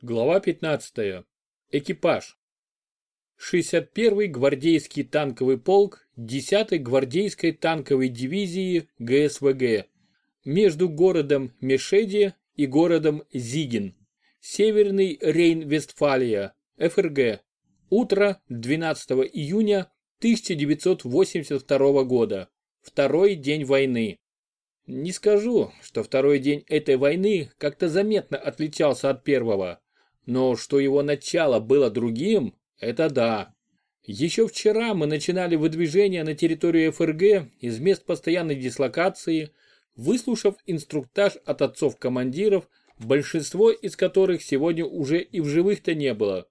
Глава 15. Экипаж. 61-й гвардейский танковый полк 10-й гвардейской танковой дивизии ГСВГ между городом Мешеди и городом Зиген. Северный Рейн-Вестфалия, ФРГ. Утро 12 июня 1982 года. Второй день войны. Не скажу, что второй день этой войны как-то заметно отличался от первого. Но что его начало было другим, это да. Еще вчера мы начинали выдвижение на территорию ФРГ из мест постоянной дислокации, выслушав инструктаж от отцов-командиров, большинство из которых сегодня уже и в живых-то не было.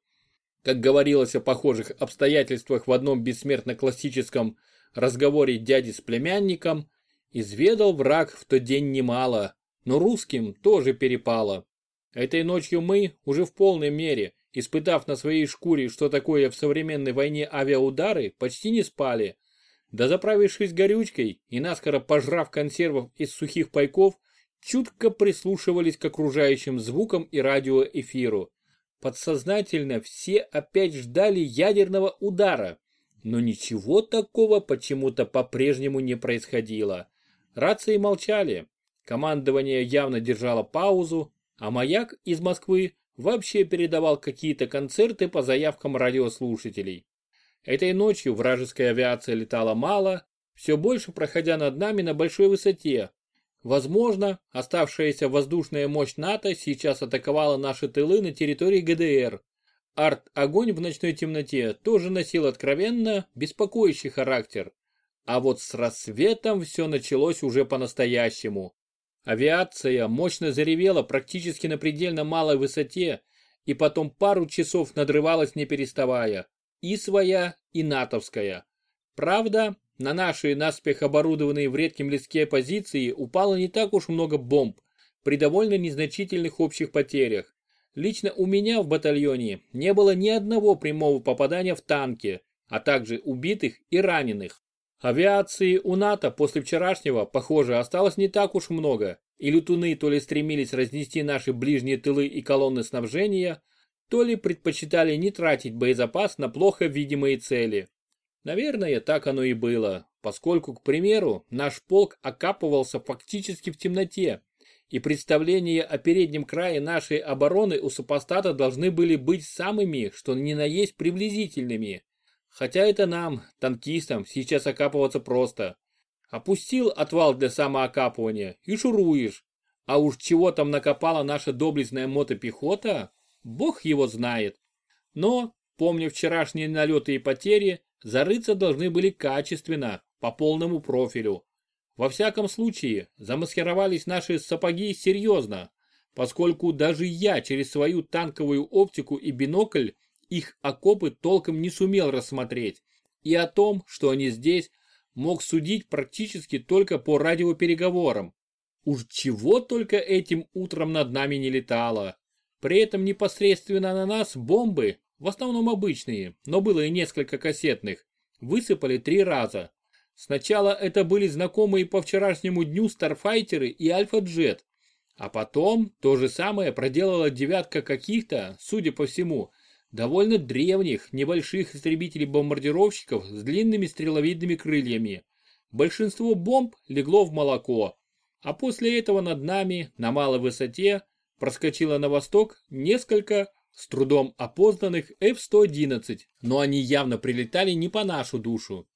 Как говорилось о похожих обстоятельствах в одном бессмертно-классическом разговоре дяди с племянником, изведал враг в тот день немало, но русским тоже перепало. Этой ночью мы, уже в полной мере, испытав на своей шкуре, что такое в современной войне авиаудары, почти не спали. Да заправившись горючкой и наскоро пожрав консервов из сухих пайков, чутко прислушивались к окружающим звукам и радиоэфиру. Подсознательно все опять ждали ядерного удара, но ничего такого почему-то по-прежнему не происходило. Рации молчали, командование явно держало паузу, а маяк из Москвы вообще передавал какие-то концерты по заявкам радиослушателей. Этой ночью вражеская авиация летала мало, все больше проходя над нами на большой высоте. Возможно, оставшаяся воздушная мощь НАТО сейчас атаковала наши тылы на территории ГДР. Арт-огонь в ночной темноте тоже носил откровенно беспокоящий характер. А вот с рассветом все началось уже по-настоящему. Авиация мощно заревела практически на предельно малой высоте и потом пару часов надрывалась не переставая. И своя, и натовская. Правда, на наши наспех оборудованные в редком леске позиции упало не так уж много бомб, при довольно незначительных общих потерях. Лично у меня в батальоне не было ни одного прямого попадания в танки, а также убитых и раненых. Авиации у НАТО после вчерашнего, похоже, осталось не так уж много, и летуны то ли стремились разнести наши ближние тылы и колонны снабжения, то ли предпочитали не тратить боезапас на плохо видимые цели. Наверное, так оно и было, поскольку, к примеру, наш полк окапывался фактически в темноте, и представления о переднем крае нашей обороны у супостата должны были быть самыми, что ни на есть приблизительными. Хотя это нам, танкистам, сейчас окапываться просто. Опустил отвал для самоокапывания и шуруешь. А уж чего там накопала наша доблестная мотопехота, бог его знает. Но, помня вчерашние налеты и потери, зарыться должны были качественно, по полному профилю. Во всяком случае, замаскировались наши сапоги серьезно, поскольку даже я через свою танковую оптику и бинокль их окопы толком не сумел рассмотреть, и о том, что они здесь, мог судить практически только по радиопереговорам. Уж чего только этим утром над нами не летало. При этом непосредственно на нас бомбы, в основном обычные, но было и несколько кассетных, высыпали три раза. Сначала это были знакомые по вчерашнему дню старфайтеры и Альфа-Джет, а потом то же самое проделала девятка каких-то, судя по всему, довольно древних, небольших истребителей-бомбардировщиков с длинными стреловидными крыльями. Большинство бомб легло в молоко, а после этого над нами, на малой высоте, проскочило на восток несколько с трудом опознанных F-111, но они явно прилетали не по нашу душу.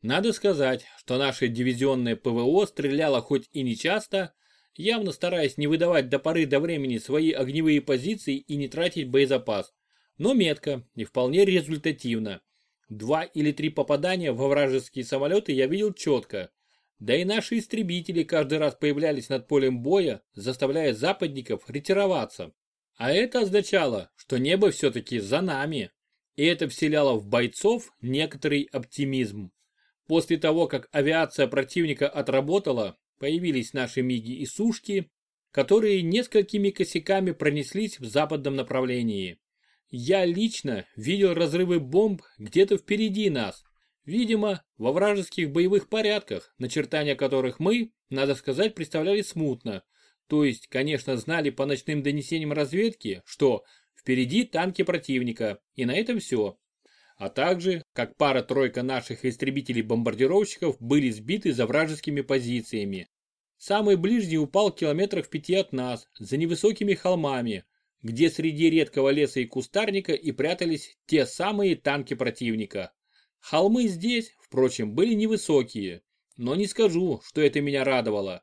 Надо сказать, что наше дивизионное ПВО стреляло хоть и не часто, явно стараясь не выдавать до поры до времени свои огневые позиции и не тратить боезапас но метко и вполне результативно. Два или три попадания во вражеские самолеты я видел четко. Да и наши истребители каждый раз появлялись над полем боя, заставляя западников ретироваться. А это означало, что небо все-таки за нами. И это вселяло в бойцов некоторый оптимизм. После того, как авиация противника отработала, появились наши миги и сушки, которые несколькими косяками пронеслись в западном направлении. Я лично видел разрывы бомб где-то впереди нас. Видимо, во вражеских боевых порядках, начертания которых мы, надо сказать, представляли смутно. То есть, конечно, знали по ночным донесениям разведки, что впереди танки противника, и на этом все. А также, как пара-тройка наших истребителей-бомбардировщиков были сбиты за вражескими позициями. Самый ближний упал километрах в пяти от нас, за невысокими холмами, где среди редкого леса и кустарника и прятались те самые танки противника. Холмы здесь, впрочем, были невысокие, но не скажу, что это меня радовало.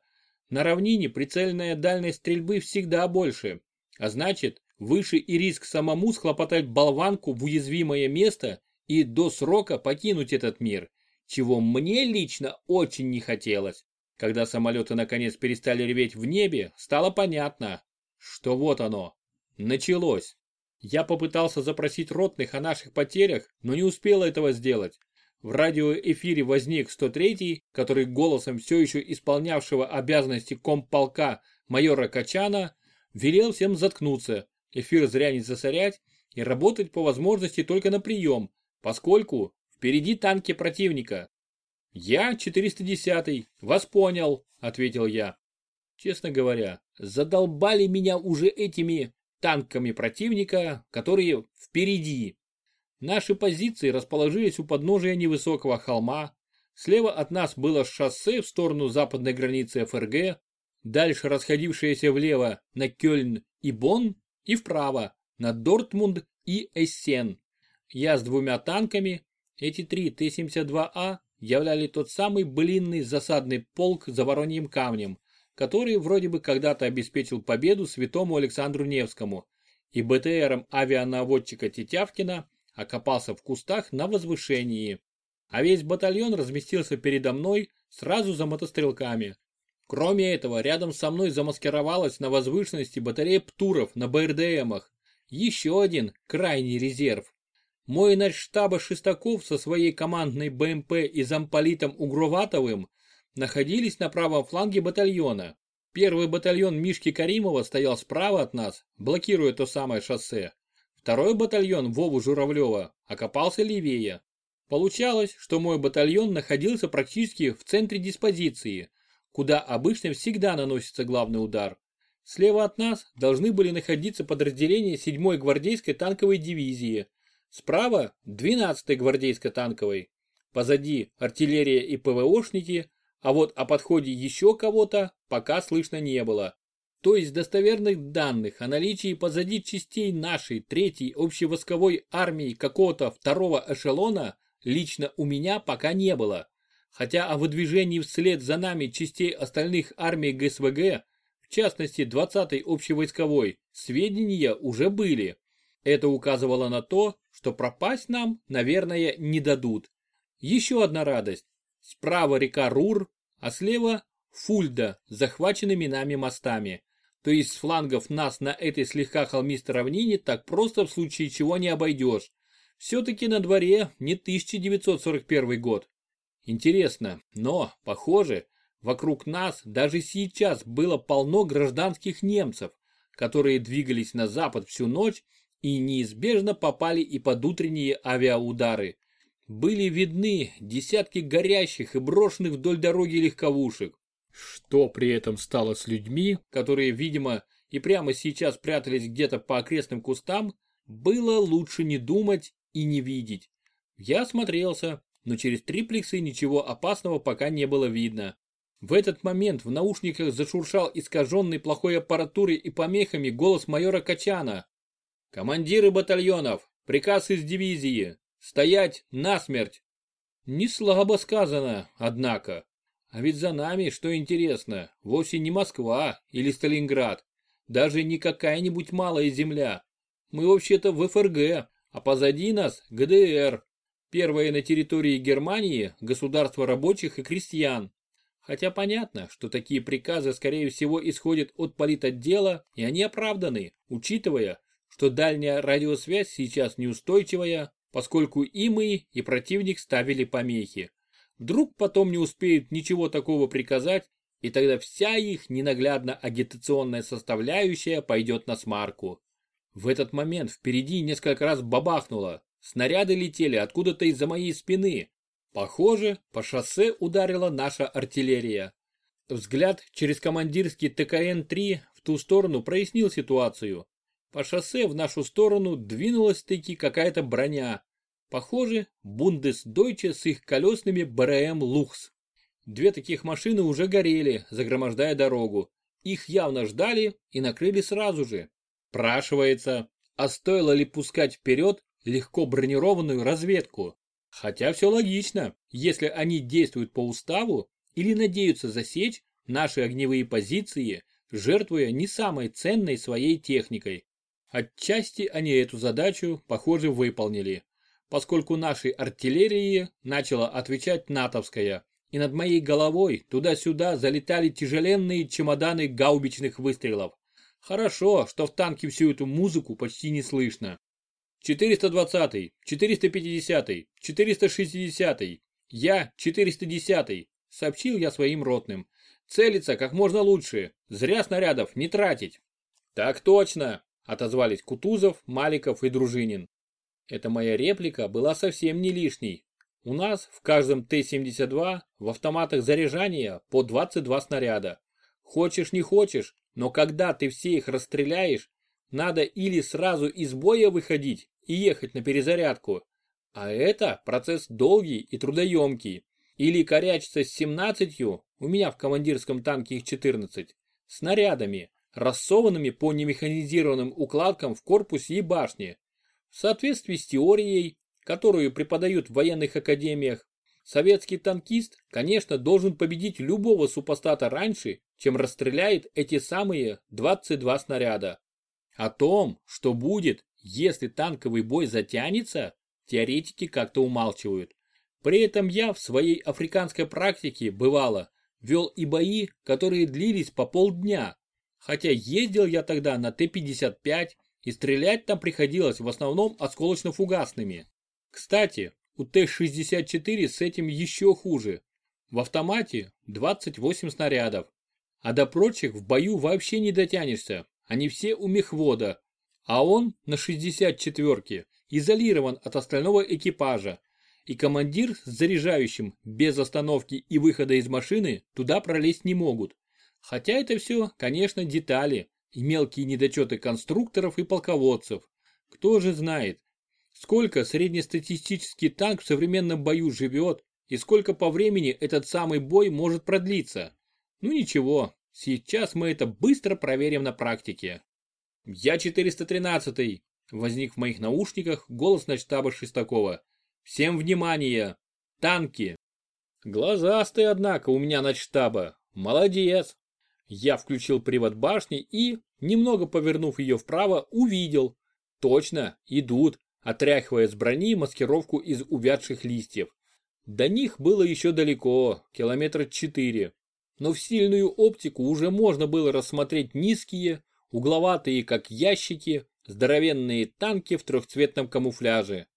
На равнине прицельная дальность стрельбы всегда больше, а значит, выше и риск самому схлопотать болванку в уязвимое место и до срока покинуть этот мир, чего мне лично очень не хотелось. Когда самолеты наконец перестали реветь в небе, стало понятно, что вот оно, началось. Я попытался запросить ротных о наших потерях, но не успел этого сделать. В радиоэфире возник 103-й, который голосом все еще исполнявшего обязанности комполка майора Качана велел всем заткнуться, эфир зря не засорять и работать по возможности только на прием, поскольку впереди танки противника. «Я 410-й, вас понял», — ответил я. Честно говоря, задолбали меня уже этими танками противника, которые впереди. Наши позиции расположились у подножия невысокого холма. Слева от нас было шоссе в сторону западной границы ФРГ, дальше расходившееся влево на Кёльн и Бонн и вправо на Дортмунд и Эссен. Я с двумя танками, эти три Т-72А являли тот самый блинный засадный полк за Вороньим камнем, который вроде бы когда-то обеспечил победу святому Александру Невскому, и БТРом авианаводчика Тетявкина окопался в кустах на возвышении. А весь батальон разместился передо мной сразу за мотострелками. Кроме этого, рядом со мной замаскировалась на возвышенности батарея ПТУРов на БРДМах. Еще один крайний резерв. Мой начштаба Шестаков со своей командной БМП и замполитом Угроватовым находились на правом фланге батальона. Первый батальон Мишки Каримова стоял справа от нас, блокируя то самое шоссе. Второй батальон Вову Журавлева окопался левее. Получалось, что мой батальон находился практически в центре диспозиции, куда обычно всегда наносится главный удар. Слева от нас должны были находиться подразделения 7-й гвардейской танковой дивизии, Справа 12-й гвардейской танковой. Позади артиллерия и ПВОшники, а вот о подходе еще кого-то пока слышно не было. То есть достоверных данных о наличии позади частей нашей третьей общевойсковой армии какого-то второго эшелона лично у меня пока не было. Хотя о выдвижении вслед за нами частей остальных армий ГСВГ, в частности 20-й общевойсковой, сведения уже были. Это указывало на то, что пропасть нам, наверное, не дадут. Еще одна радость. Справа река Рур, а слева Фульда захваченными нами мостами. То есть с флангов нас на этой слегка холмистой равнине так просто в случае чего не обойдешь. Все-таки на дворе не 1941 год. Интересно, но, похоже, вокруг нас даже сейчас было полно гражданских немцев, которые двигались на запад всю ночь и неизбежно попали и под утренние авиаудары. Были видны десятки горящих и брошенных вдоль дороги легковушек. Что при этом стало с людьми, которые, видимо, и прямо сейчас прятались где-то по окрестным кустам, было лучше не думать и не видеть. Я смотрелся, но через триплексы ничего опасного пока не было видно. В этот момент в наушниках зашуршал искаженный плохой аппаратурой и помехами голос майора Качана. Командиры батальонов, приказ из дивизии. Стоять насмерть. Не слабо сказано, однако. А ведь за нами, что интересно, вовсе не Москва или Сталинград. Даже не какая-нибудь малая земля. Мы вообще-то в ФРГ, а позади нас ГДР. Первое на территории Германии государство рабочих и крестьян. Хотя понятно, что такие приказы скорее всего исходят от политотдела и они оправданы, учитывая, что дальняя радиосвязь сейчас неустойчивая, поскольку и мы, и противник ставили помехи. Вдруг потом не успеют ничего такого приказать, и тогда вся их ненаглядно агитационная составляющая пойдет на смарку. В этот момент впереди несколько раз бабахнуло, снаряды летели откуда-то из-за моей спины. Похоже, по шоссе ударила наша артиллерия. Взгляд через командирский ТКН-3 в ту сторону прояснил ситуацию. По шоссе в нашу сторону двинулась-таки какая-то броня. Похоже, Бундесдойче с их колесными БРМ Лухс. Две таких машины уже горели, загромождая дорогу. Их явно ждали и накрыли сразу же. Спрашивается, а стоило ли пускать вперед легко бронированную разведку? Хотя все логично, если они действуют по уставу или надеются засечь наши огневые позиции, жертвуя не самой ценной своей техникой. Отчасти они эту задачу, похоже, выполнили, поскольку нашей артиллерии начала отвечать натовская, и над моей головой туда-сюда залетали тяжеленные чемоданы гаубичных выстрелов. Хорошо, что в танке всю эту музыку почти не слышно. 420, 450, 460, я 410, сообщил я своим ротным. Целиться как можно лучше, зря снарядов не тратить. Так точно, отозвались Кутузов, Маликов и Дружинин. Эта моя реплика была совсем не лишней. У нас в каждом Т-72 в автоматах заряжания по 22 снаряда. Хочешь не хочешь, но когда ты все их расстреляешь, надо или сразу из боя выходить и ехать на перезарядку. А это процесс долгий и трудоемкий. Или корячиться с 17, у меня в командирском танке их 14, снарядами, рассованными по немеханизированным укладкам в корпусе и башне. В соответствии с теорией, которую преподают в военных академиях, советский танкист, конечно, должен победить любого супостата раньше, чем расстреляет эти самые 22 снаряда. О том, что будет, если танковый бой затянется, теоретики как-то умалчивают. При этом я в своей африканской практике, бывало, вел и бои, которые длились по полдня, хотя ездил я тогда на Т-55 и стрелять там приходилось в основном осколочно-фугасными. Кстати, у Т-64 с этим еще хуже. В автомате 28 снарядов, а до прочих в бою вообще не дотянешься, они все у мехвода, а он на 64-ке изолирован от остального экипажа, и командир с заряжающим без остановки и выхода из машины туда пролезть не могут. Хотя это все, конечно, детали и мелкие недочеты конструкторов и полководцев. Кто же знает, сколько среднестатистический танк в современном бою живет и сколько по времени этот самый бой может продлиться. Ну ничего, сейчас мы это быстро проверим на практике. Я 413 возник в моих наушниках голос начтаба Шестакова. Всем внимание! Танки! Глазастый, однако, у меня на штаба. Молодец! Я включил привод башни и, немного повернув ее вправо, увидел. Точно, идут, отряхивая с брони маскировку из увядших листьев. До них было еще далеко, километра четыре. Но в сильную оптику уже можно было рассмотреть низкие, угловатые как ящики, здоровенные танки в трехцветном камуфляже.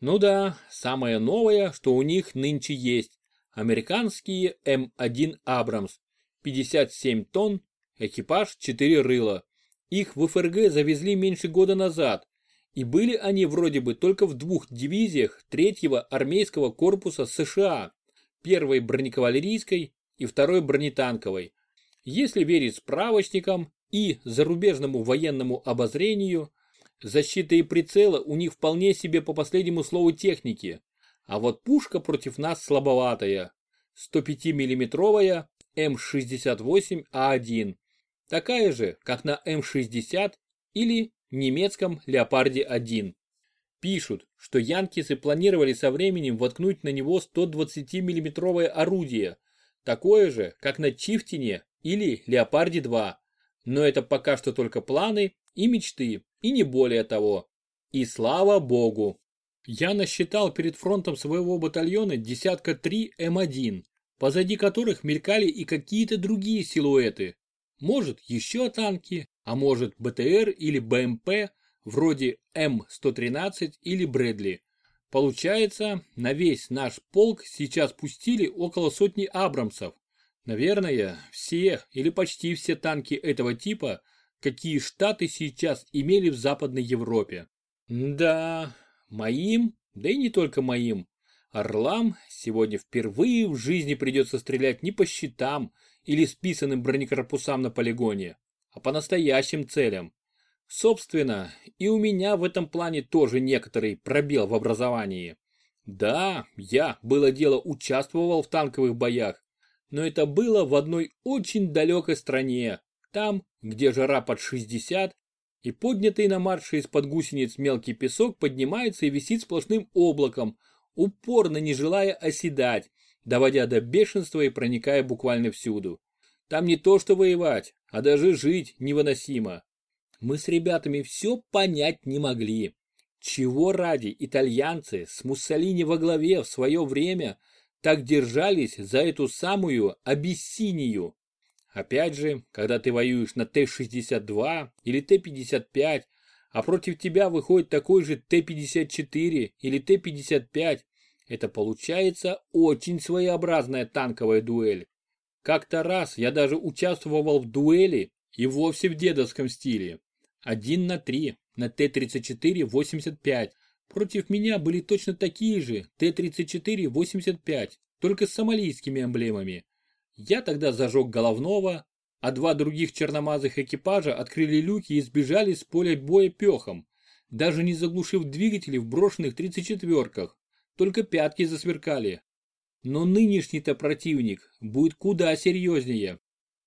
Ну да, самое новое, что у них нынче есть. Американские М1 Абрамс. 57 тонн, экипаж 4 рыла. Их в ФРГ завезли меньше года назад. И были они вроде бы только в двух дивизиях третьего армейского корпуса США. Первой бронекавалерийской и второй бронетанковой. Если верить справочникам и зарубежному военному обозрению, Защита и прицелы у них вполне себе по последнему слову техники. А вот пушка против нас слабоватая. 105-миллиметровая М68А1. Такая же, как на М60 или немецком Леопарде-1. Пишут, что янкисы планировали со временем воткнуть на него 120-миллиметровое орудие, такое же, как на Чифтине или Леопарде-2. Но это пока что только планы и мечты, и не более того. И слава богу. Я насчитал перед фронтом своего батальона десятка три М1, позади которых мелькали и какие-то другие силуэты. Может еще танки, а может БТР или БМП, вроде М113 или Брэдли. Получается, на весь наш полк сейчас пустили около сотни Абрамсов. Наверное, все или почти все танки этого типа какие Штаты сейчас имели в Западной Европе. Да, моим, да и не только моим, орлам сегодня впервые в жизни придется стрелять не по щитам или списанным бронекорпусам на полигоне, а по настоящим целям. Собственно, и у меня в этом плане тоже некоторый пробел в образовании. Да, я, было дело, участвовал в танковых боях, но это было в одной очень далекой стране, там, где жара под 60, и поднятый на марше из-под гусениц мелкий песок поднимается и висит сплошным облаком, упорно не желая оседать, доводя до бешенства и проникая буквально всюду. Там не то что воевать, а даже жить невыносимо. Мы с ребятами все понять не могли. Чего ради итальянцы с Муссолини во главе в свое время так держались за эту самую Абиссинию? Опять же, когда ты воюешь на Т-62 или Т-55, а против тебя выходит такой же Т-54 или Т-55, это получается очень своеобразная танковая дуэль. Как-то раз я даже участвовал в дуэли и вовсе в дедовском стиле. Один на три на Т-34-85. Против меня были точно такие же Т-34-85, только с сомалийскими эмблемами. Я тогда зажег головного, а два других черномазых экипажа открыли люки и сбежали с поля боя пехом, даже не заглушив двигатели в брошенных 34-ках, только пятки засверкали. Но нынешний-то противник будет куда серьезнее.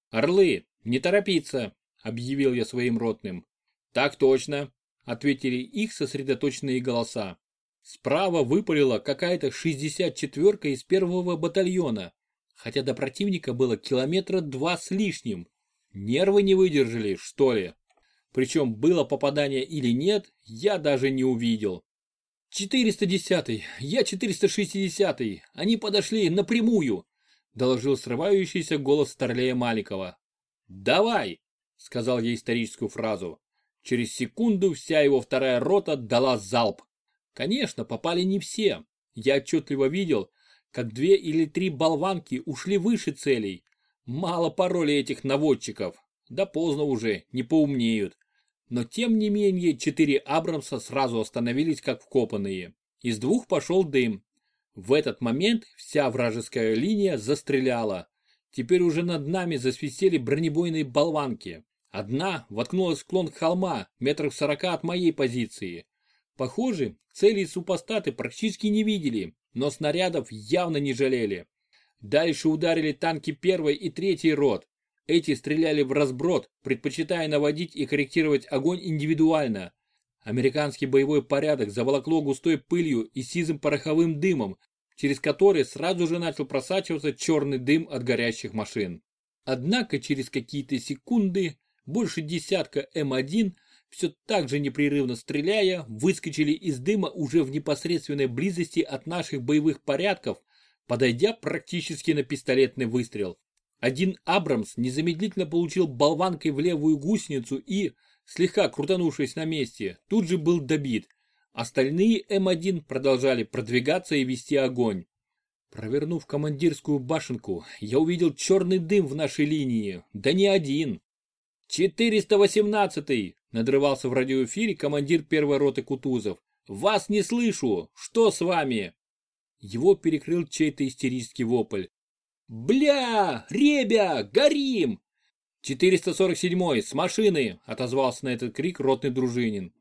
«Орлы, не торопиться!» – объявил я своим ротным. «Так точно», — ответили их сосредоточенные голоса. Справа выпалила какая-то 64-ка из первого батальона, хотя до противника было километра два с лишним. Нервы не выдержали, что ли? Причем было попадание или нет, я даже не увидел. 410-й, я 460-й, они подошли напрямую, доложил срывающийся голос Старлея Маликова. Давай, сказал я историческую фразу. Через секунду вся его вторая рота дала залп. Конечно, попали не все. Я отчетливо видел, как две или три болванки ушли выше целей. Мало паролей этих наводчиков. Да поздно уже, не поумнеют. Но тем не менее, четыре Абрамса сразу остановились как вкопанные. Из двух пошел дым. В этот момент вся вражеская линия застреляла. Теперь уже над нами засвистели бронебойные болванки. Одна воткнулась в склон холма, метров сорока от моей позиции. Похоже, цели супостаты практически не видели, но снарядов явно не жалели. Дальше ударили танки первой и третьей рот. Эти стреляли в разброд, предпочитая наводить и корректировать огонь индивидуально. Американский боевой порядок заволокло густой пылью и сизым пороховым дымом, через который сразу же начал просачиваться черный дым от горящих машин. Однако через какие-то секунды больше десятка М1, все так же непрерывно стреляя, выскочили из дыма уже в непосредственной близости от наших боевых порядков, подойдя практически на пистолетный выстрел. Один Абрамс незамедлительно получил болванкой в левую гусеницу и, слегка крутанувшись на месте, тут же был добит. Остальные М1 продолжали продвигаться и вести огонь. Провернув командирскую башенку, я увидел черный дым в нашей линии, да не один. «418-й!» – надрывался в радиоэфире командир первой роты Кутузов. «Вас не слышу! Что с вами?» Его перекрыл чей-то истерический вопль. «Бля! Ребя! Горим!» «447-й! С машины!» – отозвался на этот крик ротный дружинин.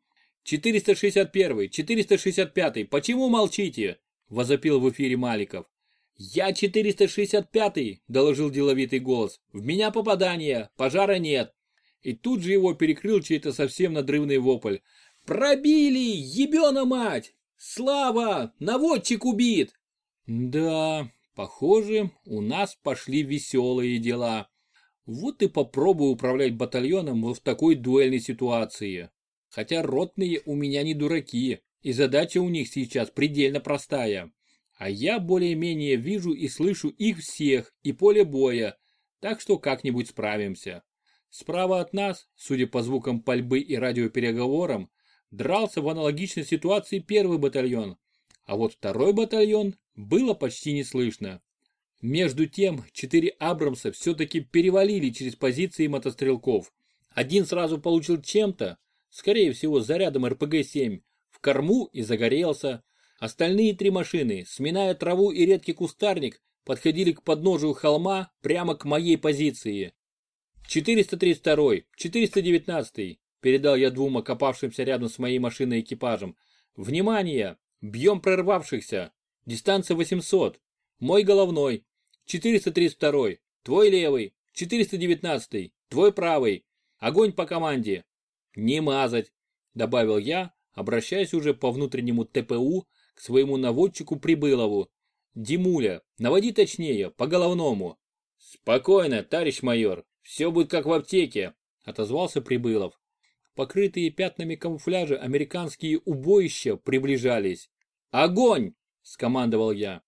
«461-й! 465-й! Почему молчите?» – возопил в эфире Маликов. «Я 465-й!» – доложил деловитый голос. «В меня попадание! Пожара нет!» и тут же его перекрыл чей-то совсем надрывный вопль. «Пробили! Ебена мать! Слава! Наводчик убит!» Да, похоже, у нас пошли веселые дела. Вот и попробую управлять батальоном в такой дуэльной ситуации. Хотя ротные у меня не дураки, и задача у них сейчас предельно простая. А я более-менее вижу и слышу их всех и поле боя, так что как-нибудь справимся. Справа от нас, судя по звукам пальбы и радиопереговорам, дрался в аналогичной ситуации первый батальон, а вот второй батальон было почти не слышно. Между тем, четыре Абрамса все-таки перевалили через позиции мотострелков. Один сразу получил чем-то, скорее всего зарядом РПГ-7, в корму и загорелся. Остальные три машины, сминая траву и редкий кустарник, подходили к подножию холма прямо к моей позиции. 432, 419, передал я двум окопавшимся рядом с моей машиной экипажем. Внимание! Бьем прорвавшихся! Дистанция 800. Мой головной. 432. Твой левый. 419. Твой правый. Огонь по команде. Не мазать, добавил я, обращаясь уже по внутреннему ТПУ к своему наводчику Прибылову. Димуля, наводи точнее, по головному. Спокойно, товарищ майор, все будет как в аптеке, отозвался Прибылов. Покрытые пятнами камуфляжа американские убоища приближались. «Огонь!» – скомандовал я.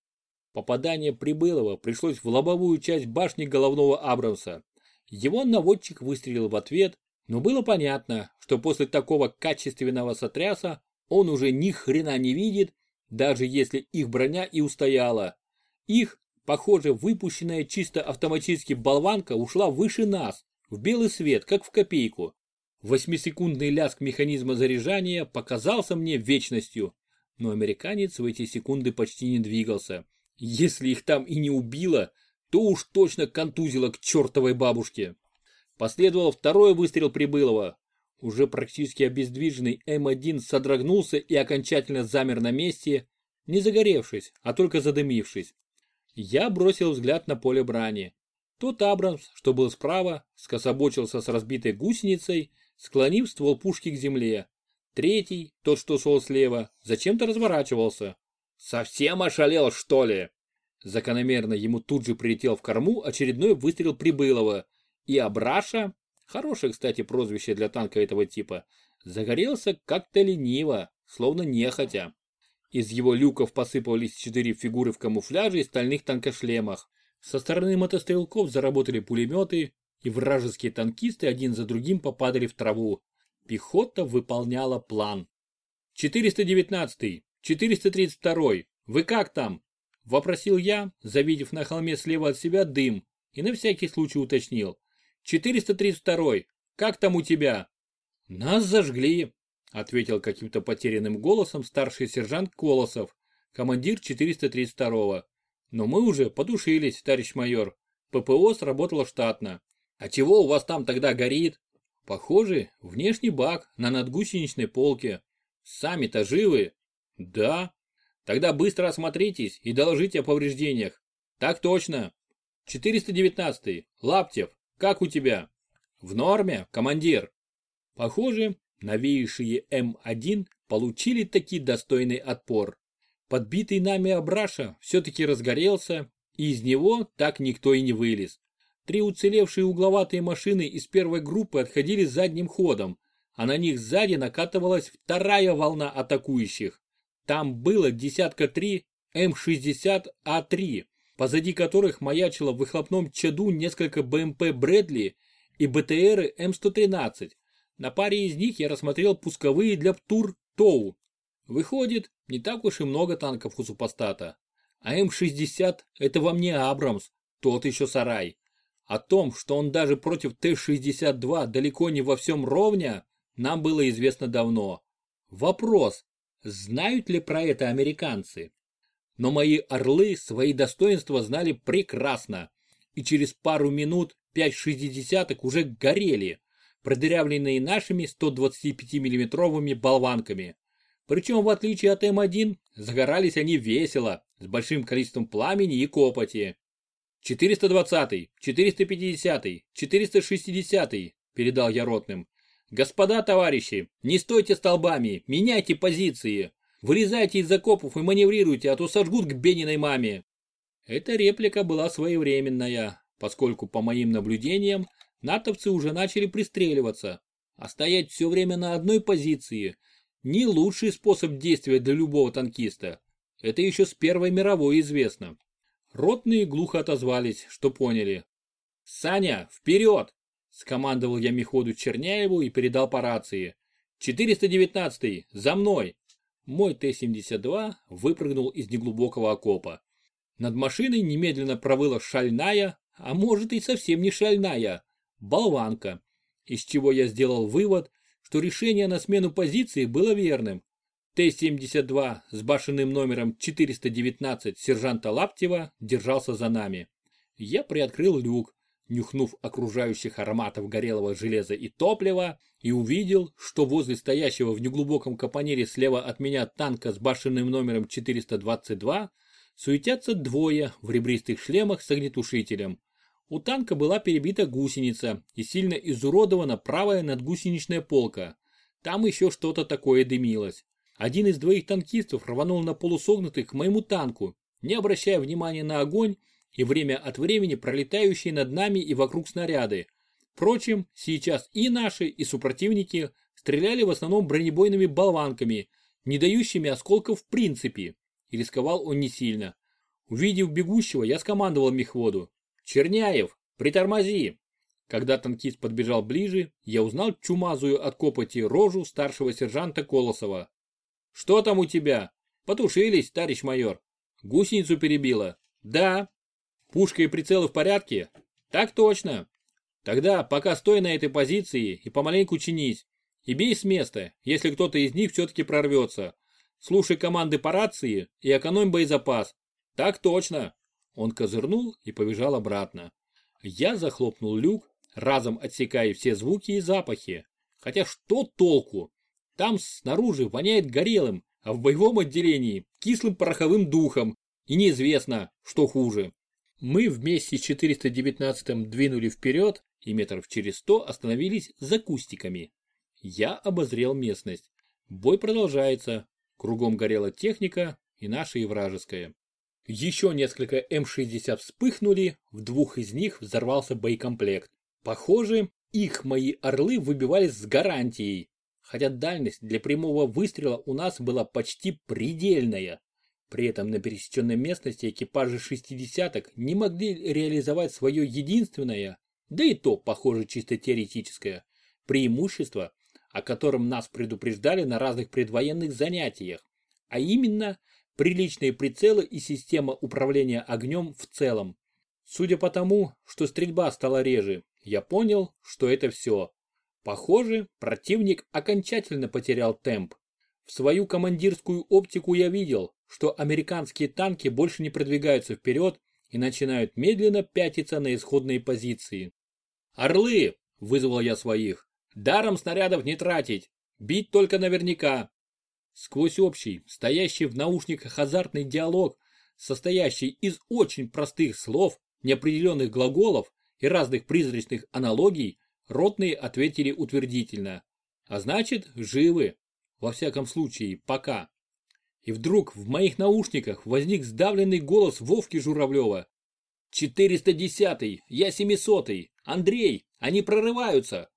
Попадание Прибылова пришлось в лобовую часть башни головного Абрамса. Его наводчик выстрелил в ответ, но было понятно, что после такого качественного сотряса он уже ни хрена не видит, даже если их броня и устояла. Их, похоже, выпущенная чисто автоматически болванка ушла выше нас, в белый свет, как в копейку. Восьмисекундный лязг механизма заряжания показался мне вечностью, но американец в эти секунды почти не двигался. Если их там и не убило, то уж точно контузило к чертовой бабушке. Последовал второй выстрел Прибылова. Уже практически обездвиженный М1 содрогнулся и окончательно замер на месте, не загоревшись, а только задымившись. Я бросил взгляд на поле брани. Тот Абрамс, что был справа, скособочился с разбитой гусеницей, склонив ствол пушки к земле. Третий, тот, что шел слева, зачем-то разворачивался. «Совсем ошалел, что ли?» Закономерно ему тут же прилетел в корму очередной выстрел Прибылова, и Абраша, хорошее, кстати, прозвище для танка этого типа, загорелся как-то лениво, словно нехотя. Из его люков посыпались четыре фигуры в камуфляже и стальных танкошлемах. Со стороны мотострелков заработали пулеметы, и вражеские танкисты один за другим попадали в траву. Пехота выполняла план. 419-й, 432-й, вы как там? Вопросил я, завидев на холме слева от себя дым, и на всякий случай уточнил. 432-й, как там у тебя? Нас зажгли, ответил каким-то потерянным голосом старший сержант Колосов, командир 432-го. Но мы уже потушились, товарищ майор. ППО сработало штатно. А чего у вас там тогда горит? Похоже, внешний бак на надгусеничной полке. Сами-то живы? Да. Тогда быстро осмотритесь и доложите о повреждениях. Так точно. 419. Лаптев, как у тебя? В норме, командир. Похоже, новейшие М1 получили таки достойный отпор. Подбитый нами Абраша все-таки разгорелся, и из него так никто и не вылез. Три уцелевшие угловатые машины из первой группы отходили задним ходом, а на них сзади накатывалась вторая волна атакующих. Там было десятка три М60А3, позади которых маячило в выхлопном чаду несколько БМП Брэдли и БТРы М113. На паре из них я рассмотрел пусковые для ПТУР ТОУ. Выходит, не так уж и много танков у супостата. А М60 это вам не Абрамс, тот еще сарай. О том, что он даже против Т-62 далеко не во всем ровня, нам было известно давно. Вопрос, знают ли про это американцы? Но мои орлы свои достоинства знали прекрасно, и через пару минут 5 шестидесяток уже горели, продырявленные нашими 125 миллиметровыми болванками. Причем, в отличие от М1, загорались они весело, с большим количеством пламени и копоти. 420-й, 450-й, 460-й, передал я ротным. Господа товарищи, не стойте столбами, меняйте позиции. Вылезайте из окопов и маневрируйте, а то сожгут к Бениной маме. Эта реплика была своевременная, поскольку, по моим наблюдениям, натовцы уже начали пристреливаться. А стоять все время на одной позиции – не лучший способ действия для любого танкиста. Это еще с Первой мировой известно. Ротные глухо отозвались, что поняли. «Саня, вперед!» – скомандовал я меходу Черняеву и передал по рации. «419-й, за мной!» Мой Т-72 выпрыгнул из неглубокого окопа. Над машиной немедленно провыла шальная, а может и совсем не шальная, болванка, из чего я сделал вывод, что решение на смену позиции было верным. Т-72 с башенным номером 419 сержанта Лаптева держался за нами. Я приоткрыл люк, нюхнув окружающих ароматов горелого железа и топлива, и увидел, что возле стоящего в неглубоком капонере слева от меня танка с башенным номером 422 суетятся двое в ребристых шлемах с огнетушителем. У танка была перебита гусеница и сильно изуродована правая надгусеничная полка. Там еще что-то такое дымилось. Один из двоих танкистов рванул на полусогнутых к моему танку, не обращая внимания на огонь и время от времени пролетающие над нами и вокруг снаряды. Впрочем, сейчас и наши, и супротивники стреляли в основном бронебойными болванками, не дающими осколков в принципе, и рисковал он не сильно. Увидев бегущего, я скомандовал мехводу. «Черняев, притормози!» Когда танкист подбежал ближе, я узнал чумазую от копоти рожу старшего сержанта Колосова. «Что там у тебя? Потушились, товарищ майор. Гусеницу перебило?» «Да». «Пушка и прицелы в порядке?» «Так точно». «Тогда пока стой на этой позиции и помаленьку чинись. И бей с места, если кто-то из них все-таки прорвется. Слушай команды по рации и экономь боезапас. Так точно. Он козырнул и побежал обратно. Я захлопнул люк, разом отсекая все звуки и запахи. Хотя что толку? Там снаружи воняет горелым, а в боевом отделении кислым пороховым духом. И неизвестно, что хуже. Мы вместе с 419-м двинули вперед и метров через сто остановились за кустиками. Я обозрел местность. Бой продолжается, Кругом горела техника и наша и вражеская. Еще несколько М-60 вспыхнули, в двух из них взорвался боекомплект. Похоже, их мои орлы выбивались с гарантией, хотя дальность для прямого выстрела у нас была почти предельная. При этом на пересеченной местности экипажи шестидесяток не могли реализовать свое единственное, да и то, похоже, чисто теоретическое, преимущество о котором нас предупреждали на разных предвоенных занятиях, а именно приличные прицелы и система управления огнем в целом. Судя по тому, что стрельба стала реже, я понял, что это все. Похоже, противник окончательно потерял темп. В свою командирскую оптику я видел, что американские танки больше не продвигаются вперед и начинают медленно пятиться на исходные позиции. «Орлы!» – вызвал я своих. Даром снарядов не тратить, бить только наверняка. Сквозь общий, стоящий в наушниках азартный диалог, состоящий из очень простых слов, неопределенных глаголов и разных призрачных аналогий, ротные ответили утвердительно. А значит, живы. Во всяком случае, пока. И вдруг в моих наушниках возник сдавленный голос Вовки Журавлева. «410-й, я 700-й, Андрей, они прорываются,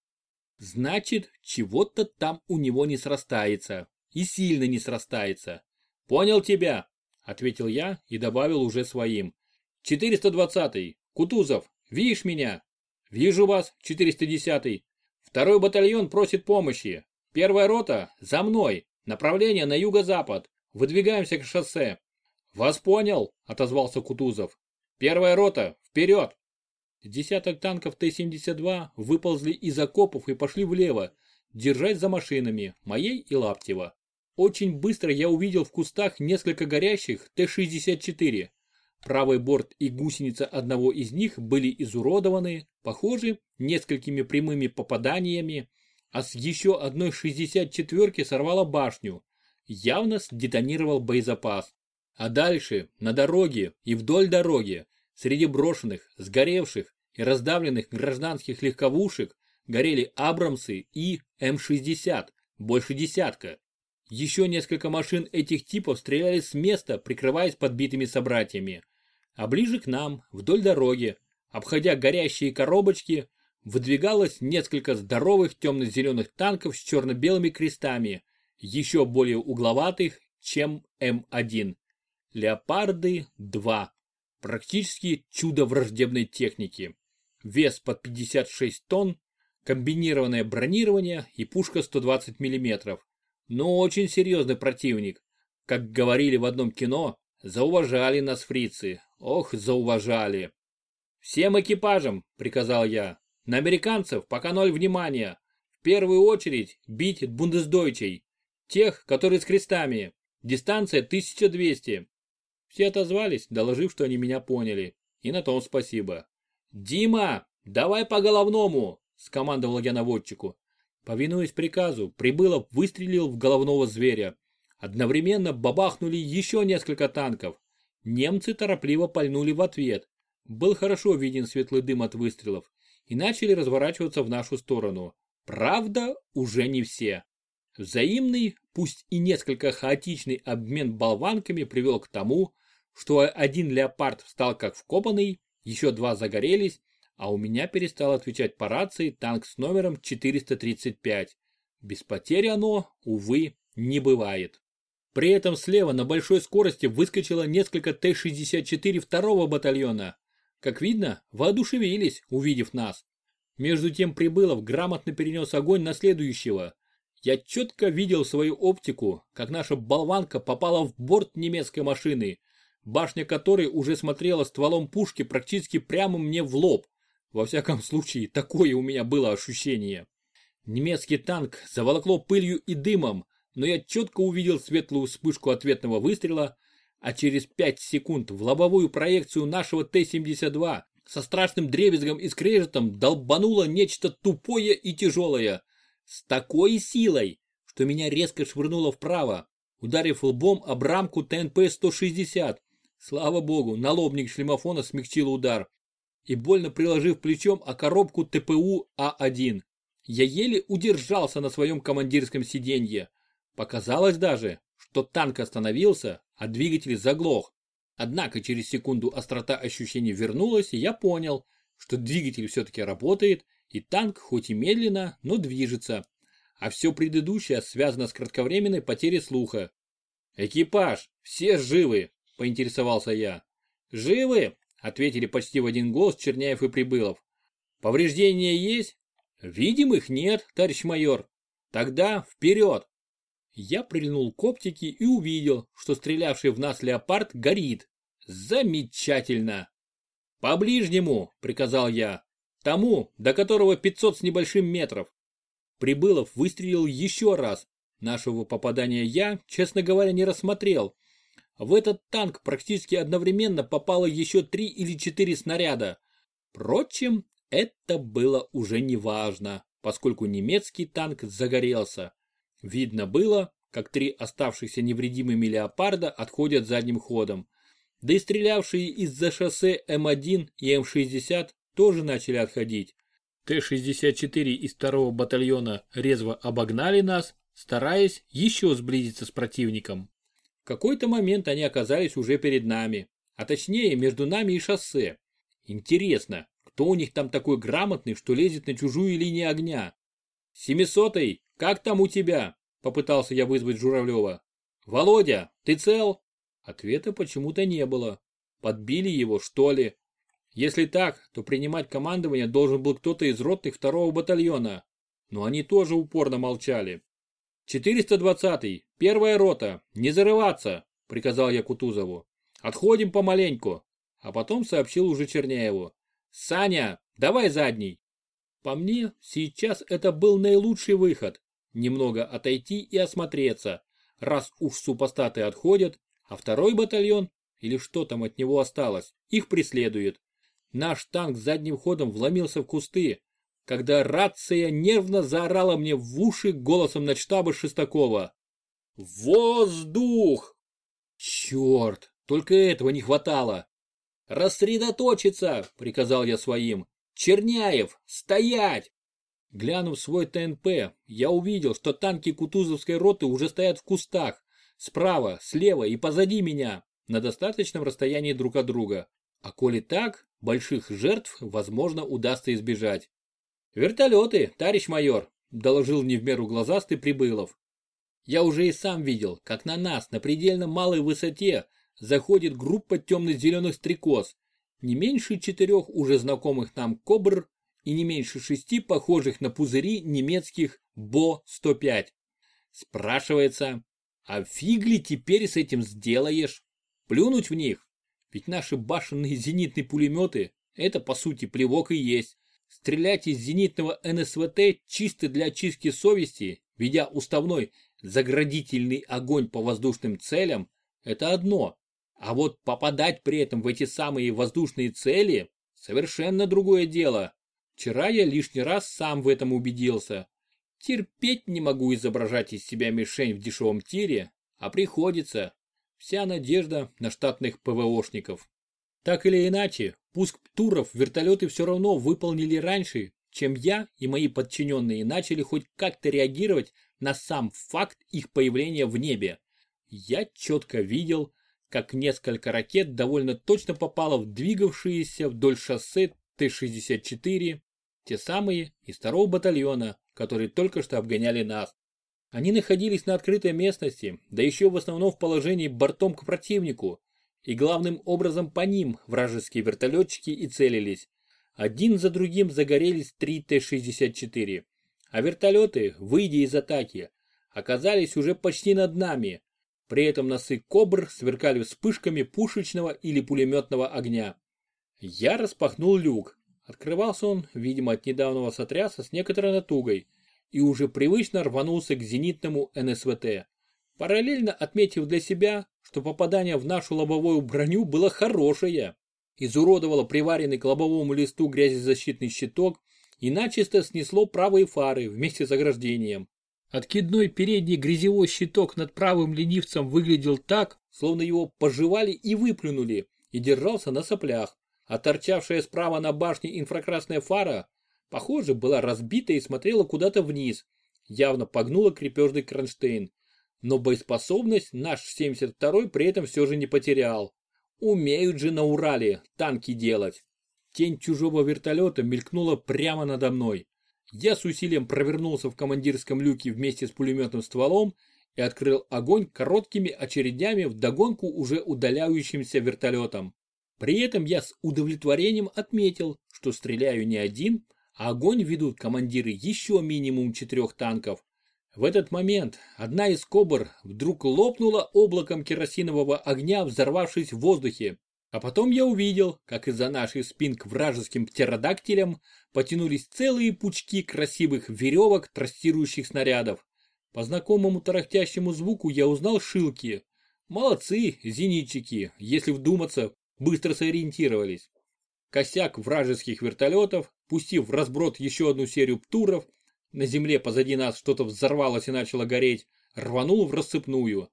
Значит, чего-то там у него не срастается. И сильно не срастается. Понял тебя, ответил я и добавил уже своим. 420-й, Кутузов, видишь меня? Вижу вас, 410-й. Второй батальон просит помощи. Первая рота за мной. Направление на юго-запад. Выдвигаемся к шоссе. Вас понял, отозвался Кутузов. Первая рота, вперед! Десяток танков Т-72 выползли из окопов и пошли влево, держась за машинами, моей и Лаптева. Очень быстро я увидел в кустах несколько горящих Т-64. Правый борт и гусеница одного из них были изуродованы, похоже, несколькими прямыми попаданиями, а с еще одной 64-ки сорвала башню. Явно сдетонировал боезапас. А дальше, на дороге и вдоль дороги, среди брошенных, сгоревших, и раздавленных гражданских легковушек горели Абрамсы и М-60, больше десятка. Еще несколько машин этих типов стреляли с места, прикрываясь подбитыми собратьями. А ближе к нам, вдоль дороги, обходя горящие коробочки, выдвигалось несколько здоровых темно-зеленых танков с черно-белыми крестами, еще более угловатых, чем М1. Леопарды-2. Практически чудо враждебной техники вес под 56 тонн, комбинированное бронирование и пушка 120 мм. Но очень серьезный противник. Как говорили в одном кино, зауважали нас фрицы. Ох, зауважали. «Всем экипажам», — приказал я, — «на американцев пока ноль внимания. В первую очередь бить бундесдойчей. Тех, которые с крестами. Дистанция 1200». Все отозвались, доложив, что они меня поняли. И на том спасибо. «Дима!» «Давай по головному!» – скомандовал я наводчику. Повинуясь приказу, Прибылов выстрелил в головного зверя. Одновременно бабахнули еще несколько танков. Немцы торопливо пальнули в ответ. Был хорошо виден светлый дым от выстрелов и начали разворачиваться в нашу сторону. Правда, уже не все. Взаимный, пусть и несколько хаотичный обмен болванками привел к тому, что один леопард встал как вкопанный, еще два загорелись, а у меня перестал отвечать по рации танк с номером 435. Без потери оно, увы, не бывает. При этом слева на большой скорости выскочило несколько Т-64 второго батальона. Как видно, воодушевились, увидев нас. Между тем Прибылов грамотно перенес огонь на следующего. Я четко видел свою оптику, как наша болванка попала в борт немецкой машины, башня которой уже смотрела стволом пушки практически прямо мне в лоб. Во всяком случае, такое у меня было ощущение. Немецкий танк заволокло пылью и дымом, но я четко увидел светлую вспышку ответного выстрела, а через 5 секунд в лобовую проекцию нашего Т-72 со страшным дребезгом и скрежетом долбануло нечто тупое и тяжелое. С такой силой, что меня резко швырнуло вправо, ударив лбом об рамку ТНП-160. Слава богу, налобник шлемофона смягчил удар. И больно приложив плечом о коробку ТПУ А1. Я еле удержался на своем командирском сиденье. Показалось даже, что танк остановился, а двигатель заглох. Однако через секунду острота ощущений вернулась, и я понял, что двигатель все-таки работает, и танк хоть и медленно, но движется. А все предыдущее связано с кратковременной потерей слуха. «Экипаж, все живы?» – поинтересовался я. «Живы?» – ответили почти в один голос Черняев и Прибылов. «Повреждения есть?» «Видимых нет, товарищ майор. Тогда вперед!» Я прильнул к оптике и увидел, что стрелявший в нас леопард горит. Замечательно! По ближнему, приказал я, тому, до которого 500 с небольшим метров. Прибылов выстрелил еще раз. Нашего попадания я, честно говоря, не рассмотрел. В этот танк практически одновременно попало еще три или четыре снаряда. Впрочем, это было уже не важно, поскольку немецкий танк загорелся. Видно было, как три оставшихся невредимыми леопарда отходят задним ходом. Да и стрелявшие из-за шоссе М1 и М60 тоже начали отходить. Т-64 из второго батальона резво обогнали нас, стараясь еще сблизиться с противником. В какой-то момент они оказались уже перед нами, а точнее между нами и шоссе. Интересно, кто у них там такой грамотный, что лезет на чужую линию огня? Семисотый, как там у тебя? Попытался я вызвать Журавлева. Володя, ты цел? Ответа почему-то не было. Подбили его, что ли? Если так, то принимать командование должен был кто-то из ротных второго батальона. Но они тоже упорно молчали. 420-й, первая рота, не зарываться, приказал я Кутузову. Отходим помаленьку. А потом сообщил уже Черняеву. Саня, давай задний. По мне, сейчас это был наилучший выход. Немного отойти и осмотреться, раз уж супостаты отходят, а второй батальон, или что там от него осталось, их преследует. Наш танк задним ходом вломился в кусты, когда рация нервно заорала мне в уши голосом начштаба Шестакова. «Воздух!» Черт, только этого не хватало. «Рассредоточиться!» — приказал я своим. «Черняев, стоять!» Глянув свой ТНП, я увидел, что танки Кутузовской роты уже стоят в кустах, справа, слева и позади меня, на достаточном расстоянии друг от друга. А коли так, больших жертв, возможно, удастся избежать. «Вертолеты, товарищ майор», – доложил не в меру глазастый Прибылов. Я уже и сам видел, как на нас на предельно малой высоте заходит группа темно-зеленых стрекоз, не меньше четырех уже знакомых нам кобр и не меньше шести похожих на пузыри немецких БО-105. Спрашивается, а фиг ли теперь с этим сделаешь? Плюнуть в них? Ведь наши башенные зенитные пулеметы – это по сути плевок и есть. Стрелять из зенитного НСВТ чисто для очистки совести, ведя уставной заградительный огонь по воздушным целям – это одно. А вот попадать при этом в эти самые воздушные цели – совершенно другое дело. Вчера я лишний раз сам в этом убедился. Терпеть не могу изображать из себя мишень в дешевом тире, а приходится. Вся надежда на штатных ПВОшников. Так или иначе, пуск туров вертолеты все равно выполнили раньше, чем я и мои подчиненные начали хоть как-то реагировать на сам факт их появления в небе. Я четко видел, как несколько ракет довольно точно попало в двигавшиеся вдоль шоссе Т-64, те самые из второго батальона, которые только что обгоняли нас. Они находились на открытой местности, да еще в основном в положении бортом к противнику, и главным образом по ним вражеские вертолетчики и целились. Один за другим загорелись три Т-64, а вертолеты, выйдя из атаки, оказались уже почти над нами. При этом носы «Кобр» сверкали вспышками пушечного или пулеметного огня. Я распахнул люк. Открывался он, видимо, от недавнего сотряса с некоторой натугой, и уже привычно рванулся к зенитному НСВТ. Параллельно отметив для себя, что попадание в нашу лобовую броню было хорошее. Изуродовало приваренный к лобовому листу грязезащитный щиток и начисто снесло правые фары вместе с ограждением. Откидной передний грязевой щиток над правым ленивцем выглядел так, словно его пожевали и выплюнули, и держался на соплях, а торчавшая справа на башне инфракрасная фара, похоже, была разбита и смотрела куда-то вниз, явно погнула крепежный кронштейн. Но боеспособность наш 72-й при этом все же не потерял. Умеют же на Урале танки делать. Тень чужого вертолета мелькнула прямо надо мной. Я с усилием провернулся в командирском люке вместе с пулеметным стволом и открыл огонь короткими очередями в догонку уже удаляющимся вертолетом. При этом я с удовлетворением отметил, что стреляю не один, а огонь ведут командиры еще минимум четырех танков, в этот момент одна из кобр вдруг лопнула облаком керосинового огня, взорвавшись в воздухе. А потом я увидел, как из-за наших спин к вражеским птеродактилям потянулись целые пучки красивых веревок трассирующих снарядов. По знакомому тарахтящему звуку я узнал шилки. Молодцы, зенитчики, если вдуматься, быстро сориентировались. Косяк вражеских вертолетов, пустив в разброд еще одну серию птуров, на земле позади нас что-то взорвалось и начало гореть, рванул в рассыпную.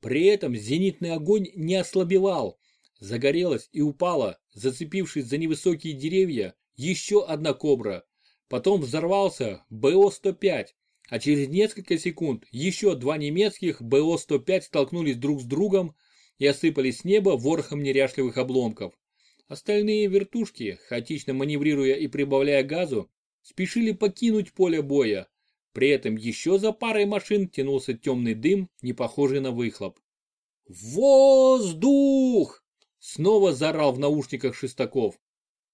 При этом зенитный огонь не ослабевал. Загорелась и упала, зацепившись за невысокие деревья, еще одна кобра. Потом взорвался БО-105, а через несколько секунд еще два немецких БО-105 столкнулись друг с другом и осыпались с неба ворохом неряшливых обломков. Остальные вертушки, хаотично маневрируя и прибавляя газу, спешили покинуть поле боя. При этом еще за парой машин тянулся темный дым, не похожий на выхлоп. «Воздух!» Снова заорал в наушниках Шестаков.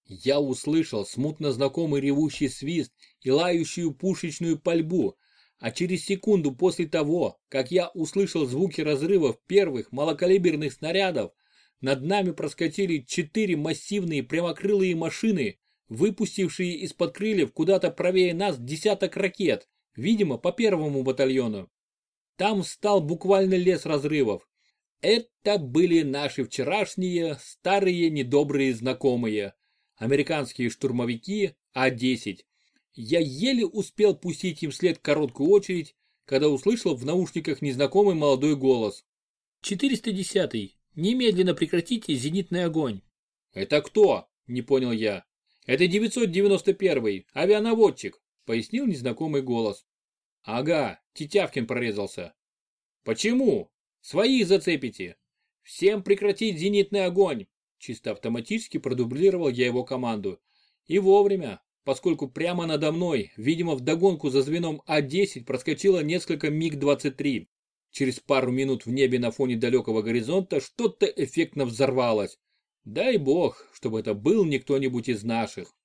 Я услышал смутно знакомый ревущий свист и лающую пушечную пальбу, а через секунду после того, как я услышал звуки разрывов первых малокалиберных снарядов, над нами проскочили четыре массивные прямокрылые машины выпустившие из-под крыльев куда-то правее нас десяток ракет, видимо, по первому батальону. Там стал буквально лес разрывов. Это были наши вчерашние старые недобрые знакомые, американские штурмовики А-10. Я еле успел пустить им вслед короткую очередь, когда услышал в наушниках незнакомый молодой голос. 410-й. Немедленно прекратите зенитный огонь. Это кто? Не понял я. «Это 991-й, авианаводчик», — пояснил незнакомый голос. «Ага, Тетявкин прорезался». «Почему? Своих зацепите. Всем прекратить зенитный огонь!» Чисто автоматически продублировал я его команду. И вовремя, поскольку прямо надо мной, видимо вдогонку за звеном А-10 проскочило несколько МиГ-23. Через пару минут в небе на фоне далекого горизонта что-то эффектно взорвалось. Дай бог, чтобы это был не кто-нибудь из наших.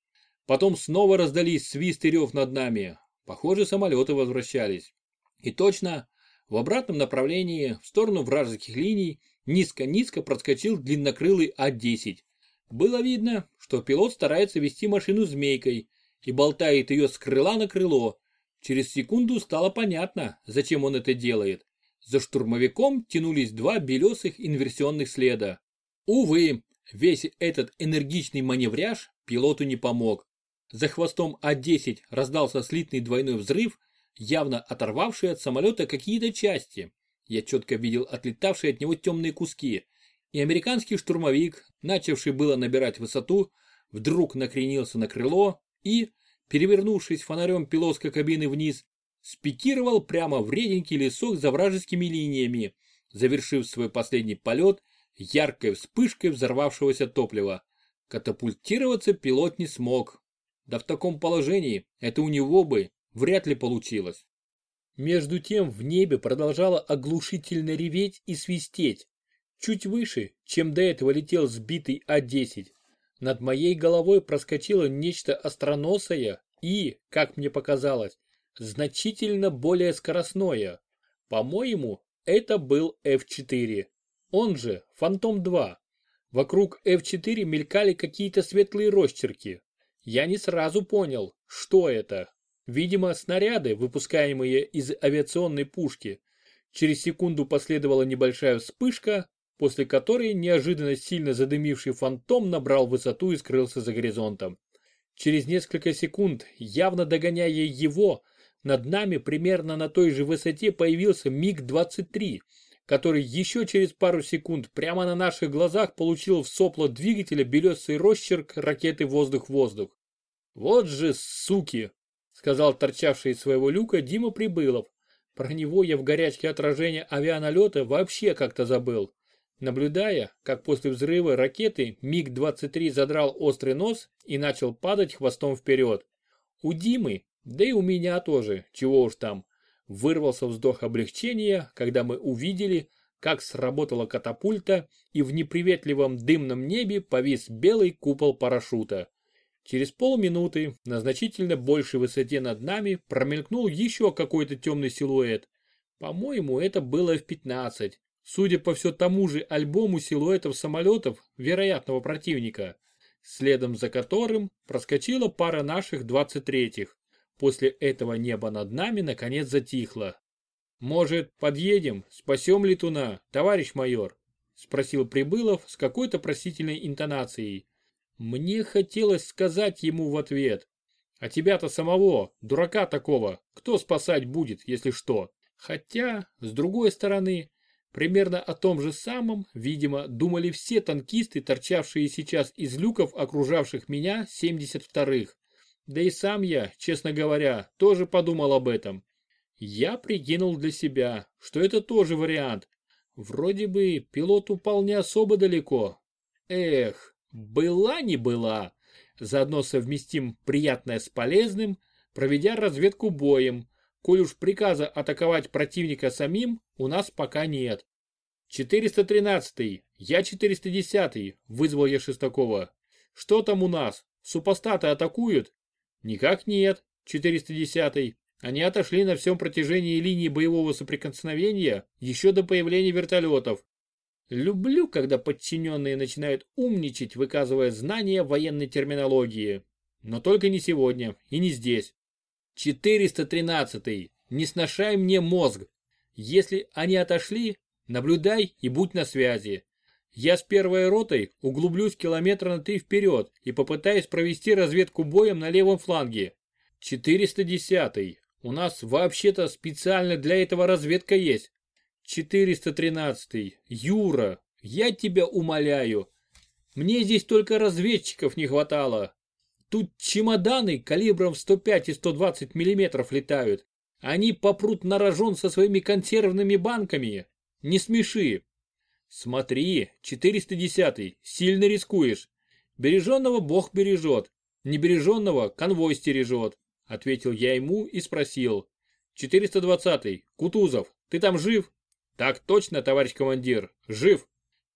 Потом снова раздались свист и рев над нами. Похоже, самолеты возвращались. И точно, в обратном направлении, в сторону вражеских линий, низко-низко проскочил длиннокрылый А-10. Было видно, что пилот старается вести машину змейкой и болтает ее с крыла на крыло. Через секунду стало понятно, зачем он это делает. За штурмовиком тянулись два белесых инверсионных следа. Увы, Весь этот энергичный маневряж пилоту не помог. За хвостом А-10 раздался слитный двойной взрыв, явно оторвавший от самолета какие-то части. Я четко видел отлетавшие от него темные куски. И американский штурмовик, начавший было набирать высоту, вдруг накренился на крыло и, перевернувшись фонарем пилотской кабины вниз, спикировал прямо в реденький лесок за вражескими линиями, завершив свой последний полет яркой вспышкой взорвавшегося топлива. Катапультироваться пилот не смог. Да в таком положении это у него бы вряд ли получилось. Между тем в небе продолжало оглушительно реветь и свистеть. Чуть выше, чем до этого летел сбитый А-10. Над моей головой проскочило нечто остроносое и, как мне показалось, значительно более скоростное. По-моему, это был F4. Он же Фантом-2. Вокруг F4 мелькали какие-то светлые росчерки. Я не сразу понял, что это. Видимо, снаряды, выпускаемые из авиационной пушки. Через секунду последовала небольшая вспышка, после которой неожиданно сильно задымивший фантом набрал высоту и скрылся за горизонтом. Через несколько секунд, явно догоняя его, над нами примерно на той же высоте появился МиГ-23, который еще через пару секунд прямо на наших глазах получил в сопло двигателя белесый росчерк ракеты воздух-воздух. «Вот же суки!» — сказал торчавший из своего люка Дима Прибылов. Про него я в горячке отражения авианалета вообще как-то забыл. Наблюдая, как после взрыва ракеты МиГ-23 задрал острый нос и начал падать хвостом вперед. У Димы, да и у меня тоже, чего уж там, вырвался вздох облегчения, когда мы увидели, как сработала катапульта и в неприветливом дымном небе повис белый купол парашюта. Через полминуты на значительно большей высоте над нами промелькнул еще какой-то темный силуэт. По-моему, это было F-15, судя по все тому же альбому силуэтов самолетов вероятного противника, следом за которым проскочила пара наших 23-х. После этого небо над нами наконец затихло. «Может, подъедем, спасем летуна, товарищ майор?» спросил Прибылов с какой-то просительной интонацией. Мне хотелось сказать ему в ответ. А тебя-то самого, дурака такого, кто спасать будет, если что? Хотя, с другой стороны, Примерно о том же самом, видимо, думали все танкисты, торчавшие сейчас из люков, окружавших меня 72-х. Да и сам я, честно говоря, тоже подумал об этом. Я прикинул для себя, что это тоже вариант. Вроде бы пилот упал не особо далеко. Эх, была не была. Заодно совместим приятное с полезным, проведя разведку боем, коль уж приказа атаковать противника самим у нас пока нет. 413-й, я 410-й, вызвал я Шестакова. Что там у нас? Супостаты атакуют? Никак нет, 410-й. Они отошли на всем протяжении линии боевого соприкосновения еще до появления вертолетов. Люблю, когда подчиненные начинают умничать, выказывая знания военной терминологии. Но только не сегодня и не здесь. 413. Не сношай мне мозг. Если они отошли, наблюдай и будь на связи. Я с первой ротой углублюсь километра на три вперед и попытаюсь провести разведку боем на левом фланге. 410. У нас вообще-то специально для этого разведка есть. 413. Юра, я тебя умоляю. Мне здесь только разведчиков не хватало. Тут чемоданы калибром 105 и 120 миллиметров летают. Они попрут на рожон со своими консервными банками. Не смеши. Смотри, 410 сильно рискуешь. Береженного Бог бережет, небереженного конвой стережет, ответил я ему и спросил. 420 Кутузов, ты там жив? Так точно, товарищ командир, жив.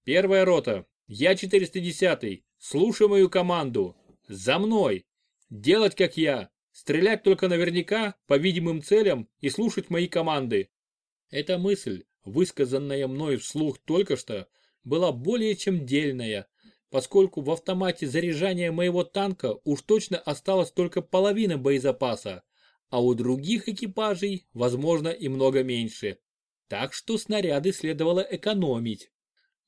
Первая рота, я 410 слушай мою команду, за мной! Делать как я! Стрелять только наверняка, по видимым целям и слушать мои команды. Эта мысль, высказанная мной вслух только что, была более чем дельная, поскольку в автомате заряжания моего танка уж точно осталась только половина боезапаса, а у других экипажей, возможно, и много меньше. Так что снаряды следовало экономить.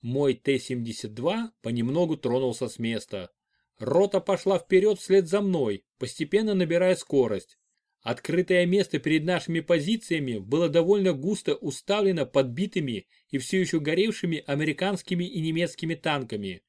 Мой Т-72 понемногу тронулся с места. Рота пошла вперед вслед за мной, постепенно набирая скорость. Открытое место перед нашими позициями было довольно густо уставлено подбитыми и все еще горевшими американскими и немецкими танками.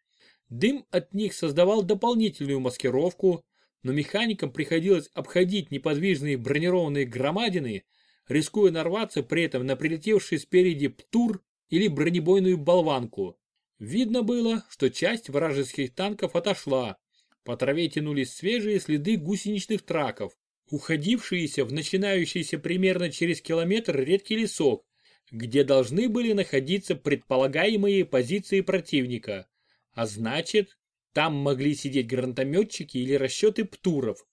Дым от них создавал дополнительную маскировку, но механикам приходилось обходить неподвижные бронированные громадины, рискуя нарваться при этом на прилетевший спереди ПТУР или бронебойную болванку. Видно было, что часть вражеских танков отошла. По траве тянулись свежие следы гусеничных траков, уходившиеся в начинающийся примерно через километр редкий лесок, где должны были находиться предполагаемые позиции противника. А значит, там могли сидеть гранатометчики или расчеты птуров.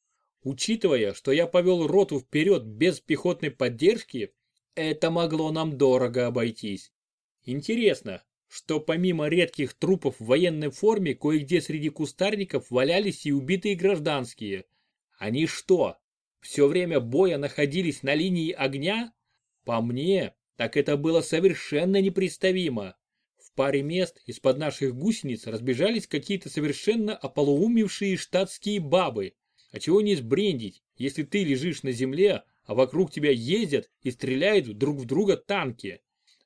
Учитывая, что я повел роту вперед без пехотной поддержки, это могло нам дорого обойтись. Интересно, что помимо редких трупов в военной форме, кое-где среди кустарников валялись и убитые гражданские. Они что, все время боя находились на линии огня? По мне, так это было совершенно непредставимо. В паре мест из-под наших гусениц разбежались какие-то совершенно ополоумевшие штатские бабы. А чего не сбрендить, если ты лежишь на земле, а вокруг тебя ездят и стреляют друг в друга танки.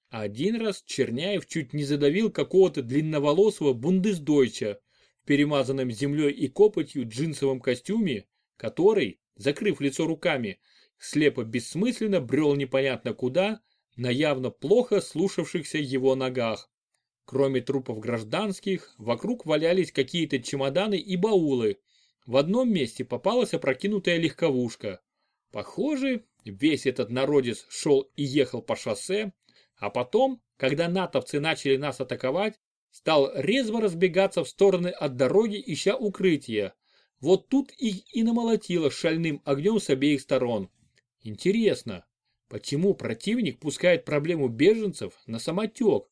Один раз Черняев чуть не задавил какого-то длинноволосого бундесдойча в перемазанном землей и копотью джинсовом костюме, который, закрыв лицо руками, слепо бессмысленно брел непонятно куда, на явно плохо слушавшихся его ногах. Кроме трупов гражданских, вокруг валялись какие-то чемоданы и баулы. В одном месте попалась опрокинутая легковушка. Похоже, весь этот народец шел и ехал по шоссе, а потом, когда натовцы начали нас атаковать, стал резво разбегаться в стороны от дороги, ища укрытия. Вот тут их и намолотило шальным огнем с обеих сторон. Интересно, почему противник пускает проблему беженцев на самотек?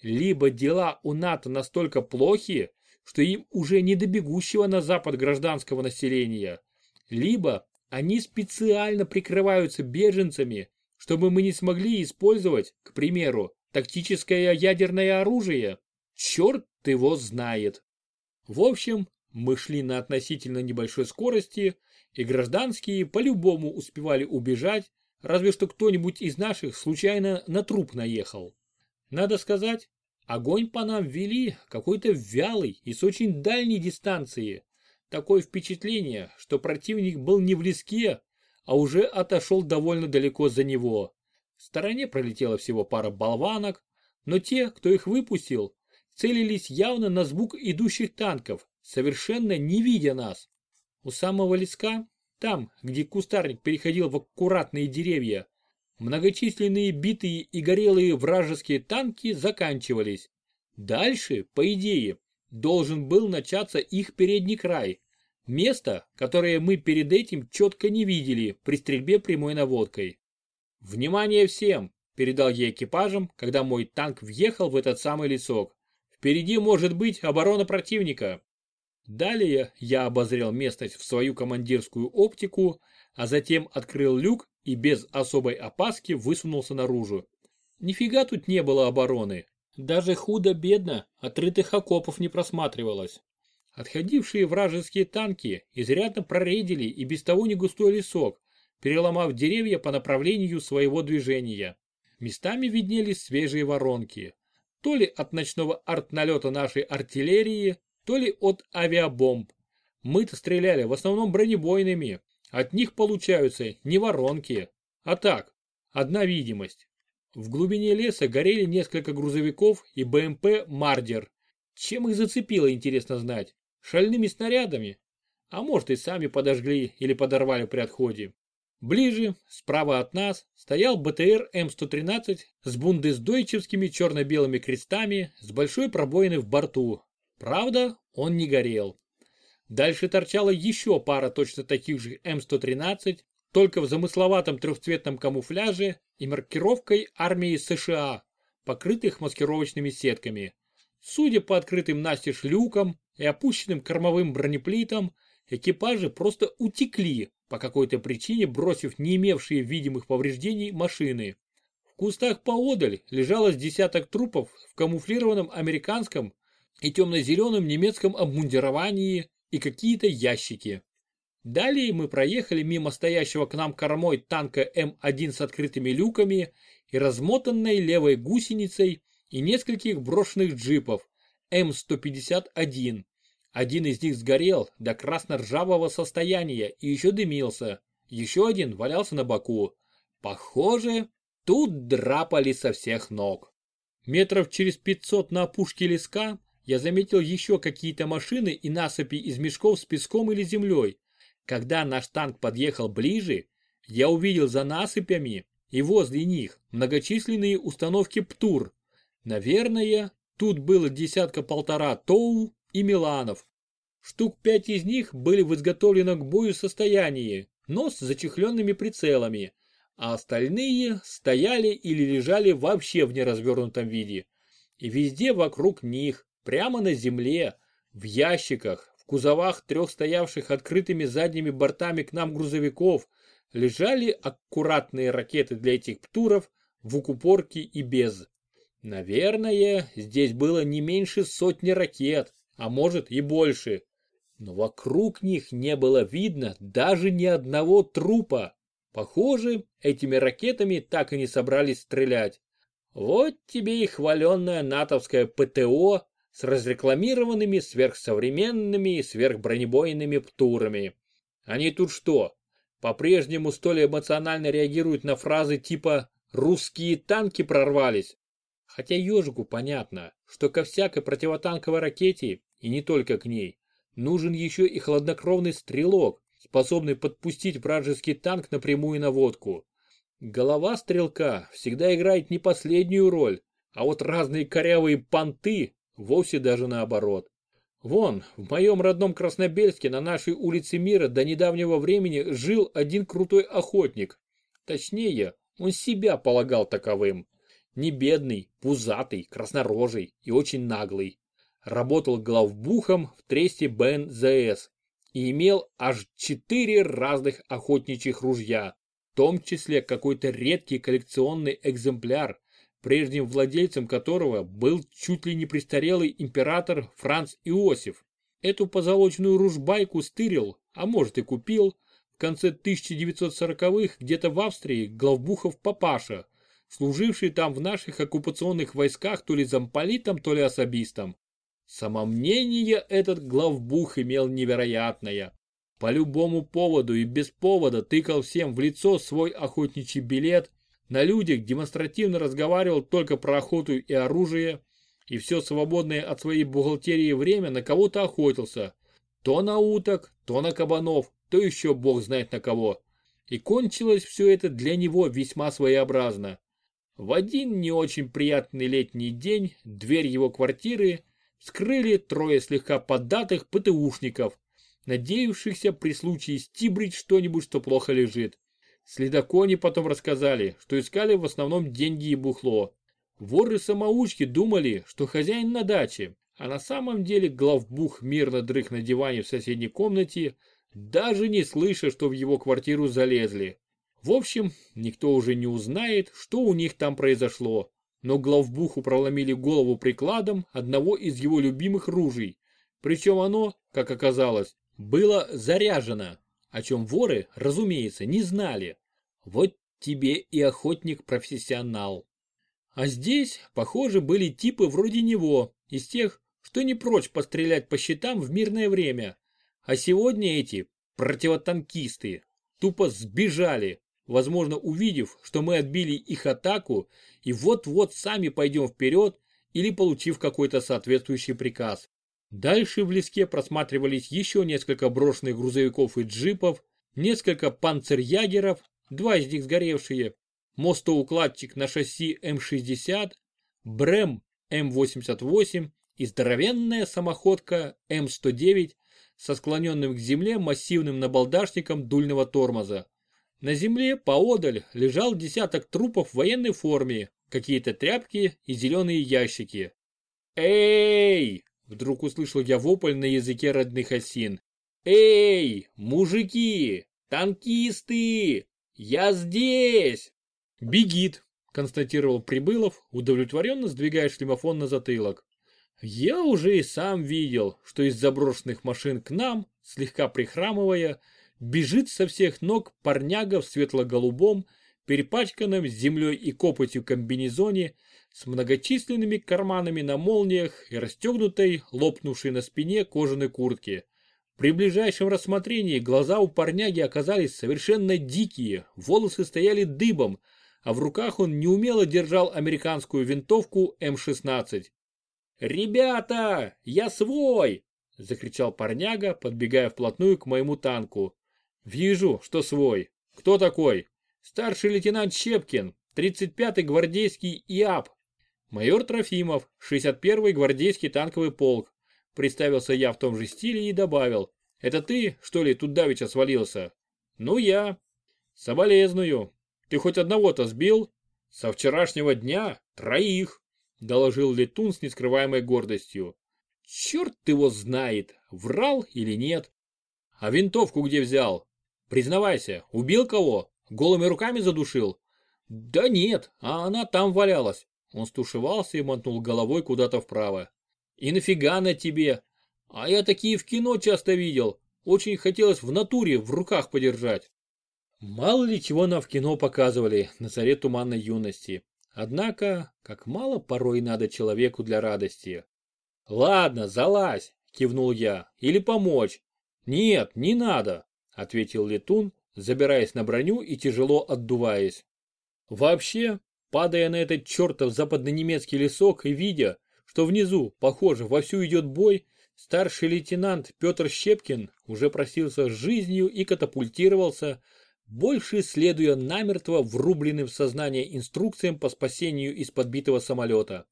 Либо дела у НАТО настолько плохи, что им уже не до бегущего на запад гражданского населения, либо они специально прикрываются беженцами, чтобы мы не смогли использовать, к примеру, тактическое ядерное оружие. Черт его знает. В общем, мы шли на относительно небольшой скорости, и гражданские по-любому успевали убежать, разве что кто-нибудь из наших случайно на труп наехал. Надо сказать, огонь по нам вели какой-то вялый и с очень дальней дистанции. Такое впечатление, что противник был не в леске, а уже отошел довольно далеко за него. В стороне пролетела всего пара болванок, но те, кто их выпустил, целились явно на звук идущих танков, совершенно не видя нас. У самого леска, там, где кустарник переходил в аккуратные деревья, многочисленные битые и горелые вражеские танки заканчивались. Дальше, по идее, должен был начаться их передний край, Место, которое мы перед этим четко не видели при стрельбе прямой наводкой. «Внимание всем!» – передал я экипажам, когда мой танк въехал в этот самый лесок. «Впереди может быть оборона противника». Далее я обозрел местность в свою командирскую оптику, а затем открыл люк и без особой опаски высунулся наружу. Нифига тут не было обороны. Даже худо-бедно отрытых окопов не просматривалось. Отходившие вражеские танки изрядно проредили и без того не густой лесок, переломав деревья по направлению своего движения. Местами виднелись свежие воронки. То ли от ночного артналета нашей артиллерии, то ли от авиабомб. Мы-то стреляли в основном бронебойными. От них получаются не воронки, а так, одна видимость. В глубине леса горели несколько грузовиков и БМП «Мардер». Чем их зацепило, интересно знать шальными снарядами, а может и сами подожгли или подорвали при отходе. Ближе, справа от нас, стоял БТР М113 с бундесдойчевскими черно-белыми крестами с большой пробоиной в борту. Правда, он не горел. Дальше торчала еще пара точно таких же М113, только в замысловатом трехцветном камуфляже и маркировкой армии США, покрытых маскировочными сетками. Судя по открытым настежь люкам, и опущенным кормовым бронеплитом экипажи просто утекли по какой-то причине, бросив не имевшие видимых повреждений машины. В кустах поодаль лежалось десяток трупов в камуфлированном американском и темно-зеленом немецком обмундировании и какие-то ящики. Далее мы проехали мимо стоящего к нам кормой танка М1 с открытыми люками и размотанной левой гусеницей и нескольких брошенных джипов М151. Один из них сгорел до красно-ржавого состояния и еще дымился. Еще один валялся на боку. Похоже, тут драпали со всех ног. Метров через 500 на опушке леска я заметил еще какие-то машины и насыпи из мешков с песком или землей. Когда наш танк подъехал ближе, я увидел за насыпями и возле них многочисленные установки ПТУР. Наверное, тут было десятка-полтора ТОУ и Миланов. Штук пять из них были в изготовленном к бою состоянии, но с зачехленными прицелами, а остальные стояли или лежали вообще в неразвернутом виде. И везде вокруг них, прямо на земле, в ящиках, в кузовах трех стоявших открытыми задними бортами к нам грузовиков, лежали аккуратные ракеты для этих птуров в укупорке и без. Наверное, здесь было не меньше сотни ракет, а может и больше. Но вокруг них не было видно даже ни одного трупа. Похоже, этими ракетами так и не собрались стрелять. Вот тебе и хваленное натовское ПТО с разрекламированными сверхсовременными и сверхбронебойными птурами. Они тут что, по-прежнему столь эмоционально реагируют на фразы типа «русские танки прорвались»? Хотя ежику понятно, что ко всякой противотанковой ракете, и не только к ней, нужен еще и хладнокровный стрелок, способный подпустить вражеский танк на прямую наводку. Голова стрелка всегда играет не последнюю роль, а вот разные корявые понты вовсе даже наоборот. Вон, в моем родном Краснобельске на нашей улице Мира до недавнего времени жил один крутой охотник. Точнее, он себя полагал таковым. Не бедный, пузатый, краснорожий и очень наглый. Работал главбухом в тресте БНЗС и имел аж четыре разных охотничьих ружья, в том числе какой-то редкий коллекционный экземпляр, прежним владельцем которого был чуть ли не престарелый император Франц Иосиф. Эту позолоченную ружбайку стырил, а может и купил, в конце 1940-х где-то в Австрии главбухов папаша, служивший там в наших оккупационных войсках то ли замполитом, то ли особистом. Самомнение этот главбух имел невероятное. По любому поводу и без повода тыкал всем в лицо свой охотничий билет, на людях демонстративно разговаривал только про охоту и оружие, и все свободное от своей бухгалтерии время на кого-то охотился. То на уток, то на кабанов, то еще бог знает на кого. И кончилось все это для него весьма своеобразно. В один не очень приятный летний день дверь его квартиры скрыли трое слегка поддатых ПТУшников, надеявшихся при случае стибрить что-нибудь, что плохо лежит. Следокони потом рассказали, что искали в основном деньги и бухло. Воры-самоучки думали, что хозяин на даче, а на самом деле главбух мирно дрых на диване в соседней комнате, даже не слыша, что в его квартиру залезли. В общем, никто уже не узнает, что у них там произошло но главбуху проломили голову прикладом одного из его любимых ружей. Причем оно, как оказалось, было заряжено, о чем воры, разумеется, не знали. Вот тебе и охотник-профессионал. А здесь, похоже, были типы вроде него, из тех, что не прочь пострелять по щитам в мирное время. А сегодня эти противотанкисты тупо сбежали, возможно увидев, что мы отбили их атаку и вот-вот сами пойдем вперед или получив какой-то соответствующий приказ. Дальше в леске просматривались еще несколько брошенных грузовиков и джипов, несколько панцерьягеров, два из них сгоревшие, мостоукладчик на шасси М-60, БРЭМ М-88 и здоровенная самоходка М-109 со склоненным к земле массивным набалдашником дульного тормоза. На земле поодаль лежал десяток трупов в военной форме, какие-то тряпки и зеленые ящики. «Эй!» – вдруг услышал я вопль на языке родных осин. «Эй, мужики! Танкисты! Я здесь!» «Бегит!» – констатировал Прибылов, удовлетворенно сдвигая шлемофон на затылок. Я уже и сам видел, что из заброшенных машин к нам, слегка прихрамывая, бежит со всех ног парняга в светло-голубом, перепачканном землей и копотью комбинезоне, с многочисленными карманами на молниях и расстегнутой, лопнувшей на спине кожаной куртки. При ближайшем рассмотрении глаза у парняги оказались совершенно дикие, волосы стояли дыбом, а в руках он неумело держал американскую винтовку М-16. «Ребята, я свой!» – закричал парняга, подбегая вплотную к моему танку. «Вижу, что свой. Кто такой?» «Старший лейтенант Щепкин, 35-й гвардейский ИАП». «Майор Трофимов, 61-й гвардейский танковый полк», представился я в том же стиле и добавил. «Это ты, что ли, тут давеча свалился?» «Ну я». «Соболезную. Ты хоть одного-то сбил?» «Со вчерашнего дня троих», доложил Летун с нескрываемой гордостью. Черт его знает, врал или нет. А винтовку где взял? Признавайся, убил кого? Голыми руками задушил? Да нет, а она там валялась. Он стушевался и мотнул головой куда-то вправо. И нафига на тебе? А я такие в кино часто видел. Очень хотелось в натуре в руках подержать. Мало ли чего нам в кино показывали на заре туманной юности. Однако, как мало порой надо человеку для радости. «Ладно, залазь!» – кивнул я. «Или помочь?» «Нет, не надо!» – ответил летун, забираясь на броню и тяжело отдуваясь. Вообще, падая на этот чертов западно-немецкий лесок и видя, что внизу, похоже, вовсю идет бой, старший лейтенант Петр Щепкин уже просился с жизнью и катапультировался, больше следуя намертво врубленным в сознание инструкциям по спасению из подбитого самолета.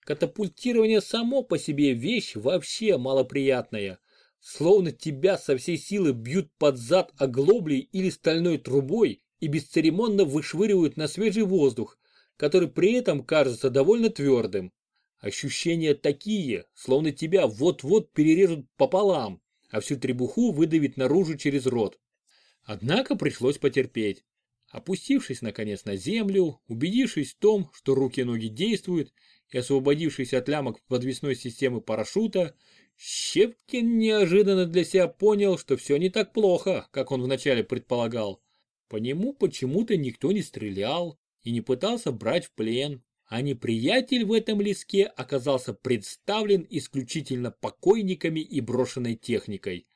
Катапультирование само по себе вещь вообще малоприятная. Словно тебя со всей силы бьют под зад оглоблей или стальной трубой и бесцеремонно вышвыривают на свежий воздух, который при этом кажется довольно твердым. Ощущения такие, словно тебя вот-вот перережут пополам, а всю требуху выдавит наружу через рот. Однако пришлось потерпеть. Опустившись наконец на землю, убедившись в том, что руки и ноги действуют, и освободившись от лямок подвесной системы парашюта, Щепкин неожиданно для себя понял, что все не так плохо, как он вначале предполагал. По нему почему-то никто не стрелял и не пытался брать в плен, а неприятель в этом леске оказался представлен исключительно покойниками и брошенной техникой.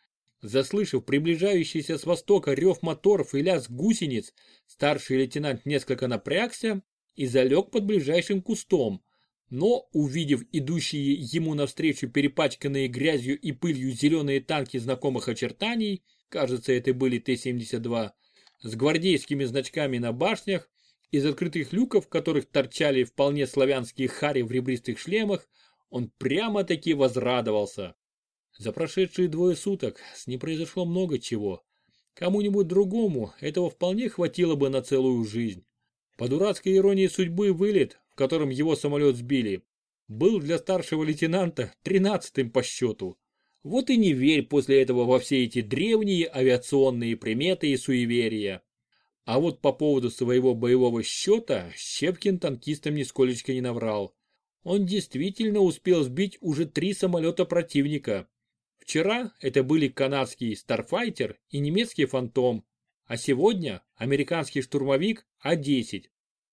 Заслышав приближающийся с востока рев моторов и лязг гусениц, старший лейтенант несколько напрягся и залег под ближайшим кустом, но, увидев идущие ему навстречу перепачканные грязью и пылью зеленые танки знакомых очертаний, кажется, это были Т-72, с гвардейскими значками на башнях, из открытых люков, в которых торчали вполне славянские хари в ребристых шлемах, он прямо-таки возрадовался. За прошедшие двое суток с ним произошло много чего. Кому-нибудь другому этого вполне хватило бы на целую жизнь. По дурацкой иронии судьбы вылет, которым его самолет сбили, был для старшего лейтенанта тринадцатым по счету. Вот и не верь после этого во все эти древние авиационные приметы и суеверия. А вот по поводу своего боевого счета Щепкин танкистам нисколечко не наврал. Он действительно успел сбить уже три самолета противника. Вчера это были канадский Starfighter и немецкий Фантом, а сегодня американский штурмовик А-10.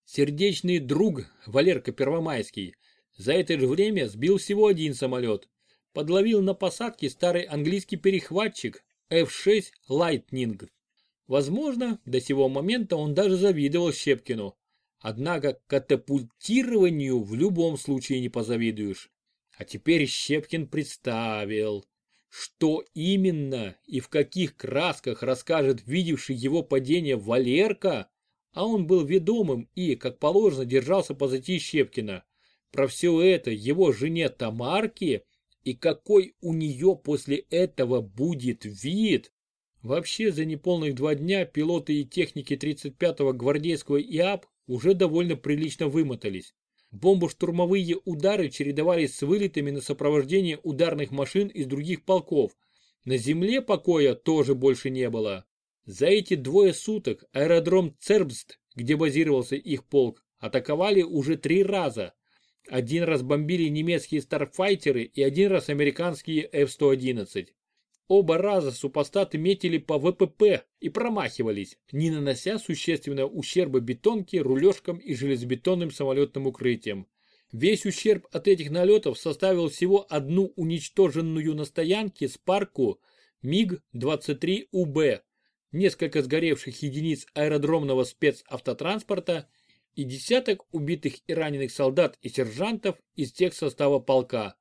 Сердечный друг Валерка Первомайский за это же время сбил всего один самолет. Подловил на посадке старый английский перехватчик F-6 Lightning. Возможно, до сего момента он даже завидовал Щепкину. Однако катапультированию в любом случае не позавидуешь. А теперь Щепкин представил, что именно и в каких красках расскажет видевший его падение Валерка, а он был ведомым и, как положено, держался позади Щепкина. Про все это его жене Тамарке и какой у нее после этого будет вид. Вообще за неполных два дня пилоты и техники 35-го гвардейского ИАП уже довольно прилично вымотались. Бомбо-штурмовые удары чередовались с вылетами на сопровождение ударных машин из других полков. На земле покоя тоже больше не было. За эти двое суток аэродром Цербст, где базировался их полк, атаковали уже три раза. один раз бомбили немецкие старфайтеры и один раз американские F-111. Оба раза супостаты метили по ВПП и промахивались, не нанося существенного ущерба бетонке, рулежкам и железобетонным самолетным укрытиям. Весь ущерб от этих налетов составил всего одну уничтоженную на стоянке с парку МиГ-23УБ, несколько сгоревших единиц аэродромного спецавтотранспорта и десяток убитых и раненых солдат и сержантов из тех состава полка.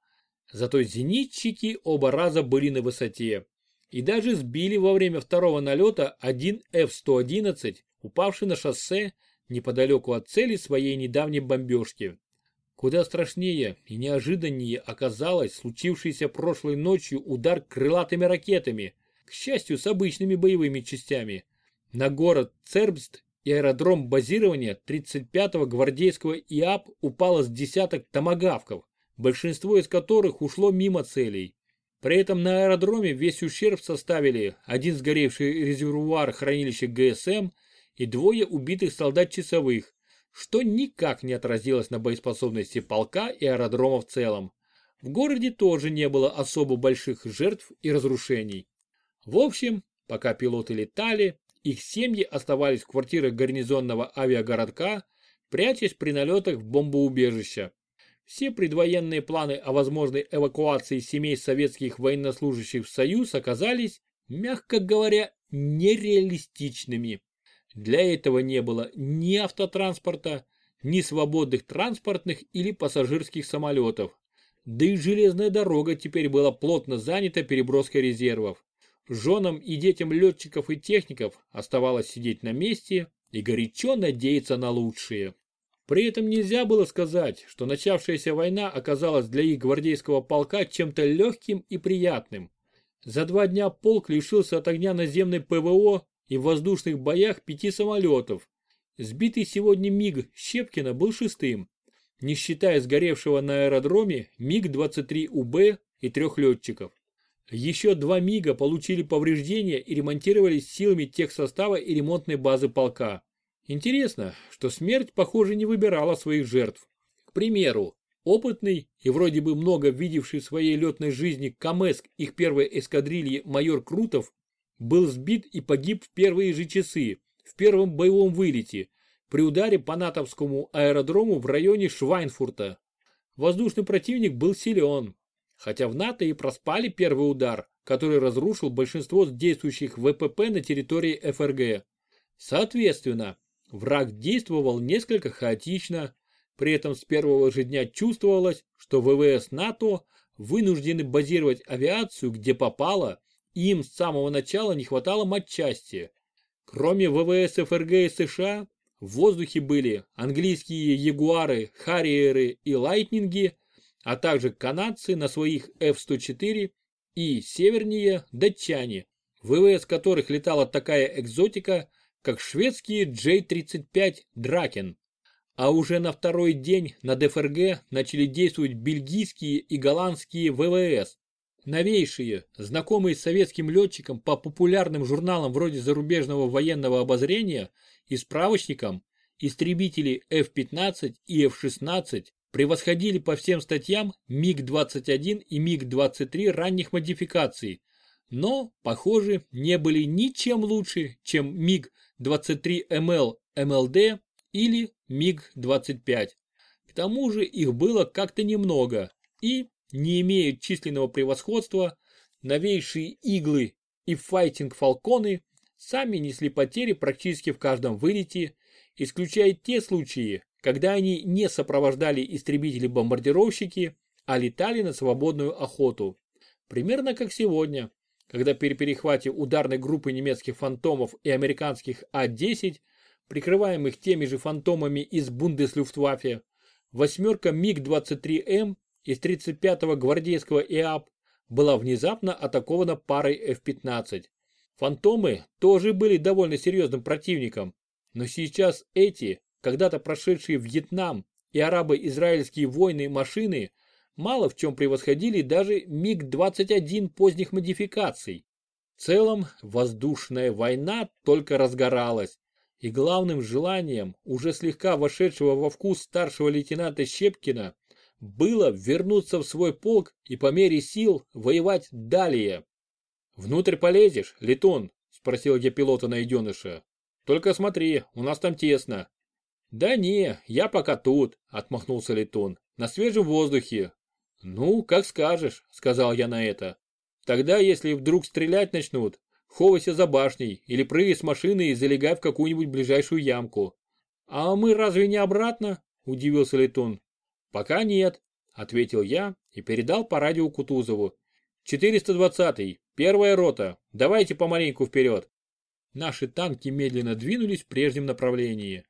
Зато зенитчики оба раза были на высоте. И даже сбили во время второго налета один F-111, упавший на шоссе неподалеку от цели своей недавней бомбежки. Куда страшнее и неожиданнее оказалось случившийся прошлой ночью удар крылатыми ракетами, к счастью, с обычными боевыми частями, на город Цербст и аэродром базирования 35-го гвардейского ИАП упало с десяток томагавков, большинство из которых ушло мимо целей. При этом на аэродроме весь ущерб составили один сгоревший резервуар хранилища ГСМ и двое убитых солдат-часовых, что никак не отразилось на боеспособности полка и аэродрома в целом. В городе тоже не было особо больших жертв и разрушений. В общем, пока пилоты летали, их семьи оставались в квартирах гарнизонного авиагородка, прячась при налетах в бомбоубежища. Все предвоенные планы о возможной эвакуации семей советских военнослужащих в Союз оказались, мягко говоря, нереалистичными. Для этого не было ни автотранспорта, ни свободных транспортных или пассажирских самолетов. Да и железная дорога теперь была плотно занята переброской резервов. Женам и детям летчиков и техников оставалось сидеть на месте и горячо надеяться на лучшее. При этом нельзя было сказать, что начавшаяся война оказалась для их гвардейского полка чем-то легким и приятным. За два дня полк лишился от огня наземной ПВО и в воздушных боях пяти самолетов. Сбитый сегодня МиГ Щепкина был шестым, не считая сгоревшего на аэродроме МиГ-23УБ и трех летчиков. Еще два МиГа получили повреждения и ремонтировались силами техсостава и ремонтной базы полка. Интересно, что смерть, похоже, не выбирала своих жертв. К примеру, опытный и вроде бы много видевший в своей летной жизни Камеск их первой эскадрильи майор Крутов был сбит и погиб в первые же часы, в первом боевом вылете, при ударе по натовскому аэродрому в районе Швайнфурта. Воздушный противник был силен, хотя в НАТО и проспали первый удар, который разрушил большинство действующих ВПП на территории ФРГ. Соответственно, Враг действовал несколько хаотично, при этом с первого же дня чувствовалось, что ВВС НАТО вынуждены базировать авиацию где попало, и им с самого начала не хватало матчасти. Кроме ВВС ФРГ и США, в воздухе были английские Ягуары, Харриеры и Лайтнинги, а также канадцы на своих F-104 и севернее датчане, ВВС которых летала такая экзотика, как шведские J-35 Дракен. А уже на второй день на ДФРГ начали действовать бельгийские и голландские ВВС. Новейшие, знакомые советским летчикам по популярным журналам вроде зарубежного военного обозрения и справочникам, истребители F-15 и F-16 превосходили по всем статьям МиГ-21 и МиГ-23 ранних модификаций, но, похоже, не были ничем лучше, чем МиГ-23МЛ МЛД или МиГ-25. К тому же их было как-то немного и, не имея численного превосходства, новейшие иглы и файтинг-фалконы сами несли потери практически в каждом вылете, исключая те случаи, когда они не сопровождали истребители-бомбардировщики, а летали на свободную охоту. Примерно как сегодня, когда при перехвате ударной группы немецких фантомов и американских А-10, прикрываемых теми же фантомами из Бундеслюфтваффе, восьмерка МиГ-23М из 35-го гвардейского ИАП была внезапно атакована парой F-15. Фантомы тоже были довольно серьезным противником, но сейчас эти, когда-то прошедшие Вьетнам и арабо-израильские войны машины, мало в чем превосходили даже МиГ-21 поздних модификаций. В целом, воздушная война только разгоралась, и главным желанием уже слегка вошедшего во вкус старшего лейтенанта Щепкина было вернуться в свой полк и по мере сил воевать далее. «Внутрь полезешь, Летон?» – спросил я пилота найденыша. «Только смотри, у нас там тесно». «Да не, я пока тут», – отмахнулся Летон, – «на свежем воздухе». «Ну, как скажешь», – сказал я на это. «Тогда, если вдруг стрелять начнут, ховайся за башней или прыгай с машины и залегай в какую-нибудь ближайшую ямку». «А мы разве не обратно?» – удивился Летон. «Пока нет», – ответил я и передал по радио Кутузову. «420-й, первая рота, давайте помаленьку вперед». Наши танки медленно двинулись в прежнем направлении.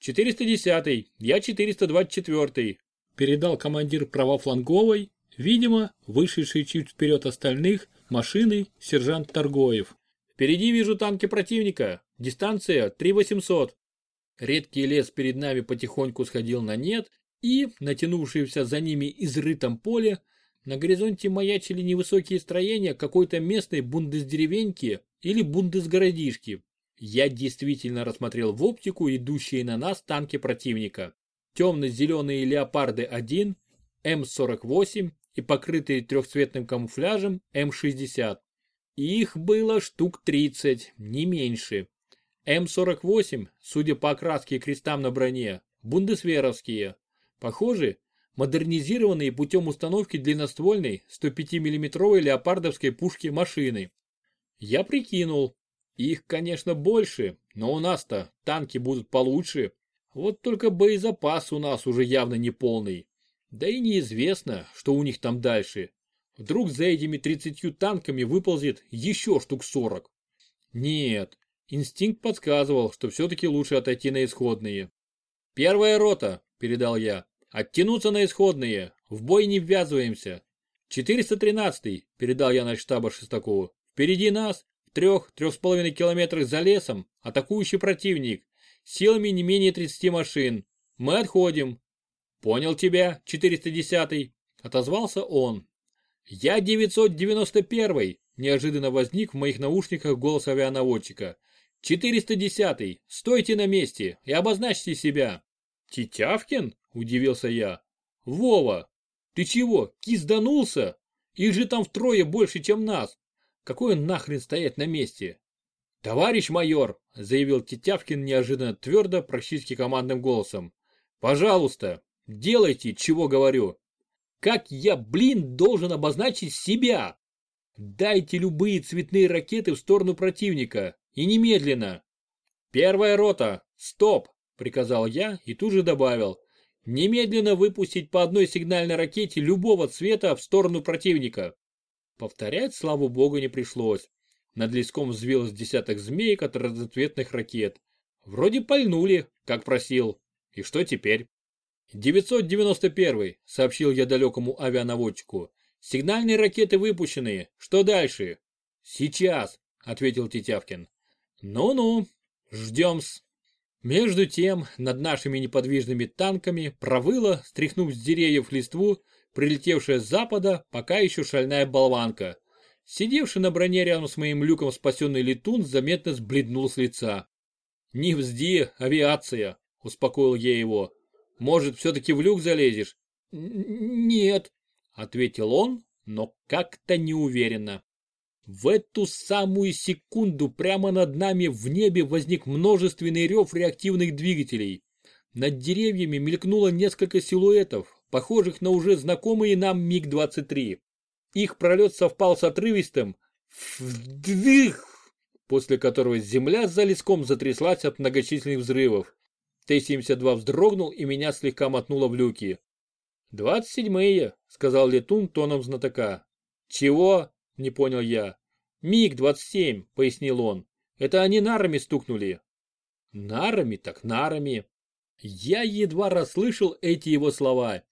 410-й, я 424-й, передал командир правофланговой, видимо, вышедший чуть вперед остальных, машины сержант Торгоев. Впереди вижу танки противника, дистанция 3800. Редкий лес перед нами потихоньку сходил на нет, и, натянувшиеся за ними изрытом поле, на горизонте маячили невысокие строения какой-то местной бундесдеревеньки или бундесгородишки. Я действительно рассмотрел в оптику идущие на нас танки противника. Темно-зеленые леопарды-1, М48 и покрытые трехцветным камуфляжем М60. Их было штук 30, не меньше. М48, судя по окраске крестам на броне, бундесверовские. Похоже, модернизированные путем установки длинноствольной 105 миллиметровой леопардовской пушки машины. Я прикинул, их, конечно, больше, но у нас-то танки будут получше. Вот только боезапас у нас уже явно не полный. Да и неизвестно, что у них там дальше. Вдруг за этими 30 танками выползет еще штук 40. Нет, инстинкт подсказывал, что все-таки лучше отойти на исходные. «Первая рота», – передал я. Оттянуться на исходные. В бой не ввязываемся. 413-й, передал я на штаба Шестакову. Впереди нас, в трех-трех с половиной километрах за лесом, атакующий противник. Силами не менее 30 машин. Мы отходим. Понял тебя, 410-й, отозвался он. Я 991-й, неожиданно возник в моих наушниках голос авианаводчика. 410-й, стойте на месте и обозначьте себя. Титявкин? Удивился я. Вова, ты чего, кизданулся? Их же там втрое больше, чем нас. Какой нахрен стоять на месте? Товарищ майор, заявил Тетявкин неожиданно твердо, практически командным голосом. Пожалуйста, делайте, чего говорю. Как я, блин, должен обозначить себя? Дайте любые цветные ракеты в сторону противника. И немедленно. Первая рота, стоп, приказал я и тут же добавил. Немедленно выпустить по одной сигнальной ракете любого цвета в сторону противника. Повторять, слава богу, не пришлось. Над леском взвилось десяток змеек от разноцветных ракет. Вроде пальнули, как просил. И что теперь? 991, сообщил я далекому авианаводчику. Сигнальные ракеты выпущены. Что дальше? Сейчас, ответил Тетявкин. Ну-ну, ждем-с. Между тем, над нашими неподвижными танками провыла, стряхнув с деревьев листву, прилетевшая с запада, пока еще шальная болванка. Сидевший на броне рядом с моим люком спасенный летун заметно сбледнул с лица. «Не взди, авиация!» – успокоил я его. «Может, все-таки в люк залезешь?» «Нет», – ответил он, но как-то неуверенно. В эту самую секунду прямо над нами в небе возник множественный рев реактивных двигателей. Над деревьями мелькнуло несколько силуэтов, похожих на уже знакомые нам МиГ-23. Их пролет совпал с отрывистым «вдых», после которого земля за леском затряслась от многочисленных взрывов. Т-72 вздрогнул и меня слегка мотнуло в люки. «Двадцать седьмые», — сказал Летун тоном знатока. «Чего?» не понял я. МиГ-27, пояснил он. Это они нарами стукнули. Нарами так нарами. Я едва расслышал эти его слова.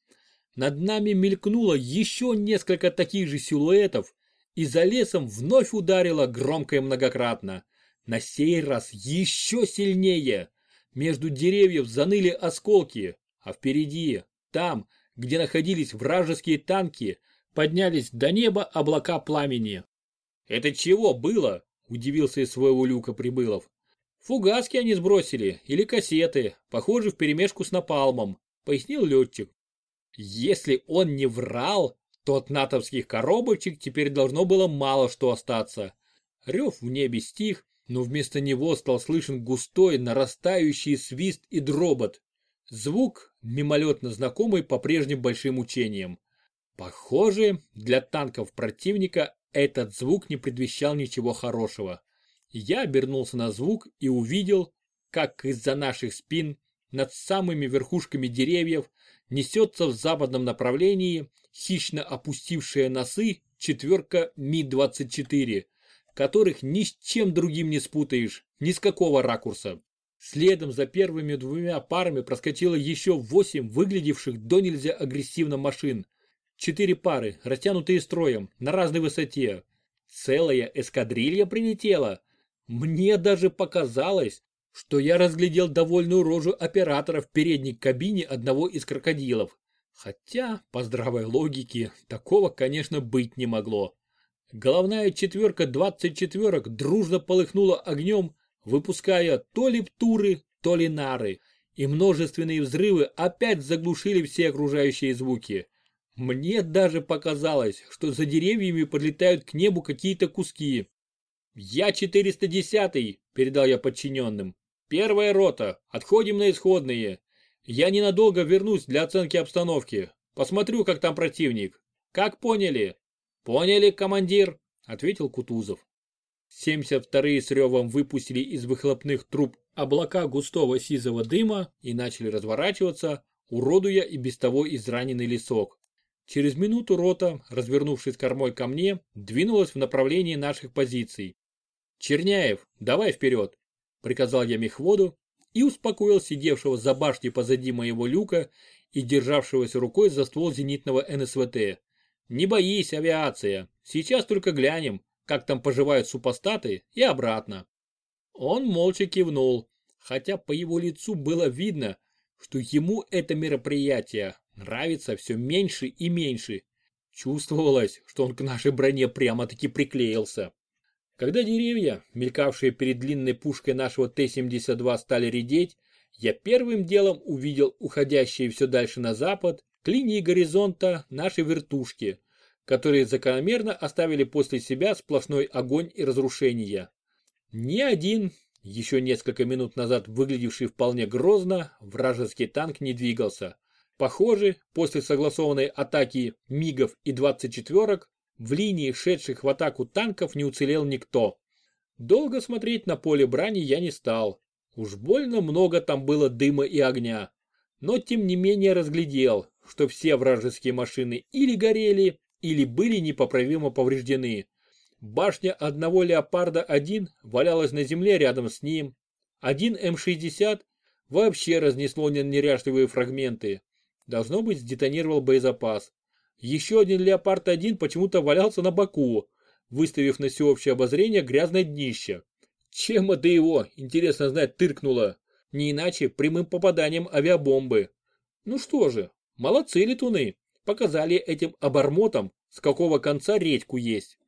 Над нами мелькнуло еще несколько таких же силуэтов, и за лесом вновь ударило громко и многократно. На сей раз еще сильнее. Между деревьев заныли осколки, а впереди, там, где находились вражеские танки, поднялись до неба облака пламени. «Это чего было?» – удивился из своего люка Прибылов. «Фугаски они сбросили, или кассеты, похожи вперемешку с напалмом», – пояснил летчик. Если он не врал, то от натовских коробочек теперь должно было мало что остаться. Рев в небе стих, но вместо него стал слышен густой, нарастающий свист и дробот. Звук, мимолетно знакомый по прежним большим учениям. Похоже, для танков противника этот звук не предвещал ничего хорошего. Я обернулся на звук и увидел, как из-за наших спин над самыми верхушками деревьев несется в западном направлении хищно опустившая носы четверка Ми-24, которых ни с чем другим не спутаешь, ни с какого ракурса. Следом за первыми двумя парами проскочило еще восемь выглядевших до нельзя агрессивно машин. Четыре пары, растянутые строем, на разной высоте. Целая эскадрилья прилетела. Мне даже показалось, что я разглядел довольную рожу оператора в передней кабине одного из крокодилов. Хотя, по здравой логике, такого, конечно, быть не могло. Головная четверка 24 дружно полыхнула огнем, выпуская то ли птуры, то ли нары, и множественные взрывы опять заглушили все окружающие звуки. Мне даже показалось, что за деревьями подлетают к небу какие-то куски. «Я 410-й», — передал я подчиненным. Первая рота, отходим на исходные. Я ненадолго вернусь для оценки обстановки. Посмотрю, как там противник. Как поняли? Поняли, командир, ответил Кутузов. 72-е с ревом выпустили из выхлопных труб облака густого сизого дыма и начали разворачиваться, уродуя и без того израненный лесок. Через минуту рота, развернувшись кормой ко мне, двинулась в направлении наших позиций. «Черняев, давай вперед!» Приказал я мехводу и успокоил сидевшего за башней позади моего люка и державшегося рукой за ствол зенитного НСВТ. Не боись, авиация, сейчас только глянем, как там поживают супостаты и обратно. Он молча кивнул, хотя по его лицу было видно, что ему это мероприятие нравится все меньше и меньше. Чувствовалось, что он к нашей броне прямо-таки приклеился. Когда деревья, мелькавшие перед длинной пушкой нашего Т-72 стали редеть, я первым делом увидел уходящие все дальше на запад к линии горизонта нашей вертушки, которые закономерно оставили после себя сплошной огонь и разрушения. Ни один, еще несколько минут назад выглядевший вполне грозно, вражеский танк не двигался. Похоже, после согласованной атаки МИГов и 24-ок в линии шедших в атаку танков не уцелел никто. Долго смотреть на поле брани я не стал. Уж больно много там было дыма и огня. Но тем не менее разглядел, что все вражеские машины или горели, или были непоправимо повреждены. Башня одного «Леопарда-1» валялась на земле рядом с ним. Один М-60 вообще разнесло на неряшливые фрагменты. Должно быть, сдетонировал боезапас. Еще один леопард-1 почему-то валялся на боку, выставив на всеобщее обозрение грязное днище. Чем это его, интересно знать, тыркнуло? Не иначе прямым попаданием авиабомбы. Ну что же, молодцы летуны, показали этим обормотам, с какого конца редьку есть.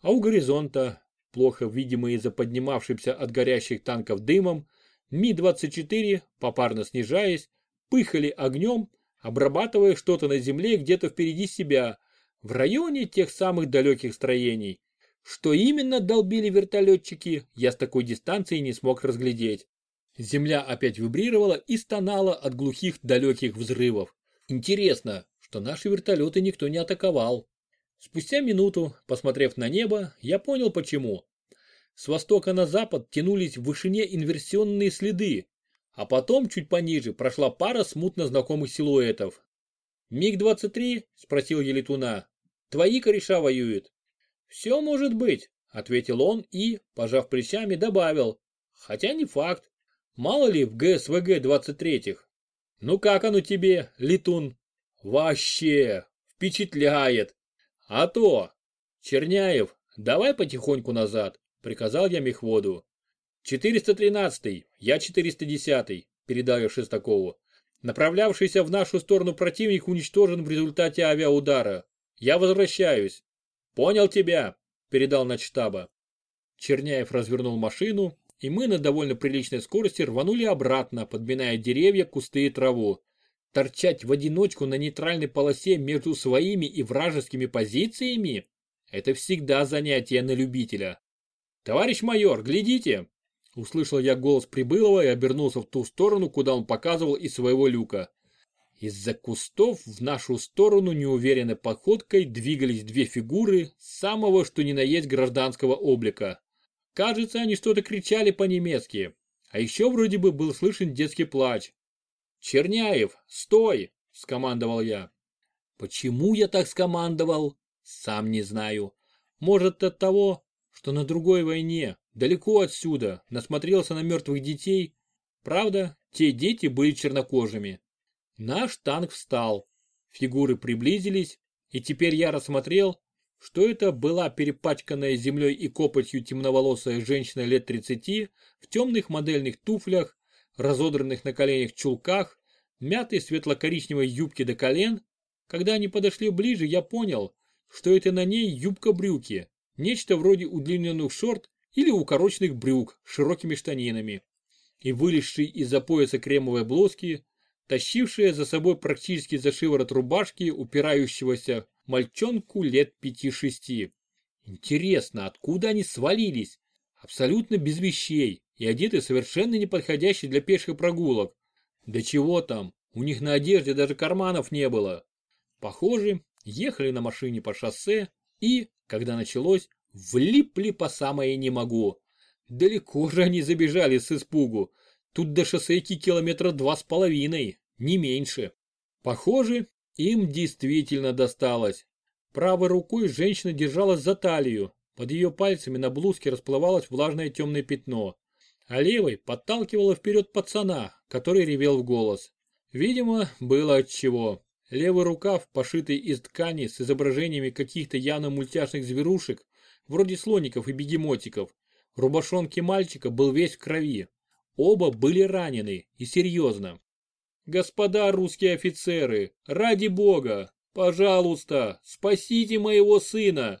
А у горизонта, плохо видимые за поднимавшимся от горящих танков дымом, Ми-24, попарно снижаясь, пыхали огнем обрабатывая что-то на земле где-то впереди себя, в районе тех самых далеких строений. Что именно долбили вертолетчики, я с такой дистанции не смог разглядеть. Земля опять вибрировала и стонала от глухих далеких взрывов. Интересно, что наши вертолеты никто не атаковал. Спустя минуту, посмотрев на небо, я понял почему. С востока на запад тянулись в вышине инверсионные следы, а потом чуть пониже прошла пара смутно знакомых силуэтов. «МиГ-23?» – спросил Елитуна. «Твои кореша воюют?» «Все может быть», – ответил он и, пожав плечами, добавил. «Хотя не факт. Мало ли в ГСВГ-23-х. Ну как оно тебе, Летун?» «Вообще! Впечатляет! А то! Черняев, давай потихоньку назад», – приказал я мехводу. 413-й, я 410-й, передал я Шестакову. Направлявшийся в нашу сторону противник уничтожен в результате авиаудара. Я возвращаюсь. Понял тебя, передал на штаба. Черняев развернул машину, и мы на довольно приличной скорости рванули обратно, подминая деревья, кусты и траву. торчать в одиночку на нейтральной полосе между своими и вражескими позициями – это всегда занятие на любителя. «Товарищ майор, глядите!» Услышал я голос Прибылова и обернулся в ту сторону, куда он показывал из своего люка. Из-за кустов в нашу сторону неуверенной походкой двигались две фигуры самого что ни на есть гражданского облика. Кажется, они что-то кричали по-немецки. А еще вроде бы был слышен детский плач. «Черняев, стой!» – скомандовал я. Почему я так скомандовал? Сам не знаю. Может от того, что на другой войне, далеко отсюда, насмотрелся на мертвых детей. Правда, те дети были чернокожими. Наш танк встал. Фигуры приблизились, и теперь я рассмотрел, что это была перепачканная землей и копотью темноволосая женщина лет 30 в темных модельных туфлях, разодранных на коленях чулках, мятой светло-коричневой юбке до колен. Когда они подошли ближе, я понял, что это на ней юбка-брюки, нечто вроде удлиненных шорт или укороченных брюк с широкими штанинами. И вылезший из-за пояса кремовой блузки, тащившая за собой практически за шиворот рубашки упирающегося мальчонку лет пяти-шести. Интересно, откуда они свалились? Абсолютно без вещей и одеты совершенно неподходящие для пеших прогулок. Да чего там, у них на одежде даже карманов не было. Похоже, ехали на машине по шоссе и, когда началось, влипли по самое не могу. Далеко же они забежали с испугу. Тут до шоссейки километра два с половиной, не меньше. Похоже, им действительно досталось. Правой рукой женщина держалась за талию. Под ее пальцами на блузке расплывалось влажное темное пятно. А левой подталкивала вперед пацана, который ревел в голос. Видимо, было отчего. Левый рукав, пошитый из ткани с изображениями каких-то явно мультяшных зверушек, вроде слоников и бегемотиков, рубашонки мальчика был весь в крови. Оба были ранены, и серьезно. «Господа русские офицеры, ради бога, пожалуйста, спасите моего сына!»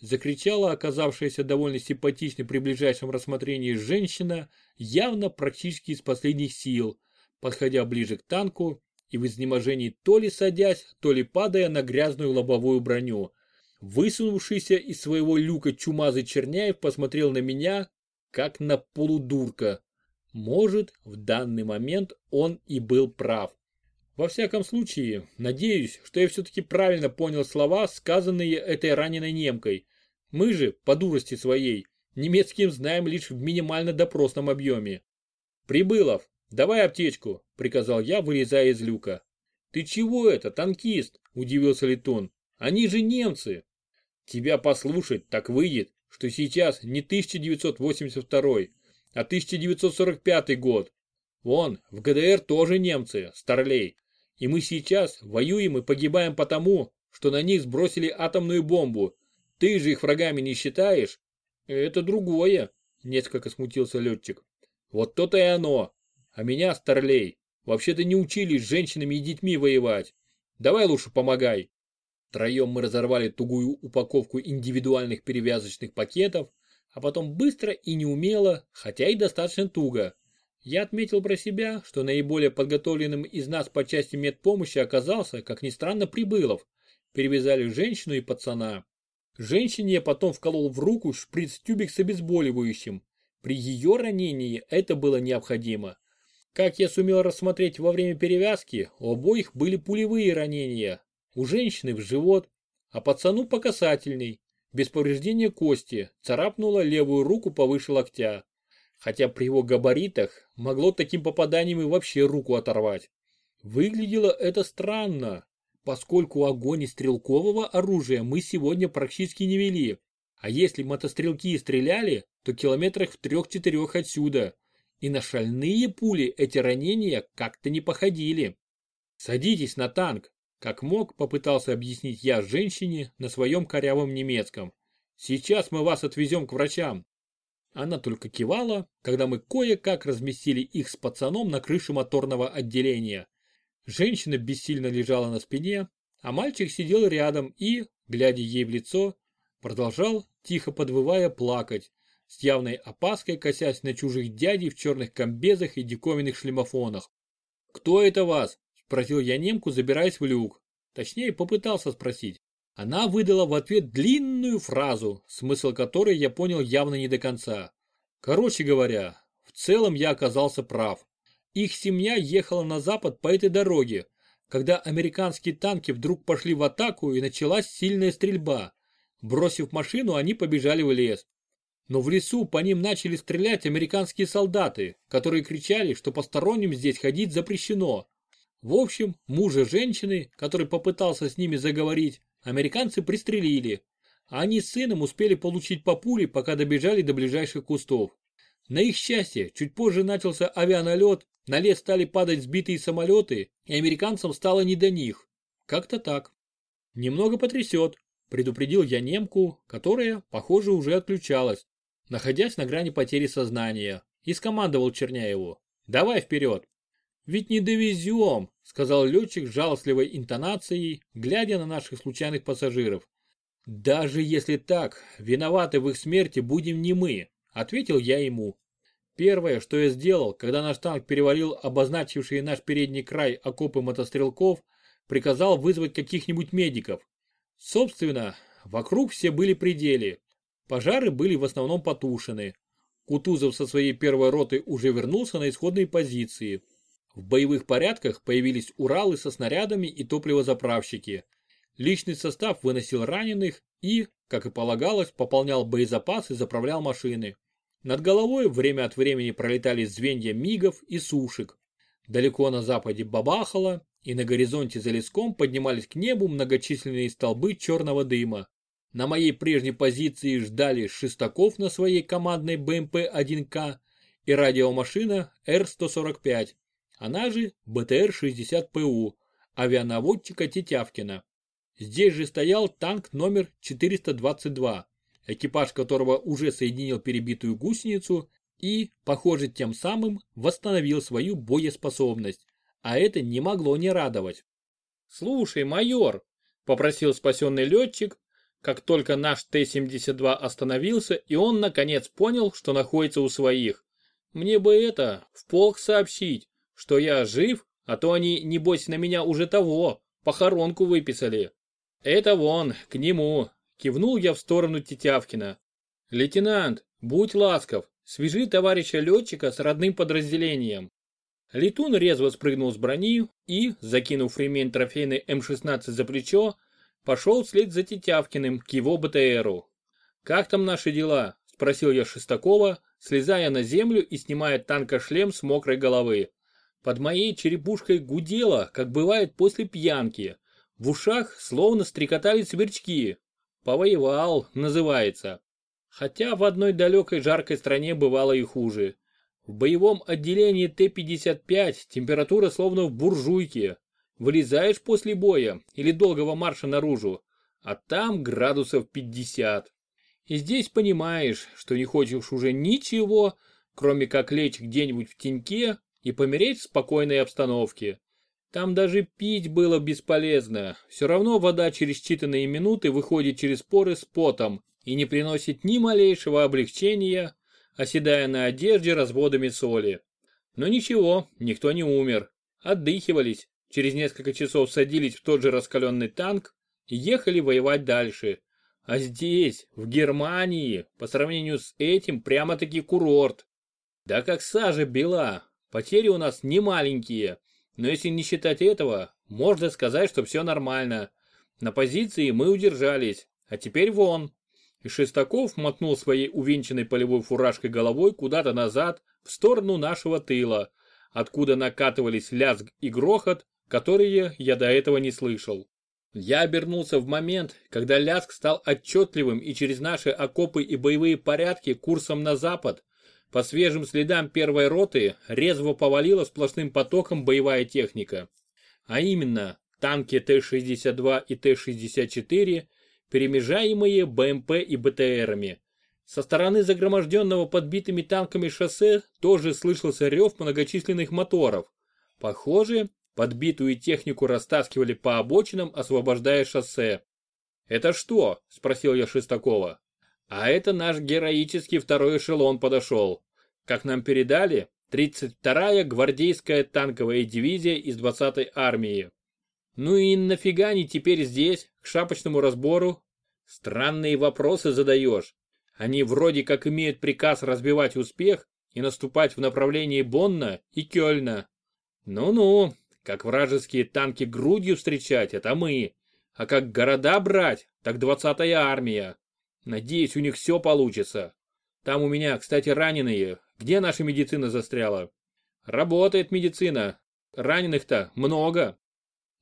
Закричала оказавшаяся довольно симпатичной при ближайшем рассмотрении женщина, явно практически из последних сил, подходя ближе к танку и в изнеможении то ли садясь, то ли падая на грязную лобовую броню. Высунувшийся из своего люка чумазый Черняев посмотрел на меня, как на полудурка. Может, в данный момент он и был прав. Во всяком случае, надеюсь, что я все-таки правильно понял слова, сказанные этой раненой немкой. Мы же, по дурости своей, немецким знаем лишь в минимально допросном объеме. «Прибылов, давай аптечку», — приказал я, вылезая из люка. «Ты чего это, танкист?» – удивился Летун. «Они же немцы!» «Тебя послушать, так выйдет, что сейчас не 1982, а 1945 год. Вон, в ГДР тоже немцы, старлей. И мы сейчас воюем и погибаем потому, что на них сбросили атомную бомбу. Ты же их врагами не считаешь? Это другое, несколько смутился летчик. Вот то-то и оно. А меня, старлей, вообще-то не учили с женщинами и детьми воевать. Давай лучше помогай. Троем мы разорвали тугую упаковку индивидуальных перевязочных пакетов, а потом быстро и неумело, хотя и достаточно туго. Я отметил про себя, что наиболее подготовленным из нас по части медпомощи оказался, как ни странно, Прибылов. Перевязали женщину и пацана. Женщине я потом вколол в руку шприц-тюбик с обезболивающим. При ее ранении это было необходимо. Как я сумел рассмотреть во время перевязки, у обоих были пулевые ранения. У женщины в живот, а пацану по касательной. Без повреждения кости, царапнула левую руку повыше локтя хотя при его габаритах могло таким попаданием и вообще руку оторвать. Выглядело это странно, поскольку огонь из стрелкового оружия мы сегодня практически не вели, а если мотострелки стреляли, то километрах в трех-четырех отсюда, и на шальные пули эти ранения как-то не походили. «Садитесь на танк», как мог, попытался объяснить я женщине на своем корявом немецком. «Сейчас мы вас отвезем к врачам». Она только кивала, когда мы кое-как разместили их с пацаном на крыше моторного отделения. Женщина бессильно лежала на спине, а мальчик сидел рядом и, глядя ей в лицо, продолжал, тихо подвывая, плакать, с явной опаской косясь на чужих дядей в черных комбезах и диковинных шлемофонах. «Кто это вас?» – Спросил я немку, забираясь в люк. Точнее, попытался спросить. Она выдала в ответ длинную фразу, смысл которой я понял явно не до конца. Короче говоря, в целом я оказался прав. Их семья ехала на запад по этой дороге, когда американские танки вдруг пошли в атаку и началась сильная стрельба. Бросив машину, они побежали в лес. Но в лесу по ним начали стрелять американские солдаты, которые кричали, что посторонним здесь ходить запрещено. В общем, мужа женщины, который попытался с ними заговорить, американцы пристрелили. А они с сыном успели получить по пуле, пока добежали до ближайших кустов. На их счастье, чуть позже начался авианалет, на лес стали падать сбитые самолеты, и американцам стало не до них. Как-то так. Немного потрясет, предупредил я немку, которая, похоже, уже отключалась, находясь на грани потери сознания, и скомандовал Черняеву. «Давай вперед!» «Ведь не довезем», — сказал летчик с жалостливой интонацией, глядя на наших случайных пассажиров. «Даже если так, виноваты в их смерти будем не мы», — ответил я ему. Первое, что я сделал, когда наш танк перевалил обозначившие наш передний край окопы мотострелков, приказал вызвать каких-нибудь медиков. Собственно, вокруг все были пределы. Пожары были в основном потушены. Кутузов со своей первой ротой уже вернулся на исходные позиции. В боевых порядках появились Уралы со снарядами и топливозаправщики. Личный состав выносил раненых и, как и полагалось, пополнял боезапас и заправлял машины. Над головой время от времени пролетали звенья мигов и сушек. Далеко на западе бабахало, и на горизонте за леском поднимались к небу многочисленные столбы черного дыма. На моей прежней позиции ждали Шестаков на своей командной БМП-1К и радиомашина Р-145, она же БТР-60ПУ, авианаводчика Тетявкина. Здесь же стоял танк номер 422, экипаж которого уже соединил перебитую гусеницу и, похоже, тем самым восстановил свою боеспособность. А это не могло не радовать. «Слушай, майор», – попросил спасенный летчик, как только наш Т-72 остановился, и он наконец понял, что находится у своих. Мне бы это, в полк сообщить, что я жив, а то они, небось, на меня уже того, похоронку выписали. Это вон, к нему, кивнул я в сторону Тетявкина. Лейтенант, будь ласков, свяжи товарища летчика с родным подразделением. Летун резво спрыгнул с брони и, закинув ремень трофейной М-16 за плечо, пошел вслед за Тетявкиным к его БТРу. «Как там наши дела?» – спросил я Шестакова, слезая на землю и снимая танкошлем с мокрой головы. Под моей черепушкой гудело, как бывает после пьянки. В ушах словно стрекотали сверчки. Повоевал, называется. Хотя в одной далекой жаркой стране бывало и хуже. В боевом отделении Т-55 температура словно в буржуйке. Вылезаешь после боя или долгого марша наружу, а там градусов 50. И здесь понимаешь, что не хочешь уже ничего, кроме как лечь где-нибудь в теньке и помереть в спокойной обстановке. Там даже пить было бесполезно, все равно вода через считанные минуты выходит через поры с потом и не приносит ни малейшего облегчения, оседая на одежде разводами соли. Но ничего, никто не умер. Отдыхивались, через несколько часов садились в тот же раскаленный танк и ехали воевать дальше. А здесь, в Германии, по сравнению с этим, прямо-таки курорт. Да как сажа бела, потери у нас не маленькие. Но если не считать этого, можно сказать, что все нормально. На позиции мы удержались, а теперь вон, и Шестаков мотнул своей увенчанной полевой фуражкой головой куда-то назад, в сторону нашего тыла, откуда накатывались лязг и грохот, которые я до этого не слышал. Я обернулся в момент, когда лязг стал отчетливым и через наши окопы и боевые порядки курсом на запад, по свежим следам первой роты резво повалила сплошным потоком боевая техника. А именно, танки Т-62 и Т-64 перемежаемые БМП и БТРами. Со стороны загроможденного подбитыми танками шоссе тоже слышался рев многочисленных моторов. Похоже, подбитую технику растаскивали по обочинам, освобождая шоссе. «Это что?» – спросил я Шестакова. «А это наш героический второй эшелон подошел. Как нам передали, 32-я гвардейская танковая дивизия из 20-й армии. Ну и нафига они теперь здесь, к шапочному разбору? Странные вопросы задаешь. Они вроде как имеют приказ разбивать успех и наступать в направлении Бонна и Кёльна. Ну-ну, как вражеские танки грудью встречать, это мы. А как города брать, так 20-я армия. Надеюсь, у них все получится. Там у меня, кстати, раненые. Где наша медицина застряла? Работает медицина. Раненых-то много.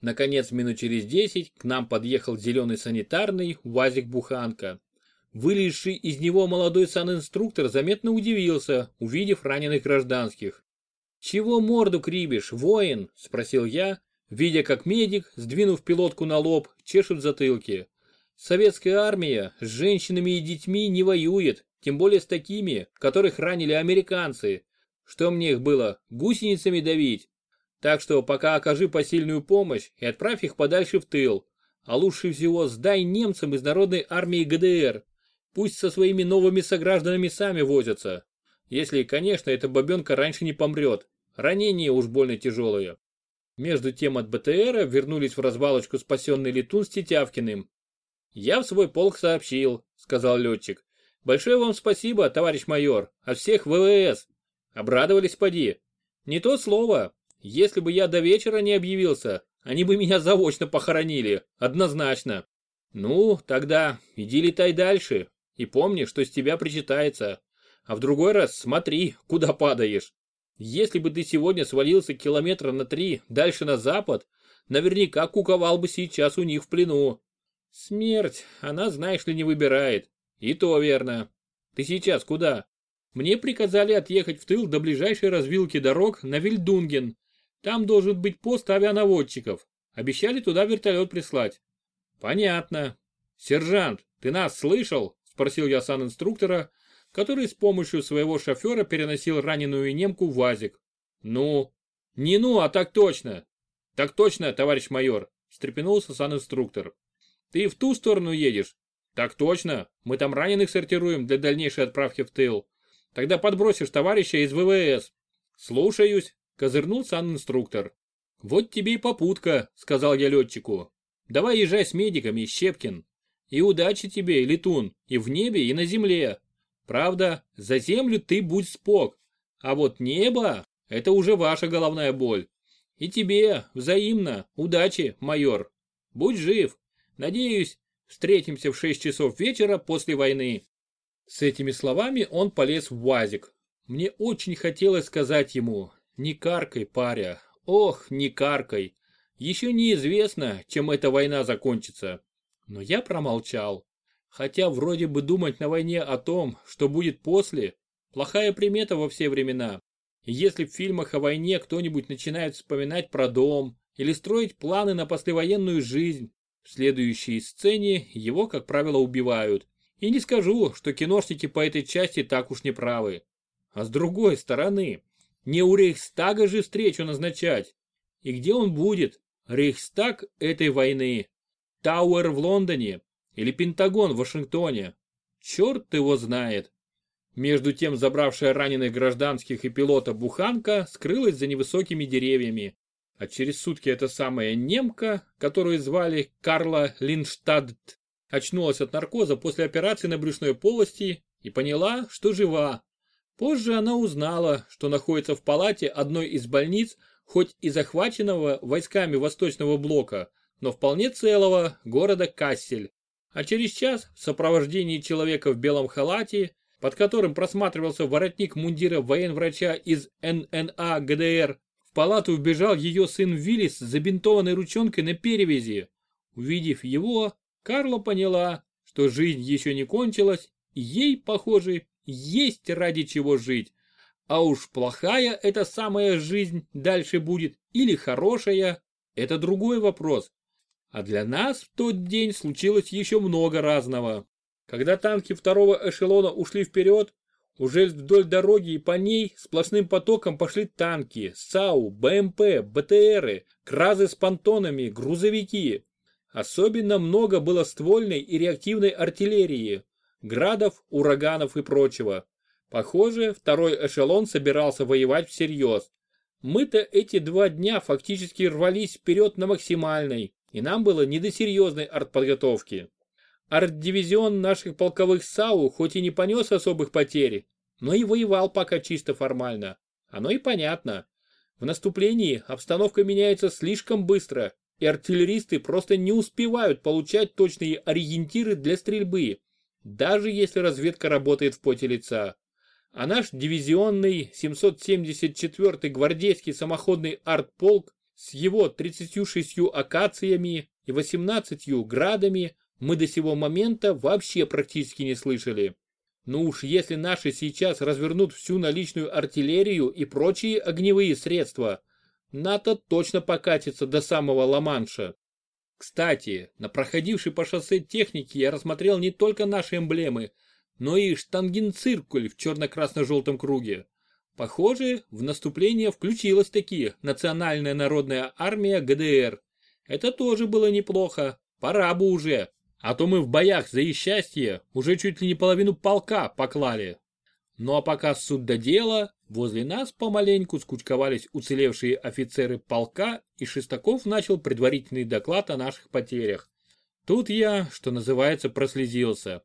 Наконец, минут через десять к нам подъехал зеленый санитарный УАЗик-буханка. Вылезший из него молодой санинструктор заметно удивился, увидев раненых гражданских. «Чего морду кривишь, воин?» – спросил я, видя, как медик, сдвинув пилотку на лоб, чешет затылки. «Советская армия с женщинами и детьми не воюет, тем более с такими, которых ранили американцы. Что мне их было, гусеницами давить? Так что пока окажи посильную помощь и отправь их подальше в тыл. А лучше всего сдай немцам из народной армии ГДР. Пусть со своими новыми согражданами сами возятся. Если, конечно, эта бабенка раньше не помрет. Ранения уж больно тяжелые. Между тем от БТРа вернулись в развалочку спасенный летун с Тетявкиным. «Я в свой полк сообщил», — сказал летчик. «Большое вам спасибо, товарищ майор, от всех ВВС. Обрадовались поди. Не то слово. Если бы я до вечера не объявился, они бы меня заочно похоронили, однозначно. Ну, тогда иди летай дальше и помни, что с тебя причитается. А в другой раз смотри, куда падаешь. Если бы ты сегодня свалился километра на три дальше на запад, наверняка куковал бы сейчас у них в плену. Смерть, она, знаешь ли, не выбирает. И то верно. Ты сейчас куда? Мне приказали отъехать в тыл до ближайшей развилки дорог на Вильдунген там должен быть пост авианаводчиков. Обещали туда вертолет прислать. Понятно. Сержант, ты нас слышал? Спросил я сан-инструктора, который с помощью своего шофера переносил раненую немку в ВАЗик. Ну? Не ну, а так точно. Так точно, товарищ майор, встрепенулся сан-инструктор. Ты в ту сторону едешь? Так точно, мы там раненых сортируем для дальнейшей отправки в тыл. Тогда подбросишь товарища из ВВС. Слушаюсь, Козырнул сан-инструктор. «Вот тебе и попутка», — сказал я летчику. «Давай езжай с медиками, Щепкин. И удачи тебе, летун, и в небе, и на земле. Правда, за землю ты будь спок, а вот небо — это уже ваша головная боль. И тебе, взаимно, удачи, майор. Будь жив. Надеюсь, встретимся в шесть часов вечера после войны». С этими словами он полез в УАЗик. Мне очень хотелось сказать ему, не каркай, паря, ох, не каркай. Еще неизвестно, чем эта война закончится. Но я промолчал. Хотя вроде бы думать на войне о том, что будет после, плохая примета во все времена. Если в фильмах о войне кто-нибудь начинает вспоминать про дом или строить планы на послевоенную жизнь, в следующей сцене его, как правило, убивают. И не скажу, что киношники по этой части так уж не правы. А с другой стороны, не у Рейхстага же встречу назначать. И где он будет? Рейхстаг этой войны? Тауэр в Лондоне? Или Пентагон в Вашингтоне? Черт его знает. Между тем забравшая раненых гражданских и пилота Буханка скрылась за невысокими деревьями. А через сутки эта самая немка, которую звали Карла Линштадт, очнулась от наркоза после операции на брюшной полости и поняла, что жива. Позже она узнала, что находится в палате одной из больниц, хоть и захваченного войсками Восточного блока, но вполне целого города Кассель. А через час в сопровождении человека в белом халате, под которым просматривался воротник мундира военврача из ННА ГДР, палату вбежал ее сын Виллис с забинтованной ручонкой на перевязи. Увидев его, Карла поняла, что жизнь еще не кончилась, ей, похоже, есть ради чего жить. А уж плохая эта самая жизнь дальше будет или хорошая, это другой вопрос. А для нас в тот день случилось еще много разного. Когда танки второго эшелона ушли вперед, уже вдоль дороги и по ней сплошным потоком пошли танки, САУ, БМП, БТРы, кразы с понтонами, грузовики. Особенно много было ствольной и реактивной артиллерии, градов, ураганов и прочего. Похоже, второй эшелон собирался воевать всерьез. Мы-то эти два дня фактически рвались вперед на максимальной, и нам было не до серьезной артподготовки. Арт-дивизион наших полковых САУ хоть и не понес особых потерь, но и воевал пока чисто формально. Оно и понятно. В наступлении обстановка меняется слишком быстро, и артиллеристы просто не успевают получать точные ориентиры для стрельбы, даже если разведка работает в поте лица. А наш дивизионный 774-й гвардейский самоходный артполк с его 36 акациями и 18 градами мы до сего момента вообще практически не слышали. Ну уж если наши сейчас развернут всю наличную артиллерию и прочие огневые средства, НАТО точно покатится до самого Ла-Манша. Кстати, на проходившей по шоссе технике я рассмотрел не только наши эмблемы, но и штангенциркуль в черно-красно-желтом круге. Похоже, в наступление включилась таки Национальная народная армия ГДР. Это тоже было неплохо, пора бы уже. А то мы в боях за их счастье уже чуть ли не половину полка поклали. Ну а пока суд до дела, возле нас помаленьку скучковались уцелевшие офицеры полка, и Шестаков начал предварительный доклад о наших потерях. Тут я, что называется, прослезился.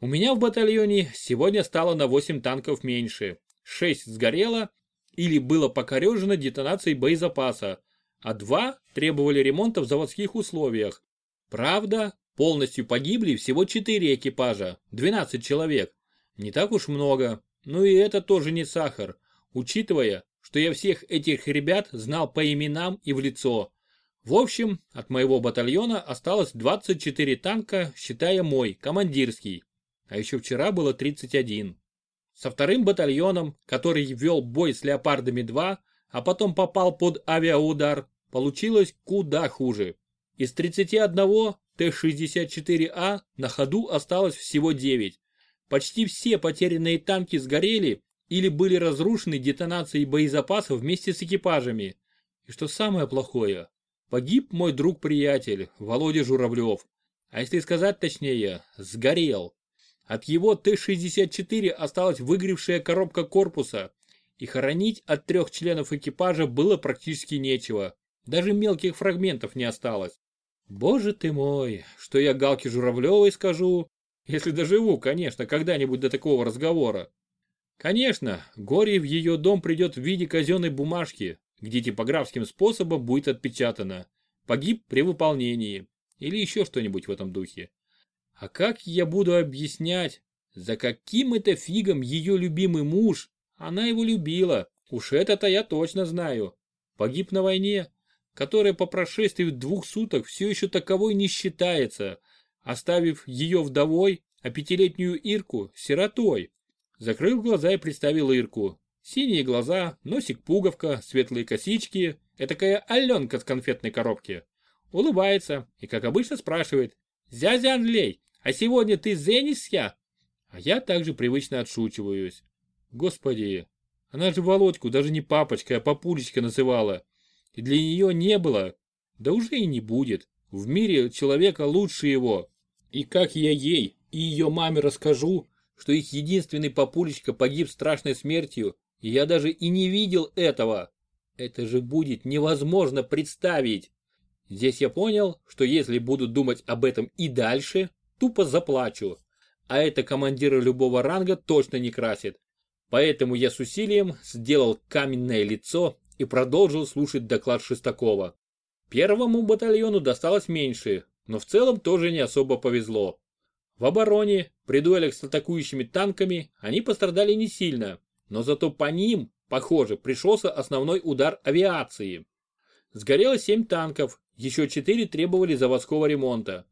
У меня в батальоне сегодня стало на 8 танков меньше. 6 сгорело или было покорежено детонацией боезапаса, а 2 требовали ремонта в заводских условиях. Правда, Полностью погибли всего 4 экипажа, 12 человек. Не так уж много, но и это тоже не сахар, учитывая, что я всех этих ребят знал по именам и в лицо. В общем, от моего батальона осталось 24 танка, считая мой, командирский. А еще вчера было 31. Со вторым батальоном, который вел бой с Леопардами-2, а потом попал под авиаудар, получилось куда хуже. Из 31 Т-64А на ходу осталось всего 9. Почти все потерянные танки сгорели или были разрушены детонацией боезапаса вместе с экипажами. И что самое плохое, погиб мой друг-приятель Володя Журавлев. А если сказать точнее, сгорел. От его Т-64 осталась выгревшая коробка корпуса, и хоронить от трех членов экипажа было практически нечего. Даже мелких фрагментов не осталось. Боже ты мой, что я Галке Журавлевой скажу, если доживу, конечно, когда-нибудь до такого разговора. Конечно, горе в ее дом придет в виде казенной бумажки, где типографским способом будет отпечатано «Погиб при выполнении» или еще что-нибудь в этом духе. А как я буду объяснять, за каким это фигом ее любимый муж, она его любила, уж это-то я точно знаю, погиб на войне, которая по прошествии двух суток все еще таковой не считается, оставив ее вдовой, а пятилетнюю Ирку сиротой. Закрыл глаза и представил Ирку. Синие глаза, носик-пуговка, светлые косички, этакая Аленка с конфетной коробки. Улыбается и, как обычно, спрашивает, «Зязя Анлей, а сегодня ты зенисья?» А я также привычно отшучиваюсь. Господи, она же Володьку даже не папочкой, а папулечкой называла. Для нее не было, да уже и не будет, в мире человека лучше его. И как я ей и ее маме расскажу, что их единственный папулечка погиб страшной смертью, и я даже и не видел этого. Это же будет невозможно представить. Здесь я понял, что если буду думать об этом и дальше, тупо заплачу. А это командира любого ранга точно не красит. Поэтому я с усилием сделал каменное лицо и продолжил слушать доклад Шестакова. Первому батальону досталось меньше, но в целом тоже не особо повезло. В обороне, при дуэлях с атакующими танками, они пострадали не сильно, но зато по ним, похоже, пришелся основной удар авиации. Сгорело 7 танков, еще 4 требовали заводского ремонта.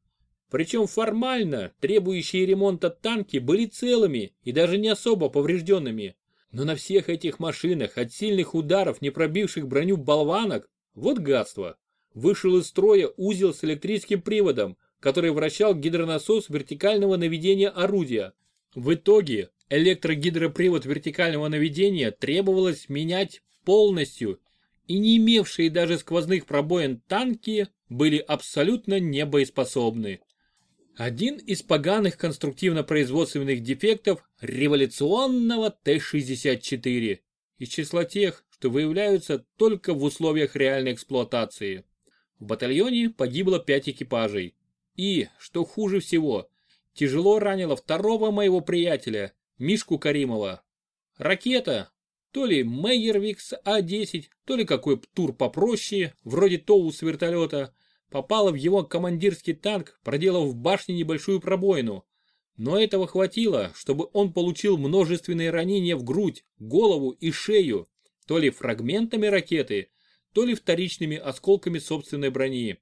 Причем формально требующие ремонта танки были целыми и даже не особо поврежденными, но на всех этих машинах от сильных ударов, не пробивших броню болванок, вот гадство, вышел из строя узел с электрическим приводом, который вращал гидронасос вертикального наведения орудия. В итоге электрогидропривод вертикального наведения требовалось менять полностью, и не имевшие даже сквозных пробоин танки были абсолютно небоеспособны. Один из поганых конструктивно-производственных дефектов революционного Т-64 из числа тех, что выявляются только в условиях реальной эксплуатации. В батальоне погибло пять экипажей. И, что хуже всего, тяжело ранило второго моего приятеля, Мишку Каримова. Ракета, то ли Мейервикс А-10, то ли какой тур попроще, вроде Тоу с вертолета, попала в его командирский танк, проделав в башне небольшую пробоину. Но этого хватило, чтобы он получил множественные ранения в грудь, голову и шею, то ли фрагментами ракеты, то ли вторичными осколками собственной брони.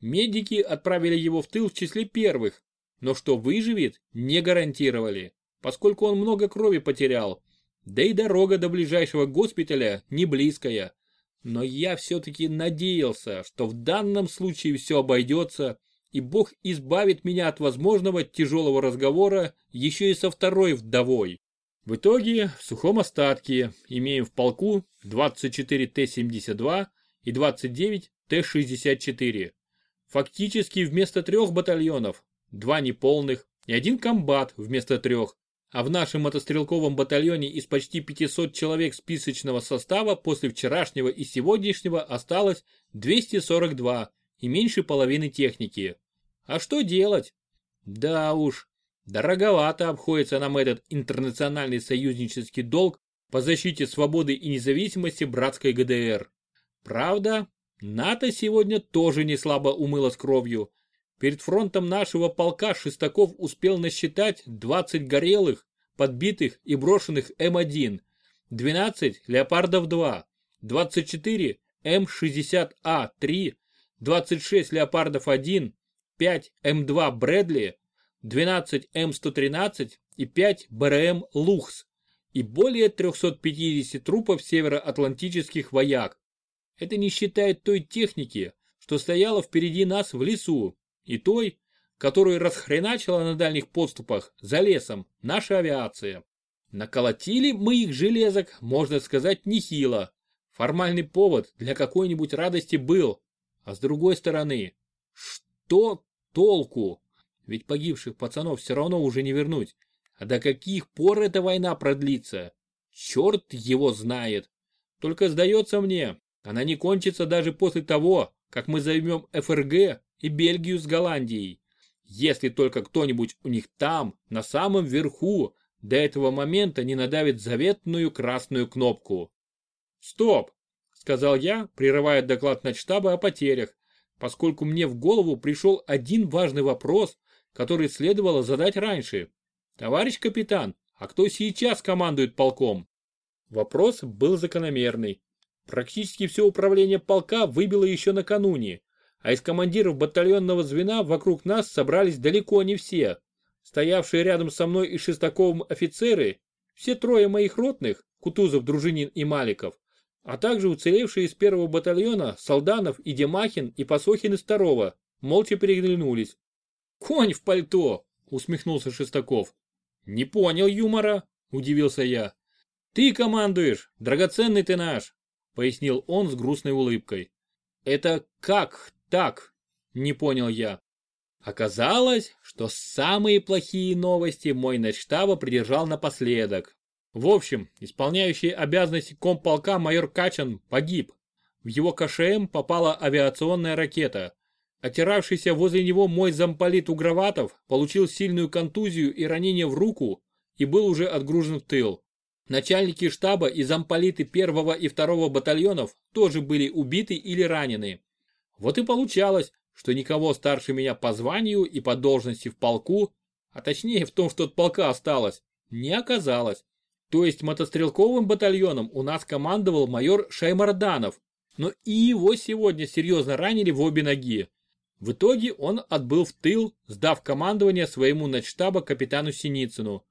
Медики отправили его в тыл в числе первых, но что выживет, не гарантировали, поскольку он много крови потерял. Да и дорога до ближайшего госпиталя не близкая. Но я все-таки надеялся, что в данном случае все обойдется, и Бог избавит меня от возможного тяжелого разговора еще и со второй вдовой. В итоге, в сухом остатке, имеем в полку 24 Т-72 и 29 Т-64. Фактически вместо трех батальонов, два неполных и один комбат вместо трех, а в нашем мотострелковом батальоне из почти 500 человек списочного состава после вчерашнего и сегодняшнего осталось 242 и меньше половины техники. А что делать? Да уж, дороговато обходится нам этот интернациональный союзнический долг по защите свободы и независимости братской ГДР. Правда, НАТО сегодня тоже не слабо умыло с кровью, Перед фронтом нашего полка Шестаков успел насчитать 20 горелых, подбитых и брошенных М1, 12 Леопардов-2, 24 М60А3, 26 Леопардов-1, 5 М2 Брэдли, 12 М113 и 5 БРМ Лухс и более 350 трупов североатлантических вояк. Это не считая той техники, что стояла впереди нас в лесу, и той, которую расхреначила на дальних подступах за лесом наша авиация. Наколотили мы их железок, можно сказать, нехило. Формальный повод для какой-нибудь радости был. А с другой стороны, что толку? Ведь погибших пацанов все равно уже не вернуть. А до каких пор эта война продлится? Черт его знает. Только сдается мне, она не кончится даже после того, как мы займем ФРГ и Бельгию с Голландией. Если только кто-нибудь у них там, на самом верху, до этого момента не надавит заветную красную кнопку. «Стоп!» – сказал я, прерывая доклад штаба о потерях, поскольку мне в голову пришел один важный вопрос, который следовало задать раньше. «Товарищ капитан, а кто сейчас командует полком?» Вопрос был закономерный. Практически все управление полка выбило еще накануне, а из командиров батальонного звена вокруг нас собрались далеко не все. Стоявшие рядом со мной и Шестаковым офицеры, все трое моих ротных, Кутузов, Дружинин и Маликов, а также уцелевшие из первого батальона Солданов и Демахин и Посохин из второго, молча переглянулись. «Конь в пальто!» – усмехнулся Шестаков. «Не понял юмора», – удивился я. «Ты командуешь, драгоценный ты наш», – пояснил он с грустной улыбкой. «Это как так?» – не понял я. Оказалось, что самые плохие новости мой начштаба придержал напоследок. В общем, исполняющий обязанности комполка майор Качан погиб. В его КШМ попала авиационная ракета. Отиравшийся возле него мой замполит Угроватов получил сильную контузию и ранение в руку и был уже отгружен в тыл. Начальники штаба и замполиты первого и второго батальонов тоже были убиты или ранены. Вот и получалось, что никого старше меня по званию и по должности в полку, а точнее в том, что от полка осталось, не оказалось. То есть мотострелковым батальоном у нас командовал майор Шаймарданов, но и его сегодня серьезно ранили в обе ноги. В итоге он отбыл в тыл, сдав командование своему начштаба капитану Синицыну.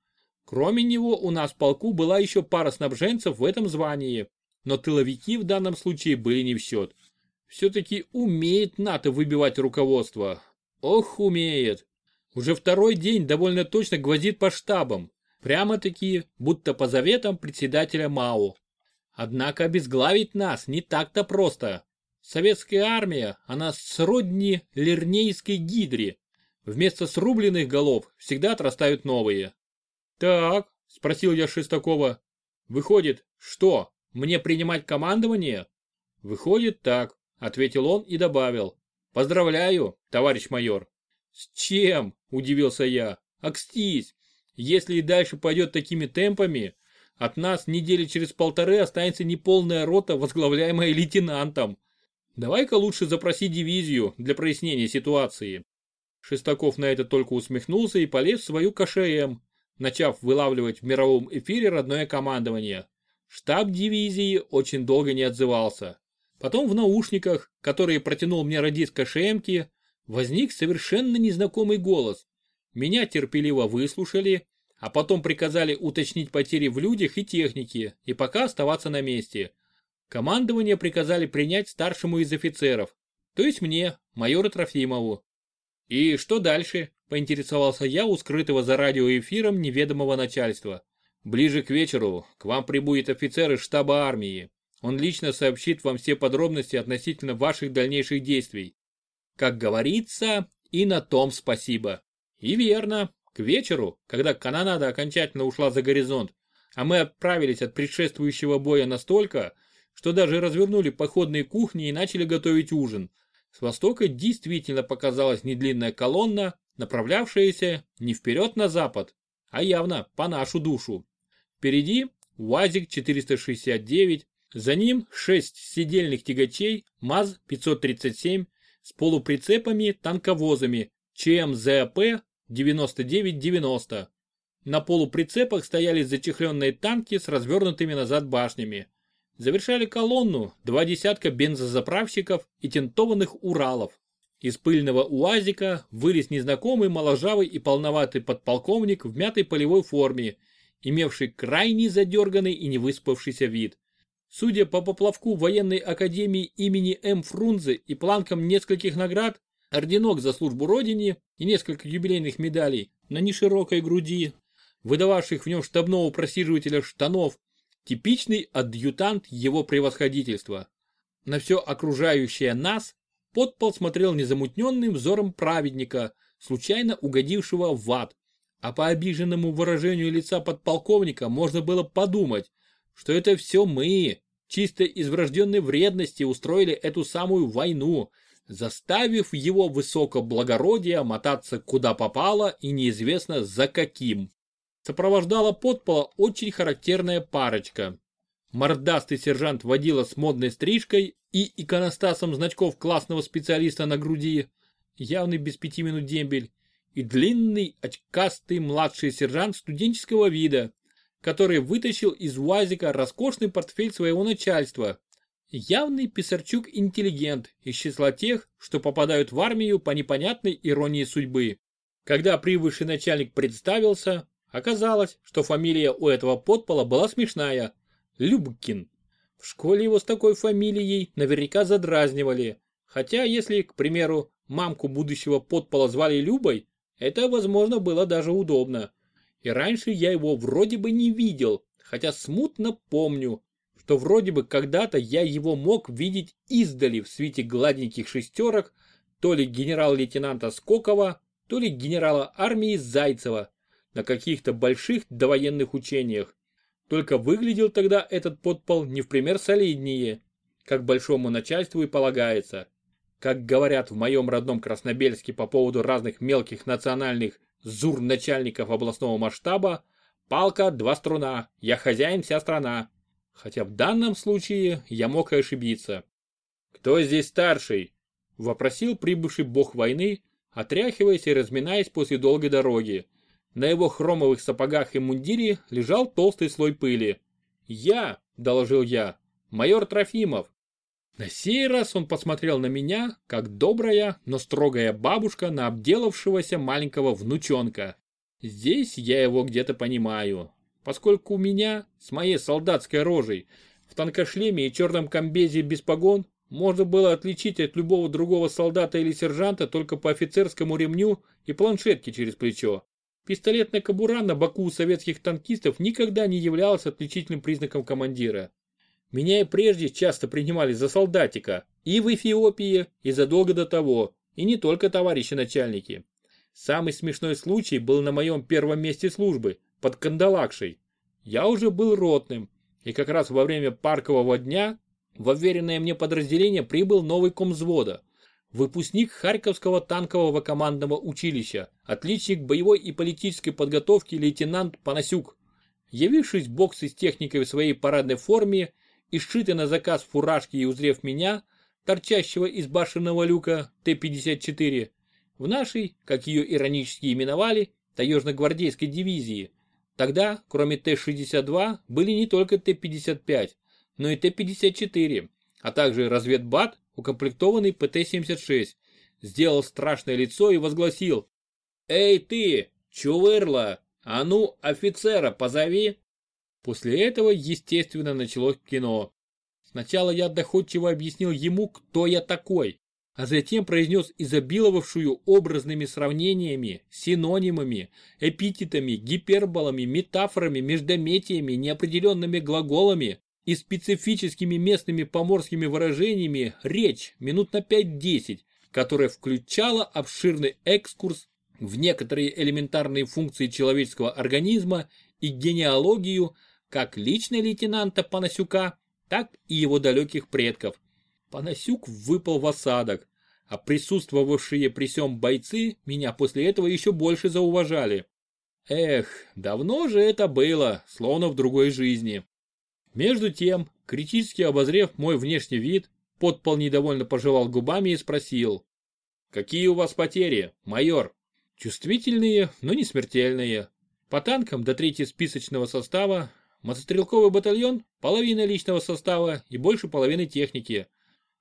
Кроме него у нас в полку была еще пара снабженцев в этом звании, но тыловики в данном случае были не в счет. Все-таки умеет НАТО выбивать руководство. Ох, умеет. Уже второй день довольно точно гвоздит по штабам. Прямо-таки, будто по заветам председателя МАУ. Однако обезглавить нас не так-то просто. Советская армия, она сродни лирнейской гидре. Вместо срубленных голов всегда отрастают новые. Так, спросил я Шестакова. Выходит, что, мне принимать командование? Выходит так, ответил он и добавил. Поздравляю, товарищ майор. С чем? Удивился я. Акстись. Если и дальше пойдет такими темпами, от нас недели через полторы останется неполная рота, возглавляемая лейтенантом. Давай-ка лучше запроси дивизию для прояснения ситуации. Шестаков на это только усмехнулся и полез в свою КШМ, начав вылавливать в мировом эфире родное командование. Штаб дивизии очень долго не отзывался. Потом в наушниках, которые протянул мне радист КШМки, возник совершенно незнакомый голос. Меня терпеливо выслушали, а потом приказали уточнить потери в людях и технике и пока оставаться на месте. Командование приказали принять старшему из офицеров, то есть мне, майору Трофимову. «И что дальше?» – поинтересовался я у скрытого за радиоэфиром неведомого начальства. «Ближе к вечеру к вам прибудет офицер из штаба армии. Он лично сообщит вам все подробности относительно ваших дальнейших действий. Как говорится, и на том спасибо. И верно, к вечеру, когда канонада окончательно ушла за горизонт, а мы отправились от предшествующего боя настолько, что даже развернули походные кухни и начали готовить ужин, с востока действительно показалась недлинная колонна, направлявшаяся не вперед на запад, а явно по нашу душу. Впереди УАЗик-469, за ним 6 сидельных тягачей МАЗ-537 с полуприцепами-танковозами ЧМЗП 9990. На полуприцепах стояли зачехленные танки с развернутыми назад башнями. Завершали колонну два десятка бензозаправщиков и тентованных Уралов. Из пыльного УАЗика вылез незнакомый моложавый и полноватый подполковник в мятой полевой форме, имевший крайне задерганный и невыспавшийся вид. Судя по поплавку военной академии имени М. Фрунзе и планкам нескольких наград, орденок за службу родине и несколько юбилейных медалей на неширокой груди, выдававших в нем штабного просиживателя штанов Типичный адъютант его превосходительства. На все окружающее нас подпол смотрел незамутненным взором праведника, случайно угодившего в ад. А по обиженному выражению лица подполковника можно было подумать, что это все мы, чисто из врожденной вредности устроили эту самую войну, заставив его высокоблагородие мотаться куда попало и неизвестно за каким сопровождала подпола очень характерная парочка. Мордастый сержант водила с модной стрижкой и иконостасом значков классного специалиста на груди, явный без пяти минут дембель, и длинный очкастый младший сержант студенческого вида, который вытащил из УАЗика роскошный портфель своего начальства. Явный писарчук-интеллигент из числа тех, что попадают в армию по непонятной иронии судьбы. Когда прибывший начальник представился, Оказалось, что фамилия у этого подпола была смешная – Любкин. В школе его с такой фамилией наверняка задразнивали. Хотя, если, к примеру, мамку будущего подпола звали Любой, это, возможно, было даже удобно. И раньше я его вроде бы не видел, хотя смутно помню, что вроде бы когда-то я его мог видеть издали в свете гладеньких шестерок то ли генерал-лейтенанта Скокова, то ли генерала армии Зайцева на каких-то больших довоенных учениях. Только выглядел тогда этот подпол не в пример солиднее, как большому начальству и полагается. Как говорят в моем родном Краснобельске по поводу разных мелких национальных зур-начальников областного масштаба, палка, два струна, я хозяин, вся страна. Хотя в данном случае я мог и ошибиться. «Кто здесь старший?» – вопросил прибывший бог войны, отряхиваясь и разминаясь после долгой дороги. На его хромовых сапогах и мундире лежал толстый слой пыли. «Я», — доложил я, — «майор Трофимов». На сей раз он посмотрел на меня, как добрая, но строгая бабушка на обделавшегося маленького внучонка. Здесь я его где-то понимаю, поскольку у меня, с моей солдатской рожей, в тонкошлеме и черном комбезе без погон, можно было отличить от любого другого солдата или сержанта только по офицерскому ремню и планшетке через плечо. Пистолетная кобура на боку у советских танкистов никогда не являлась отличительным признаком командира. Меня и прежде часто принимали за солдатика, и в Эфиопии, и задолго до того, и не только товарищи начальники. Самый смешной случай был на моем первом месте службы, под Кандалакшей. Я уже был ротным, и как раз во время паркового дня в уверенное мне подразделение прибыл новый комзвода. Выпускник Харьковского танкового командного училища, отличник боевой и политической подготовки лейтенант Панасюк. Явившись в боксы с техникой в своей парадной форме и сшитый на заказ фуражки и узрев меня, торчащего из башенного люка Т-54, в нашей, как ее иронически именовали, таежно-гвардейской дивизии, Тогда, кроме Т-62, были не только Т-55, но и Т-54, а также разведбат, укомплектованный ПТ-76. Сделал страшное лицо и возгласил. «Эй ты, чувырла, а ну офицера позови!» После этого, естественно, началось кино. Сначала я доходчиво объяснил ему, кто я такой, а затем произнес изобиловавшую образными сравнениями, синонимами, эпитетами, гиперболами, метафорами, междометиями, неопределенными глаголами и специфическими местными поморскими выражениями речь минут на 5-10, которая включала обширный экскурс в некоторые элементарные функции человеческого организма и генеалогию как лично лейтенанта Панасюка, так и его далеких предков. Панасюк выпал в осадок, а присутствовавшие при сём бойцы меня после этого еще больше зауважали. Эх, давно же это было, словно в другой жизни. Между тем, критически обозрев мой внешний вид, подпол недовольно пожевал губами и спросил. «Какие у вас потери, майор?» «Чувствительные, но не смертельные. По танкам до трети списочного состава, мотострелковый батальон, половина личного состава и больше половины техники.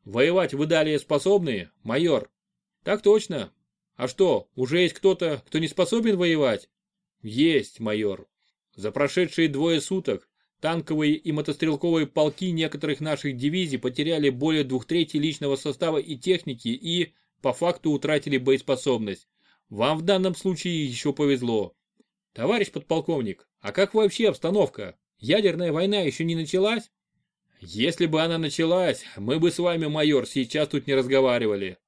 Воевать вы далее способны, майор? Так точно. А что, уже есть кто-то, кто не способен воевать? Есть, майор. За прошедшие двое суток танковые и мотострелковые полки некоторых наших дивизий потеряли более двух третей личного состава и техники и, по факту, утратили боеспособность. Вам в данном случае еще повезло. Товарищ подполковник, а как вообще обстановка? Ядерная война еще не началась? Если бы она началась, мы бы с вами, майор, сейчас тут не разговаривали.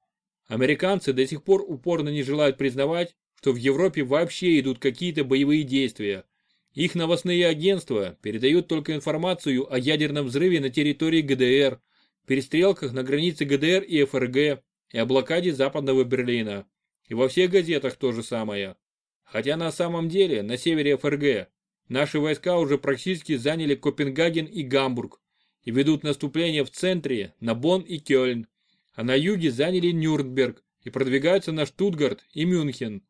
Американцы до сих пор упорно не желают признавать, что в Европе вообще идут какие-то боевые действия. Их новостные агентства передают только информацию о ядерном взрыве на территории ГДР, перестрелках на границе ГДР и ФРГ и о блокаде западного Берлина. И во всех газетах то же самое. Хотя на самом деле на севере ФРГ наши войска уже практически заняли Копенгаген и Гамбург, и ведут наступление в центре на Бонн и Кёльн, а на юге заняли Нюрнберг и продвигаются на Штутгарт и Мюнхен.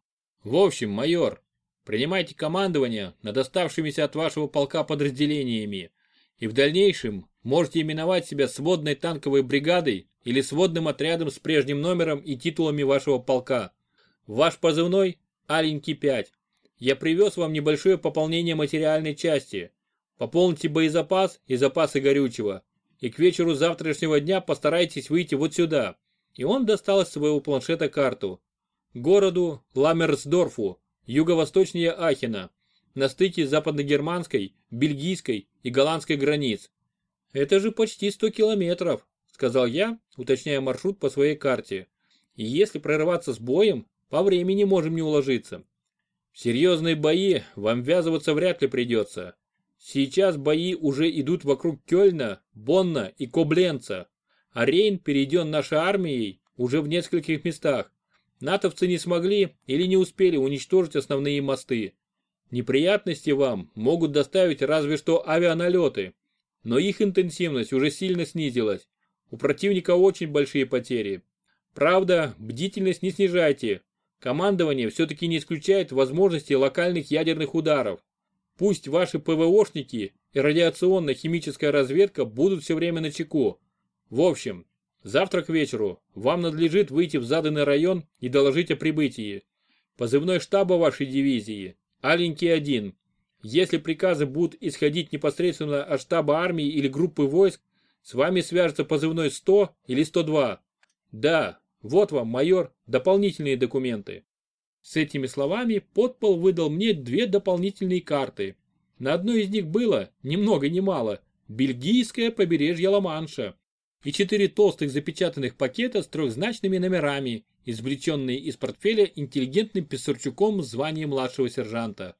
В общем, майор, принимайте командование над оставшимися от вашего полка подразделениями и в дальнейшем можете именовать себя сводной танковой бригадой или сводным отрядом с прежним номером и титулами вашего полка. Ваш позывной – Аленький 5. Я привез вам небольшое пополнение материальной части – Пополните боезапас и запасы горючего. И к вечеру завтрашнего дня постарайтесь выйти вот сюда. И он достал из своего планшета карту. Городу Ламерсдорфу, юго-восточнее Ахена, на стыке западно-германской, бельгийской и голландской границ. Это же почти 100 километров, сказал я, уточняя маршрут по своей карте. И если прорываться с боем, по времени можем не уложиться. В серьезные бои вам ввязываться вряд ли придется. Сейчас бои уже идут вокруг Кёльна, Бонна и Кобленца, а Рейн перейден нашей армией уже в нескольких местах. Натовцы не смогли или не успели уничтожить основные мосты. Неприятности вам могут доставить разве что авианалеты, но их интенсивность уже сильно снизилась. У противника очень большие потери. Правда, бдительность не снижайте. Командование все-таки не исключает возможности локальных ядерных ударов. Пусть ваши ПВОшники и радиационно-химическая разведка будут все время на чеку. В общем, завтра к вечеру вам надлежит выйти в заданный район и доложить о прибытии. Позывной штаба вашей дивизии – Аленький-1. Если приказы будут исходить непосредственно от штаба армии или группы войск, с вами свяжется позывной 100 или 102. Да, вот вам, майор, дополнительные документы. С этими словами подпол выдал мне две дополнительные карты. На одной из них было, ни много ни мало, бельгийское побережье Ла-Манша и четыре толстых запечатанных пакета с трехзначными номерами извлеченные из портфеля интеллигентным писарчуком звания младшего сержанта.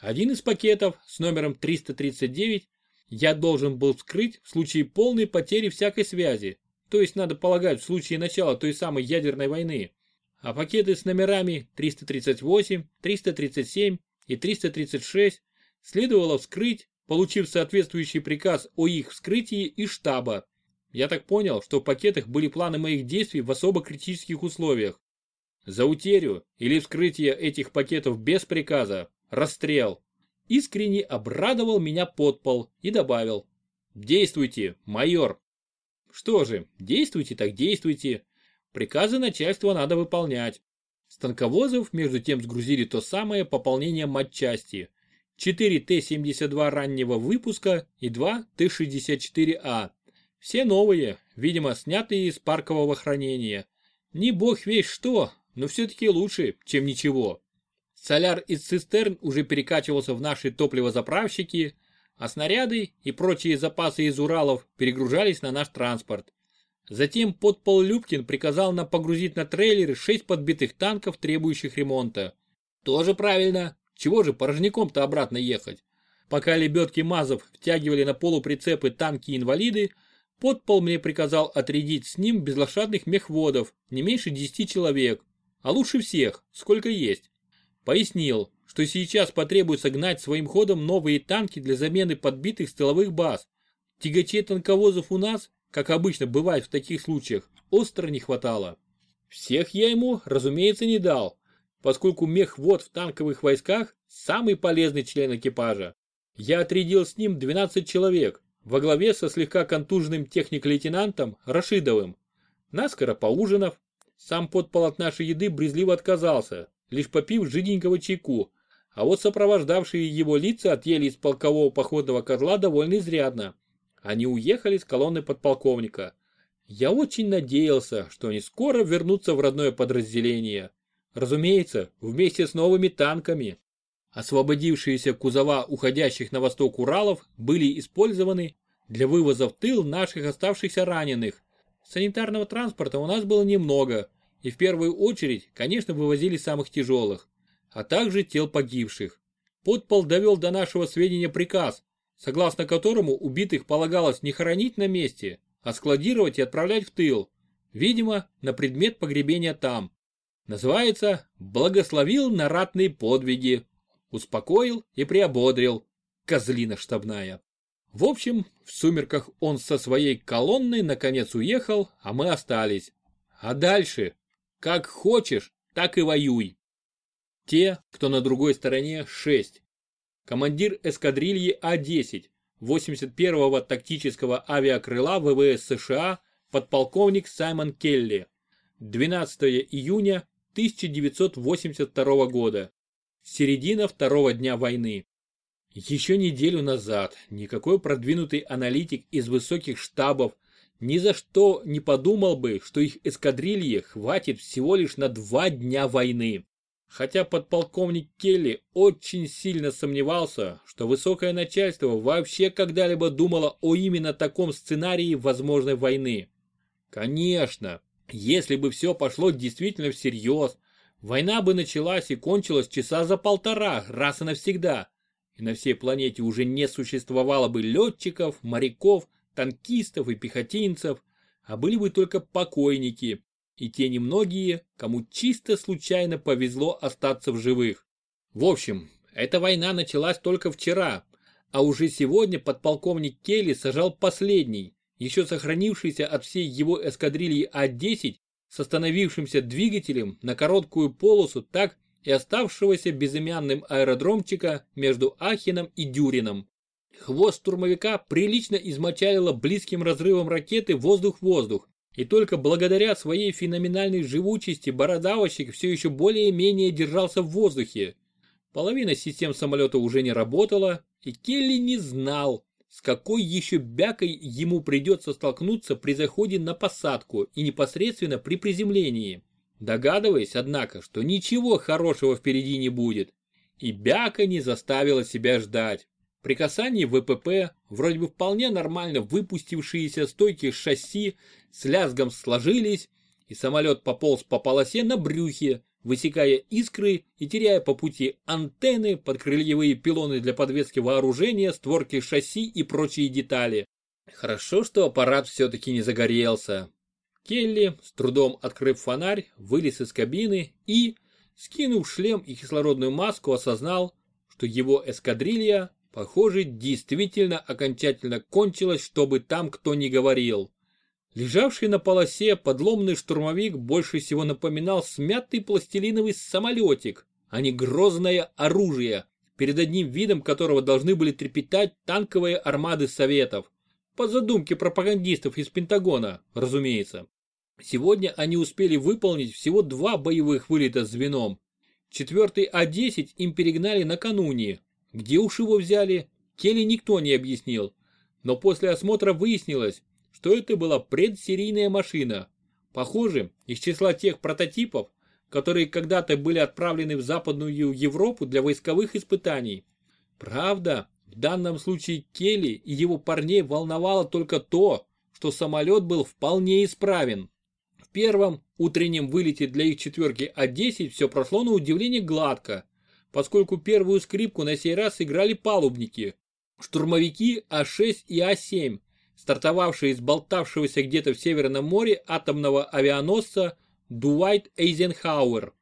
Один из пакетов с номером 339 я должен был вскрыть в случае полной потери всякой связи, то есть надо полагать в случае начала той самой ядерной войны. А пакеты с номерами 338, 337 и 336 следовало вскрыть, получив соответствующий приказ о их вскрытии из штаба. Я так понял, что в пакетах были планы моих действий в особо критических условиях. За утерю или вскрытие этих пакетов без приказа – расстрел. Искренне обрадовал меня подпол и добавил. Действуйте, майор. Что же, действуйте так действуйте. Приказы начальства надо выполнять. Станковозов между тем сгрузили то самое пополнение матчасти. 4 Т-72 раннего выпуска и 2 Т-64А. Все новые, видимо, снятые из паркового хранения. Не бог весь что, но все-таки лучше, чем ничего. Соляр из цистерн уже перекачивался в наши топливозаправщики, а снаряды и прочие запасы из Уралов перегружались на наш транспорт. Затем подпол Любкин приказал нам погрузить на трейлеры шесть подбитых танков, требующих ремонта. Тоже правильно, чего же порожняком-то обратно ехать? Пока лебедки Мазов втягивали на полуприцепы танки-инвалиды, подпол мне приказал отрядить с ним безлошадных мехводов, не меньше десяти человек, а лучше всех, сколько есть. Пояснил, что сейчас потребуется гнать своим ходом новые танки для замены подбитых стыловых баз. Тягачей танковозов у нас, как обычно бывает в таких случаях, остро не хватало. Всех я ему, разумеется, не дал, поскольку мехвод в танковых войсках самый полезный член экипажа. Я отрядил с ним 12 человек, во главе со слегка контуженным техник-лейтенантом Рашидовым. Наскоро поужинав, сам подпол от нашей еды брезливо отказался, лишь попив жиденького чайку, а вот сопровождавшие его лица отъели из полкового походного козла довольно изрядно. Они уехали с колонны подполковника. Я очень надеялся, что они скоро вернутся в родное подразделение. Разумеется, вместе с новыми танками. Освободившиеся кузова уходящих на восток Уралов были использованы для вывоза в тыл наших оставшихся раненых. Санитарного транспорта у нас было немного, и в первую очередь, конечно, вывозили самых тяжелых, а также тел погибших. Подпол довел до нашего сведения приказ, согласно которому убитых полагалось не хоронить на месте, а складировать и отправлять в тыл, видимо, на предмет погребения там. Называется «Благословил на ратные подвиги», успокоил и приободрил, козлина штабная. В общем, в сумерках он со своей колонной наконец уехал, а мы остались. А дальше как хочешь, так и воюй. Те, кто на другой стороне, 6. Командир эскадрильи А-10 81-го тактического авиакрыла ВВС США подполковник Саймон Келли. 12 июня 1982 года. Середина второго дня войны. Еще неделю назад никакой продвинутый аналитик из высоких штабов ни за что не подумал бы, что их эскадрилье хватит всего лишь на два дня войны. Хотя подполковник Келли очень сильно сомневался, что высокое начальство вообще когда-либо думало о именно таком сценарии возможной войны. Конечно, если бы все пошло действительно всерьез, война бы началась и кончилась часа за полтора, раз и навсегда. И на всей планете уже не существовало бы летчиков, моряков, танкистов и пехотинцев, а были бы только покойники и те немногие, кому чисто случайно повезло остаться в живых. В общем, эта война началась только вчера, а уже сегодня подполковник Келли сажал последний, еще сохранившийся от всей его эскадрильи А-10 с остановившимся двигателем на короткую полосу так и оставшегося безымянным аэродромчика между Ахином и Дюрином. Хвост штурмовика прилично измочалило близким разрывом ракеты воздух-воздух, и только благодаря своей феноменальной живучести бородавочек все еще более-менее держался в воздухе. Половина систем самолета уже не работала, и Келли не знал, с какой еще бякой ему придется столкнуться при заходе на посадку и непосредственно при приземлении. Догадываясь, однако, что ничего хорошего впереди не будет. И бяка не заставила себя ждать. При касании ВПП, вроде бы вполне нормально выпустившиеся стойки шасси с лязгом сложились, и самолет пополз по полосе на брюхе, высекая искры и теряя по пути антенны, подкрыльевые пилоны для подвески вооружения, створки шасси и прочие детали. Хорошо, что аппарат все-таки не загорелся. Келли, с трудом открыв фонарь, вылез из кабины и, скинув шлем и кислородную маску, осознал, что его эскадрилья, похоже, действительно окончательно кончилась, чтобы там кто ни говорил. Лежавший на полосе подломный штурмовик больше всего напоминал смятый пластилиновый самолетик, а не грозное оружие, перед одним видом которого должны были трепетать танковые армады Советов. По задумке пропагандистов из Пентагона, разумеется. Сегодня они успели выполнить всего два боевых вылета с звеном. Четвертый А-10 им перегнали накануне. Где уж его взяли, Келли никто не объяснил. Но после осмотра выяснилось, что это была предсерийная машина. Похоже, из числа тех прототипов, которые когда-то были отправлены в Западную Европу для войсковых испытаний. Правда, в данном случае Келли и его парней волновало только то, что самолет был вполне исправен. В первом утреннем вылете для их четверки А-10 все прошло на удивление гладко, поскольку первую скрипку на сей раз играли палубники. Штурмовики А-6 и А-7, стартовавшие из болтавшегося где-то в Северном море атомного авианосца Дуайт Эйзенхауэр.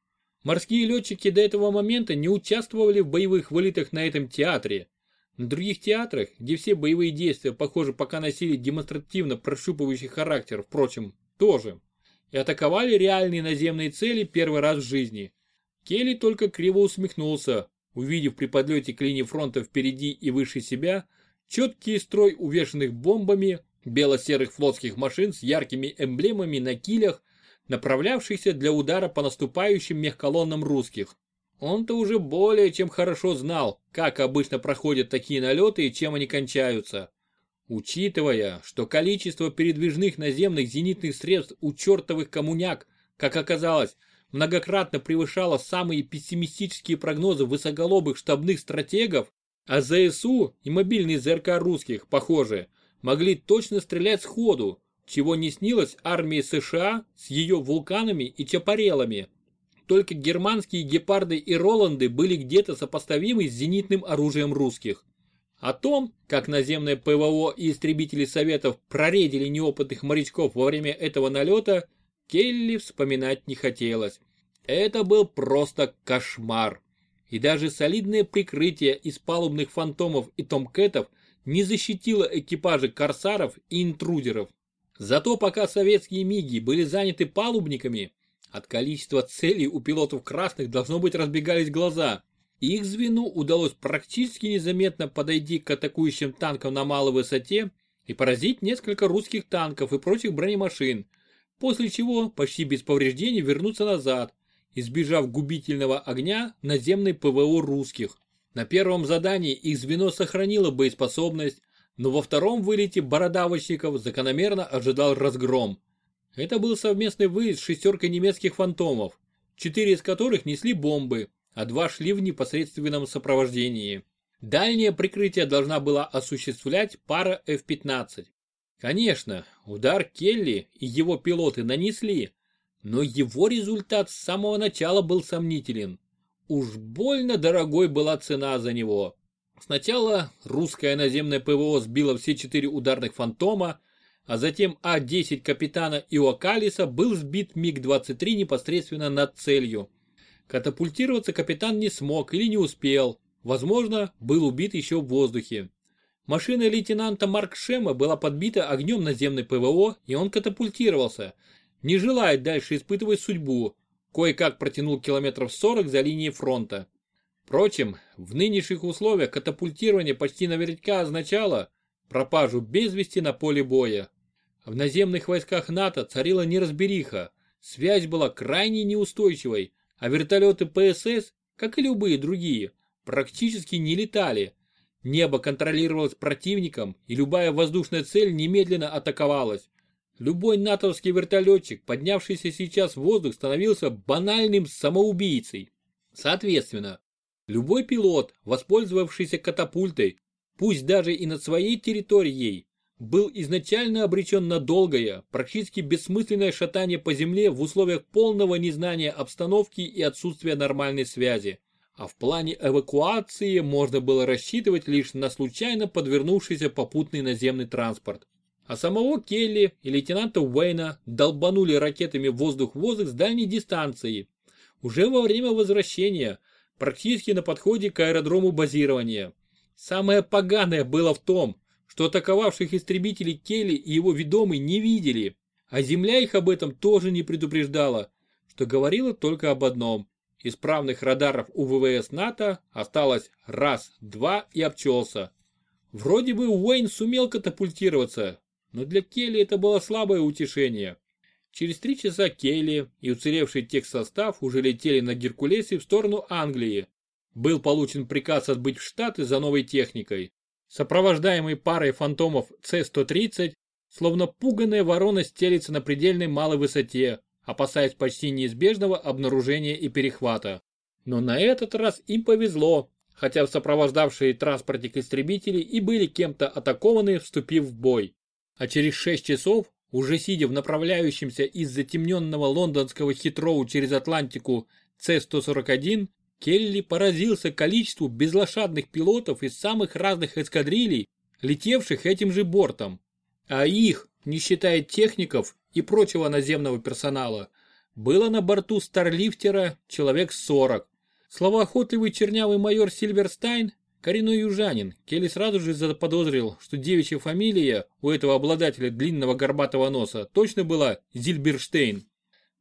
Морские летчики до этого момента не участвовали в боевых вылетах на этом театре. На других театрах, где все боевые действия, похоже, пока носили демонстративно прощупывающий характер, впрочем, тоже, и атаковали реальные наземные цели первый раз в жизни. Келли только криво усмехнулся, увидев при подлете к линии фронта впереди и выше себя четкий строй увешанных бомбами бело-серых флотских машин с яркими эмблемами на килях, направлявшихся для удара по наступающим мехколоннам русских. Он-то уже более чем хорошо знал, как обычно проходят такие налеты и чем они кончаются. Учитывая, что количество передвижных наземных зенитных средств у чертовых коммуняк, как оказалось, многократно превышало самые пессимистические прогнозы высоголобых штабных стратегов, а ЗСУ и мобильные ЗРК русских, похоже, могли точно стрелять сходу, чего не снилось армии США с ее вулканами и чапарелами. Только германские гепарды и Роланды были где-то сопоставимы с зенитным оружием русских. О том, как наземное ПВО и истребители Советов проредили неопытных морячков во время этого налета, Келли вспоминать не хотелось. Это был просто кошмар. И даже солидное прикрытие из палубных фантомов и томкетов не защитило экипажи корсаров и интрудеров. Зато пока советские миги были заняты палубниками, от количества целей у пилотов красных должно быть разбегались глаза. Их звену удалось практически незаметно подойти к атакующим танкам на малой высоте и поразить несколько русских танков и прочих бронемашин, после чего почти без повреждений вернуться назад, избежав губительного огня наземной ПВО русских. На первом задании их звено сохранило боеспособность, но во втором вылете бородавочников закономерно ожидал разгром. Это был совместный выезд с шестеркой немецких фантомов, четыре из которых несли бомбы, а два шли в непосредственном сопровождении. Дальнее прикрытие должна была осуществлять пара F-15. Конечно, удар Келли и его пилоты нанесли, но его результат с самого начала был сомнителен. Уж больно дорогой была цена за него. Сначала русское наземное ПВО сбило все четыре ударных фантома, а затем А-10 капитана Иокалиса был сбит МиГ-23 непосредственно над целью. Катапультироваться капитан не смог или не успел. Возможно, был убит еще в воздухе. Машина лейтенанта Марк Шема была подбита огнем наземной ПВО, и он катапультировался. Не желает дальше испытывать судьбу. Кое-как протянул километров 40 за линией фронта. Впрочем, в нынешних условиях катапультирование почти наверняка означало пропажу без вести на поле боя. В наземных войсках НАТО царила неразбериха, связь была крайне неустойчивой, а вертолеты ПСС, как и любые другие, практически не летали. Небо контролировалось противником, и любая воздушная цель немедленно атаковалась. Любой натовский вертолетчик, поднявшийся сейчас в воздух, становился банальным самоубийцей. Соответственно, любой пилот, воспользовавшийся катапультой, пусть даже и над своей территорией, был изначально обречен на долгое, практически бессмысленное шатание по земле в условиях полного незнания обстановки и отсутствия нормальной связи. А в плане эвакуации можно было рассчитывать лишь на случайно подвернувшийся попутный наземный транспорт. А самого Келли и лейтенанта Уэйна долбанули ракетами воздух-воздух с дальней дистанции. Уже во время возвращения, практически на подходе к аэродрому базирования. Самое поганое было в том, что атаковавших истребителей Келли и его ведомый не видели, а Земля их об этом тоже не предупреждала, что говорило только об одном. Исправных радаров у ВВС НАТО осталось раз, два и обчелся. Вроде бы Уэйн сумел катапультироваться, но для Келли это было слабое утешение. Через три часа Келли и уцелевший техсостав уже летели на Геркулесе в сторону Англии. Был получен приказ отбыть в Штаты за новой техникой. Сопровождаемый парой фантомов С-130, словно пуганая ворона стелится на предельной малой высоте, опасаясь почти неизбежного обнаружения и перехвата. Но на этот раз им повезло, хотя сопровождавшие транспортик истребители и были кем-то атакованы, вступив в бой. А через 6 часов, уже сидя в направляющемся из затемненного лондонского хитроу через Атлантику С-141, Келли поразился количеству безлошадных пилотов из самых разных эскадрилей, летевших этим же бортом. А их, не считая техников и прочего наземного персонала, было на борту Старлифтера человек 40. Словоохотливый чернявый майор Сильверстайн, коренной южанин, Келли сразу же заподозрил, что девичья фамилия у этого обладателя длинного горбатого носа точно была Зильберштейн,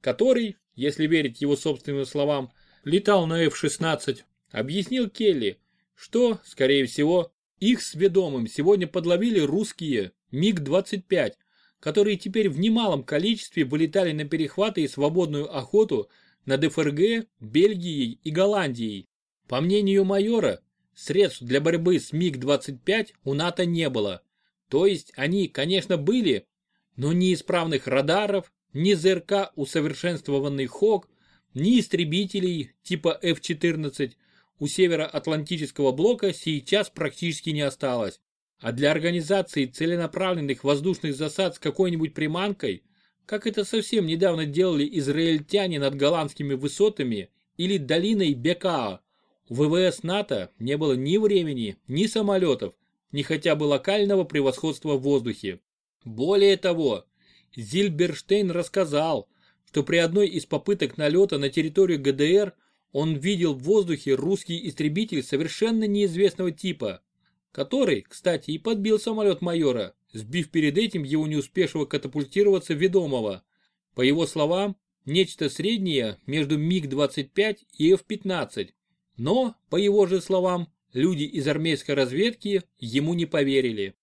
который, если верить его собственным словам, летал на F-16, объяснил Келли, что, скорее всего, их с ведомым сегодня подловили русские МиГ-25, которые теперь в немалом количестве вылетали на перехваты и свободную охоту над ФРГ, Бельгией и Голландией. По мнению майора, средств для борьбы с МиГ-25 у НАТО не было. То есть они, конечно, были, но ни исправных радаров, ни ЗРК усовершенствованный ХОК, ни истребителей типа F-14 у североатлантического блока сейчас практически не осталось. А для организации целенаправленных воздушных засад с какой-нибудь приманкой, как это совсем недавно делали израильтяне над голландскими высотами или долиной Бекаа, у ВВС НАТО не было ни времени, ни самолетов, ни хотя бы локального превосходства в воздухе. Более того, Зильберштейн рассказал, что при одной из попыток налета на территорию ГДР он видел в воздухе русский истребитель совершенно неизвестного типа, который, кстати, и подбил самолет майора, сбив перед этим его не успевшего катапультироваться ведомого. По его словам, нечто среднее между МиГ-25 и F-15. Но, по его же словам, люди из армейской разведки ему не поверили.